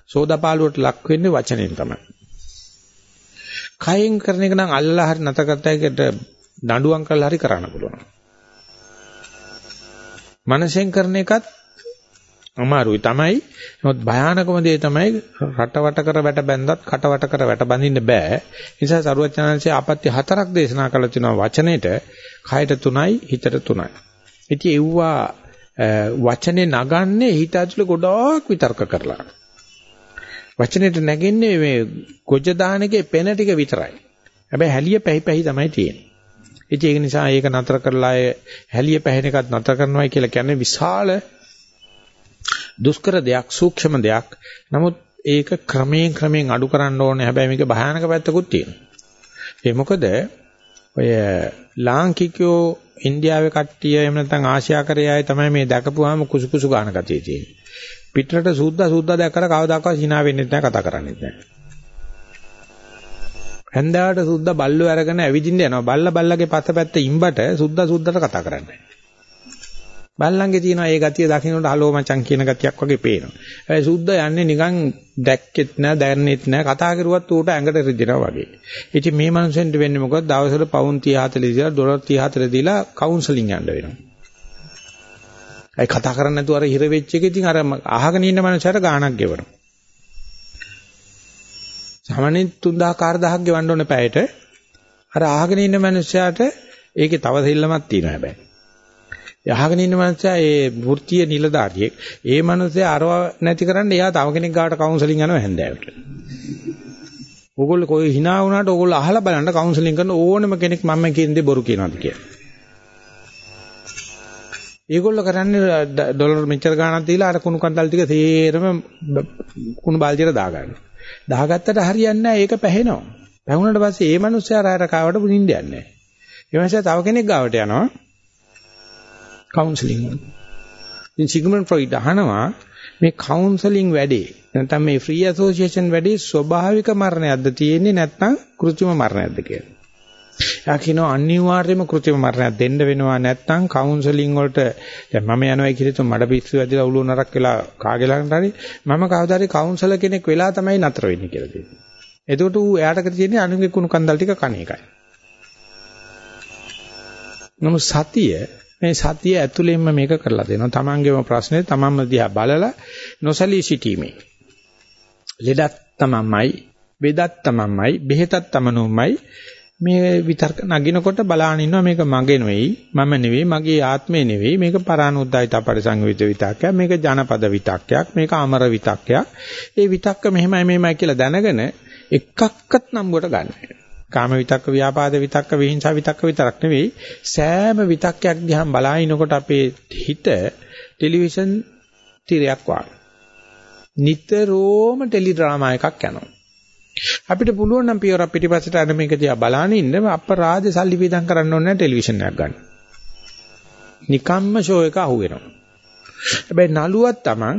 Speaker 1: සෝදාපාලුවට ලක් වෙන්නේ වචනෙන් තමයි. කයෙන් කරන එක නම් අල්ලලා හරි නැත කරතයකට දඬුවම් කරලා හරි කරන්න පුළුවන්. මනසෙන් කරන එකත් අමාරුයි තමයි. නමුත් භයානකම දේ තමයි රටවට කර වැට බැන්දත් කටවට කර වැට බඳින්න බෑ. නිසා සරුවචනංශයේ ආපත්‍ය හතරක් දේශනා කළ තිනවා වචනෙට, කයට තුනයි, හිතට තුනයි. ඉතින් එව්වා වචනේ නගන්නේ හිත ඇතුලේ ගොඩාක් විතර්ක කරලා. වචනෙට නැගෙන්නේ මේ ගොජ දානකේ පෙන ටික විතරයි. හැබැයි හැලිය පැහි පැහි තමයි තියෙන්නේ. ඉතින් ඒක නිසා ඒක නතර කරලා හැලිය පැහැෙන එකත් නතර කරනවා කියලා කියන්නේ විශාල දුෂ්කර දෙයක්, සූක්ෂම දෙයක්. නමුත් ඒක ක්‍රමයෙන් ක්‍රමයෙන් අඩු කරන්න ඕනේ. හැබැයි මේක භයානක පැත්තකුත් තියෙනවා. ඒ මොකද ඔය ලාංකිකයෝ ඉන්දියාවේ කට්ටිය එහෙම නැත්නම් ආසියාකරයේ අය තමයි මේ දැකපුවාම කුසු කුසු ගන්න ගතිය තියෙන්නේ. පිටරට සුද්දා සුද්දා දැක්කම කවදාකවත් hina වෙන්නේ නැහැ කතා කරන්නේ නැහැ. හැන්දාවට සුද්දා බල්ලෝ අරගෙන ඇවිදින්න යනවා. බල්ලා බල්ලගේ පස්සපැත්ත ඉම්බට සුද්දා සුද්දට කතා කරන්නේ. බල්ලන්ගේ තියෙනවා ඒ ගතිය දකින්නට හලෝ මචං කියන ගතියක් වගේ පේනවා. හැබැයි සුද්දා යන්නේ නිකන් දැක්කෙත් නෑ, දැනෙන්නෙත් නෑ, කතා කරුවත් ඌට ඇඟට රිදෙනවා වගේ. ඉතින් මේ මනුස්සෙන්ට වෙන්නේ මොකද? දවසට පවුන් 30 40 දීලා ඩොලර් 30 40 දීලා කවුන්සලින් යන්න වෙනවා. ඒ කතා කරන්නේ නැතුව අර හිර වෙච්ච එක ඉතින් අර අහගෙන ඉන්න මනුස්සයට ගාණක් ගෙවනවා. සාමාන්‍යයෙන් 3000 4000ක් ගෙවන්න ඕනේ පැයට. අර අහගෙන ඉන්න මනුස්සයාට ඒකේ තව දෙල්ලමක් තියෙනවා හැබැයි. යහගෙන ඉන්න මනුස්සයා ඒ වෘත්තීය නිලධාරියෙක්. ඒ මනුස්සයා අරව නැති කරන්න එයා තව කෙනෙක් ගාවට කවුන්සලින් යනවා හැන්දෑවට. ඕගොල්ලෝ කොයි hina වුණාට ඕගොල්ලෝ අහලා බලන්න කවුන්සලින් කරන ඕනම කෙනෙක් මම කියන්නේ බොරු කියනවාද කියලා. ඒගොල්ලෝ කරන්නේ ඩොලර් මෙච්චර ගාණක් දීලා අර කුණු කන්දල් ටික තේරම කුණු බාල්දියට දාගන්නවා. දාගත්තට හරියන්නේ නැහැ ඒක පැහෙනවා. පැහුනට පස්සේ ඒ මනුස්සයා රායට කාවට පුනින්න යන්නේ නැහැ. ඒ මනුස්සයා තව කෙනෙක් ගාවට යනවා. කවුන්සලින් වල. ඉතින් සිග්මන්ඩ් ෆ්‍රොයිඩ් අහනවා මේ කවුන්සලින් වැඩේ නැත්නම් මේ ෆ්‍රී ඇසෝසියේෂන් වැඩේ ස්වභාවික මරණයක්ද තියෙන්නේ නැත්නම් કૃත්‍රිම මරණයක්ද කියලා. එයා කියනවා අනිවාර්යයෙන්ම કૃත්‍රිම මරණයක් දෙන්න වෙනවා නැත්නම් කවුන්සලින් වලට දැන් මම යනවා කියලා මඩ පිස්සු ඇදලා උළුව නරක් වෙලා කාගෙලකට හරි මම කවදා හරි කවුන්සලර් කෙනෙක් වෙලා තමයි නතර වෙන්නේ කියලා තියෙනවා. එතකොට ඌ එයාට තියෙන්නේ අනුගේ කුණු කන්දල් ටික කණ එකයි. නමුත් සතිය මේ සතිය ඇතුළෙන්ම මේක කරලා දෙනවා. තමන්ගේම ප්‍රශ්නේ තමන්ම දිහා බලලා නොසලී සිටීමේ. ලෙඩක් තමන්මයි, බෙදක් තමන්මයි, බෙහෙතක් තමනුමයි මේ විතර්ක නගිනකොට බලාගෙන ඉන්නවා මේක මගේ නෙවෙයි, මම නෙවෙයි, මගේ ආත්මේ නෙවෙයි, මේක පරානුද්යත පරිසංවිත විතක්කයක්, මේක ජනපද විතක්කයක්, මේක අමර විතක්කයක්. ඒ විතක්ක මෙහෙමයි මෙහෙමයි කියලා දැනගෙන එකක්වත් නම්බුවට ගන්න. කාම විතක්ක ව්‍යාපාද විතක්ක විහිංසා විතක්ක විතරක් නෙවෙයි සෑම විතක්කයක් දිහා බලාිනකොට අපේ හිත ටෙලිවිෂන් තිරයක් වගේ නිතරම ටෙලි ඩ්‍රාමා එකක් යනවා අපිට පුළුවන් නම් පියවර පිටිපස්සට අර මේක දිහා බලාගෙන ඉන්න අපරාධ සල්ලි වේදම් කරන්න ඕනේ ටෙලිවිෂන් එකක් ගන්න. නිකම්ම ෂෝ එක අහුවෙනවා. හැබැයි නළුවක් Taman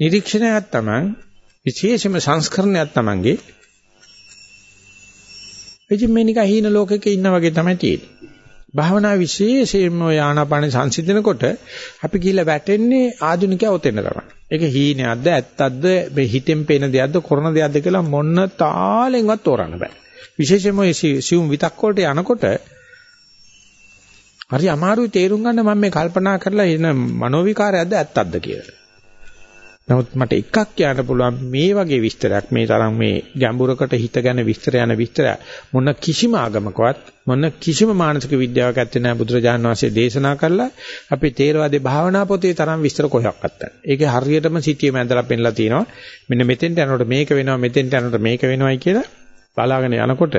Speaker 1: නිරීක්ෂණයක් Taman විශේෂම සංස්කරණයක් Tamanගේ ඉතින් මේ නිකන් හීන ලෝකෙක ඉන්න වගේ තමයි තියෙන්නේ. භාවනා විශේෂයෙන්ම ආනාපාන සංසිඳනකොට අපි කියලා වැටෙන්නේ ආධුනිකයා උතෙන්න තමයි. ඒක හීනයක්ද ඇත්තක්ද මේ හිතෙන් පේන දෙයක්ද කරන දෙයක්ද කියලා මොන තාලෙන්වත් තෝරන්න බෑ. විශේෂයෙන්ම මේ සිවුම් විතක් වලට යනකොට හරි අමාරුයි තේරුම් ගන්න මම මේ කල්පනා කරලා එන මනෝවිකාරයක්ද ඇත්තක්ද කියලා. නමුත් මට එකක් කියන්න පුළුවන් මේ වගේ විස්තරයක් මේ තරම් මේ ගැඹුරකට හිත ගැන විස්තර යන විස්තර මොන කිසිම ආගමකවත් මොන කිසිම මානසික විද්‍යාවක් ඇත්තේ නැහැ බුදුරජාණන් වහන්සේ දේශනා කළා අපේ තේරවාදී භාවනා පොතේ තරම් විස්තර කොහෙවත් නැහැ. ඒකේ හරියටම සිටියේ මැදලා පෙන්නලා තියෙනවා. මෙන්න මෙතෙන්ට යනකොට මේක වෙනවා මෙතෙන්ට යනකොට මේක වෙනවයි කියලා බලාගෙන යනකොට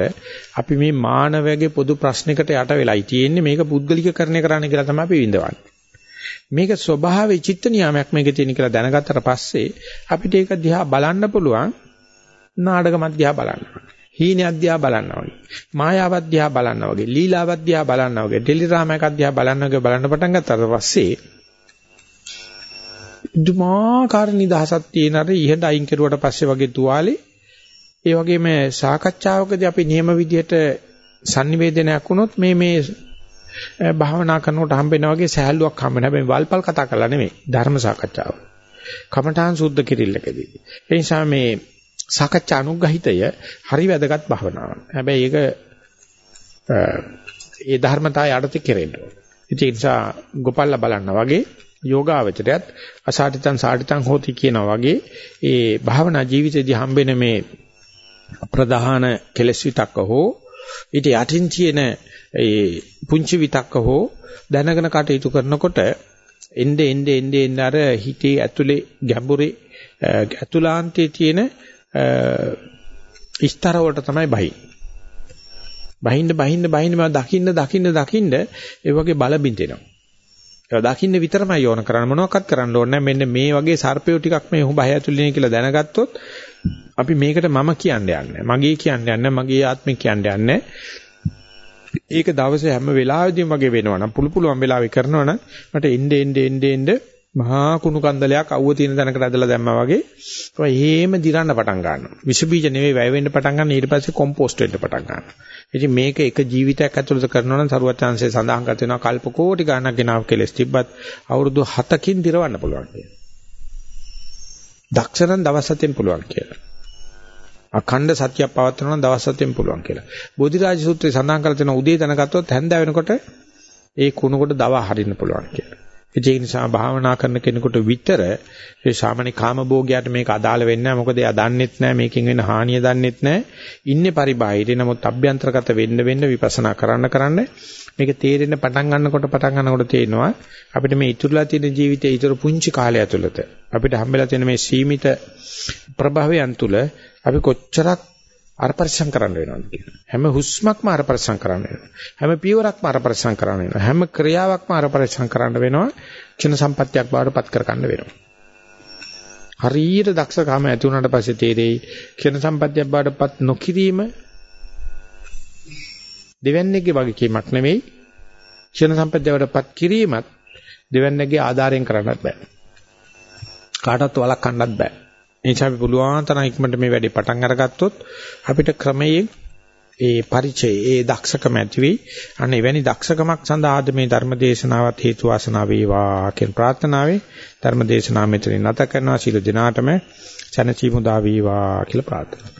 Speaker 1: අපි මේ මානවයාගේ පොදු ප්‍රශ්නයකට යට වෙලයි තියෙන්නේ මේක පුද්ගලිකකරණය කරන්න කියලා තමයි අපි විඳවන්නේ. මේක ස්වභාවයේ චිත්ත නියාමයක් මේකේ තියෙන කියලා දැනගත්තට පස්සේ අපිට ඒක දිහා බලන්න පුළුවන් නාටකමක් දිහා බලන්න. හීනයක් දිහා බලන්න වගේ. මායාවක් දිහා බලන්න වගේ. ලීලාවක් දිහා බලන්න වගේ. ටෙලිරාමයක් දිහා බලන්න වගේ බලන්න පටන් ගත්තාට පස්සේ දුමාකාර නිදහසක් තියෙන අර ඉහඳ අයින් කරුවට පස්සේ වගේ තුවාලේ ඒ වගේම සාකච්ඡාවකදී අපි නියම විදිහට sannivedanayak වුණොත් මේ මේ භාවනා කරනකොට හම්බෙනා වගේ සහැල්ලුවක් හම්බෙන හැබැයි වල්පල් කතා කරලා නෙමෙයි ධර්ම සාකච්ඡාව. කමඨාන් සුද්ධ කිරිල්ලකදී. ඒ නිසා මේ සාකච්ඡා අනුග්‍රහිතය හරි වැදගත් භාවනාවක්. හැබැයි ඒක ඒ ධර්මතාවය යටතේ කෙරෙන්න ඕන. ඒ නිසා ගොපල්ලා බලන්න වගේ යෝගාවචරයත් අසාටිතං සාටිතං හෝති කියනා වගේ ඒ භාවනා ජීවිතයේදී හම්බෙන මේ ප්‍රධාන කෙලෙස් විතක්ක හෝ ඊට යටින් තියෙන ඒ පුංචි විතක්ක හෝ දැනගෙන කටයුතු කරනකොට එnde ende ende ende අර හිතේ ඇතුලේ ගැඹුරේ ඇතුලාන්තයේ තියෙන ස්තර වලට තමයි බහි. බහින්න බහින්න බහින්න මම දකින්න දකින්න දකින්න ඒ වගේ බල බින්දෙනවා. ඒක දකින්න විතරමයි ඕන කරන්න මොනවක්වත් කරන්න ඕනේ නැහැ. මෙන්න මේ වගේ සර්පයෝ ටිකක් මේ හුඹ ඇතුලේ කියලා දැනගත්තොත් අපි මේකට මම කියන්නේ නැහැ. මගේ කියන්නේ නැහැ. මගේ ආත්මේ කියන්නේ නැහැ. ඒක දවසේ හැම වෙලාවෙදීම වගේ වෙනවනම් පුළු පුළුවන් වෙලාවෙ කරනවනම් මට එnde ende ende ende මහා කුණු කන්දලයක් අවුව තියෙන තැනකට ඇදලා දැම්මා වගේ ඒක හේම දිරන්න පටන් ගන්නවා. විස බීජ නෙවෙයි වැය වෙන්න පටන් ගන්න ඊට පස්සේ කොම්පෝස්ට් වෙන්න පටන් ගන්නවා. ඉතින් මේක එක ජීවිතයක් ඇතුළත කරනවා නම් සරුවත් chance සඳහන් කර තියෙනවා කල්ප කෝටි ගණනක් ගෙනාව කෙලස් තිබ්බත් අවුරුදු 7කින් දිරවන්න පුළුවන් කියලා. දක්ෂ නම් දවස් 7ෙන් පුළුවන් කියලා. අඛණ්ඩ සත්‍යයක් පවත්වනවා නම් දවස් 7ෙන් පුළුවන් කියලා. බෝධිරාජ සූත්‍රයේ සඳහන් කරලා තියෙන උදේ තනගත්තොත් හැන්ද වෙනකොට ඒ කුණකොට දව හරින්න පුළුවන් කියලා. ඒ නිසා භාවනා කරන කෙනෙකුට විතර ඒ සාමාන්‍ය කාමභෝගයට මේක අදාළ වෙන්නේ නැහැ. මොකද එයා දන්නෙත් නැහැ මේකෙන් වෙන හානිය දන්නෙත් නැහැ. ඉන්නේ පරිබාහිරේ. නමුත් අභ්‍යන්තරගත වෙන්න වෙන්න විපස්සනා කරන්න කරන්න මේක තේරෙන්න පටන් ගන්නකොට පටන් ගන්නකොට තේරෙනවා අපිට මේ ඉතුරුලා තියෙන ජීවිතයේ ඉතුරු පුංචි කාලය ඇතුළත අපිට හම්බෙලා තියෙන මේ සීමිත ප්‍රභවයන් තුල අපි කොච්චරක් අර පරිස්සම් කරන්න වෙනවද කියලා. හැම හුස්මක්ම අර පරිස්සම් කරන්න වෙනවා. හැම පියවරක්ම අර පරිස්සම් කරන්න වෙනවා. හැම ක්‍රියාවක්ම අර පරිස්සම් කරන්න වෙනවා. ක්ෂණ සම්පත්තියක් බවට පත් කර ගන්න වෙනවා. හරියට දක්ෂකම ඇති වුණාට පස්සේ තේරෙයි ක්ෂණ සම්පත්තියක් බවට පත් නොකිරීම දෙවන්නේගේ වගකීමක් නෙමෙයි. ක්ෂණ සම්පත්තියට පත් කිරීමත් දෙවන්නේගේ ආධාරයෙන් කරන්නත් බෑ. කාටවත් වළක්වන්නත් බෑ. නිසා අපි පුළුවන් තරම් ඉක්මනට මේ වැඩේ පටන් අරගත්තොත් අපිට ක්‍රමයෙන් ඒ පරිචය ඒ දක්ෂකම ඇති වෙයි. අන්න එවැනි දක්ෂකමක් සඳහාද මේ ධර්මදේශනාවත් හේතු වාසනා වේවා කියන ප්‍රාර්ථනාවේ ධර්මදේශනාව මෙතනින් නැත කරනවා සීල දිනාටම චනචි මුදා වේවා කියලා ප්‍රාර්ථනා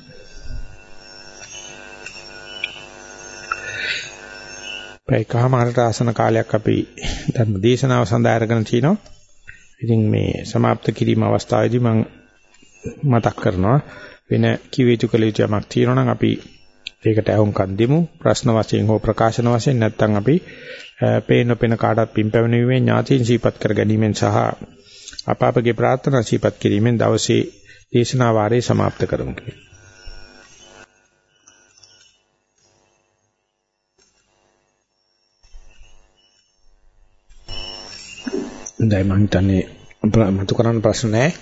Speaker 1: පැයකමාරට ආසන කාලයක් අපි ධර්ම දේශනාව සඳහා අරගෙන තිනවා. ඉතින් මේ સમાપ્ત කිරීම අවස්ථාවේදී මම මතක් කරනවා වෙන කිව යුතු කළ යුතු යමක් තියෙනවා නම් අපි ඒකට අහුම්කන් දෙමු ප්‍රශ්න වශයෙන් හෝ ප්‍රකාශන වශයෙන් නැත්නම් අපි පේන පේන කාටත් පින් පැවණීමේ ඥාතීන් සීපත් කර ගැනීමෙන් සහ අප අපගේ ප්‍රාර්ථනා සීපත් කිරීමෙන් දවසේ දේශනා වාරය સમાપ્ત කරමු කියලා. දැන් මම හිතන්නේ මතු කරන්න ප්‍රශ්න නැහැ.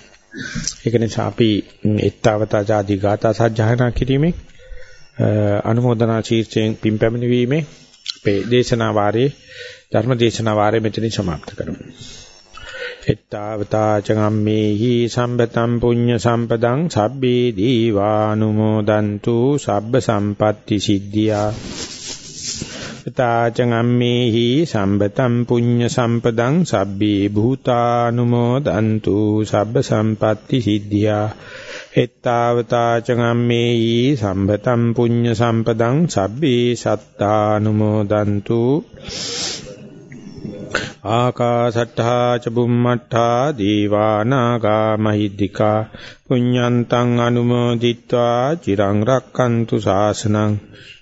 Speaker 1: ඒක නිසා අපි එත්තවතා ආදී ගාථා සජ්ජායනා කිරීමේ අනුමೋದනා ශීර්ෂයෙන් පින් පැමිණීමේ අපේ දේශනා වාරයේ ධර්ම දේශනා වාරයේ මෙතනින් સમાપ્ત කරමු. එත්තවතා චගම්මේහි සම්බතම් පුඤ්ඤ සම්පදං සබ්බේ දීවානුමෝදන්තු සබ්බ සම්පatti සිද්ධියා චම්මේහි සම්බතම් පුඤ්ඤ සම්පදං සබ්බේ භූතානුමෝදන්තු සබ්බ සම්පatti සිද්ධියා. එත්තාවතා චම්මේහි සම්බතම් පුඤ්ඤ සම්පදං සබ්බේ සත්තානුමෝදන්තු. ආකාසට්ඨා ච බුම්මට්ඨා දීවානාගා මහිද්దికා පුඤ්ඤන්තං අනුමෝදිත්වා චිරං රක්칸තු ශාසනං.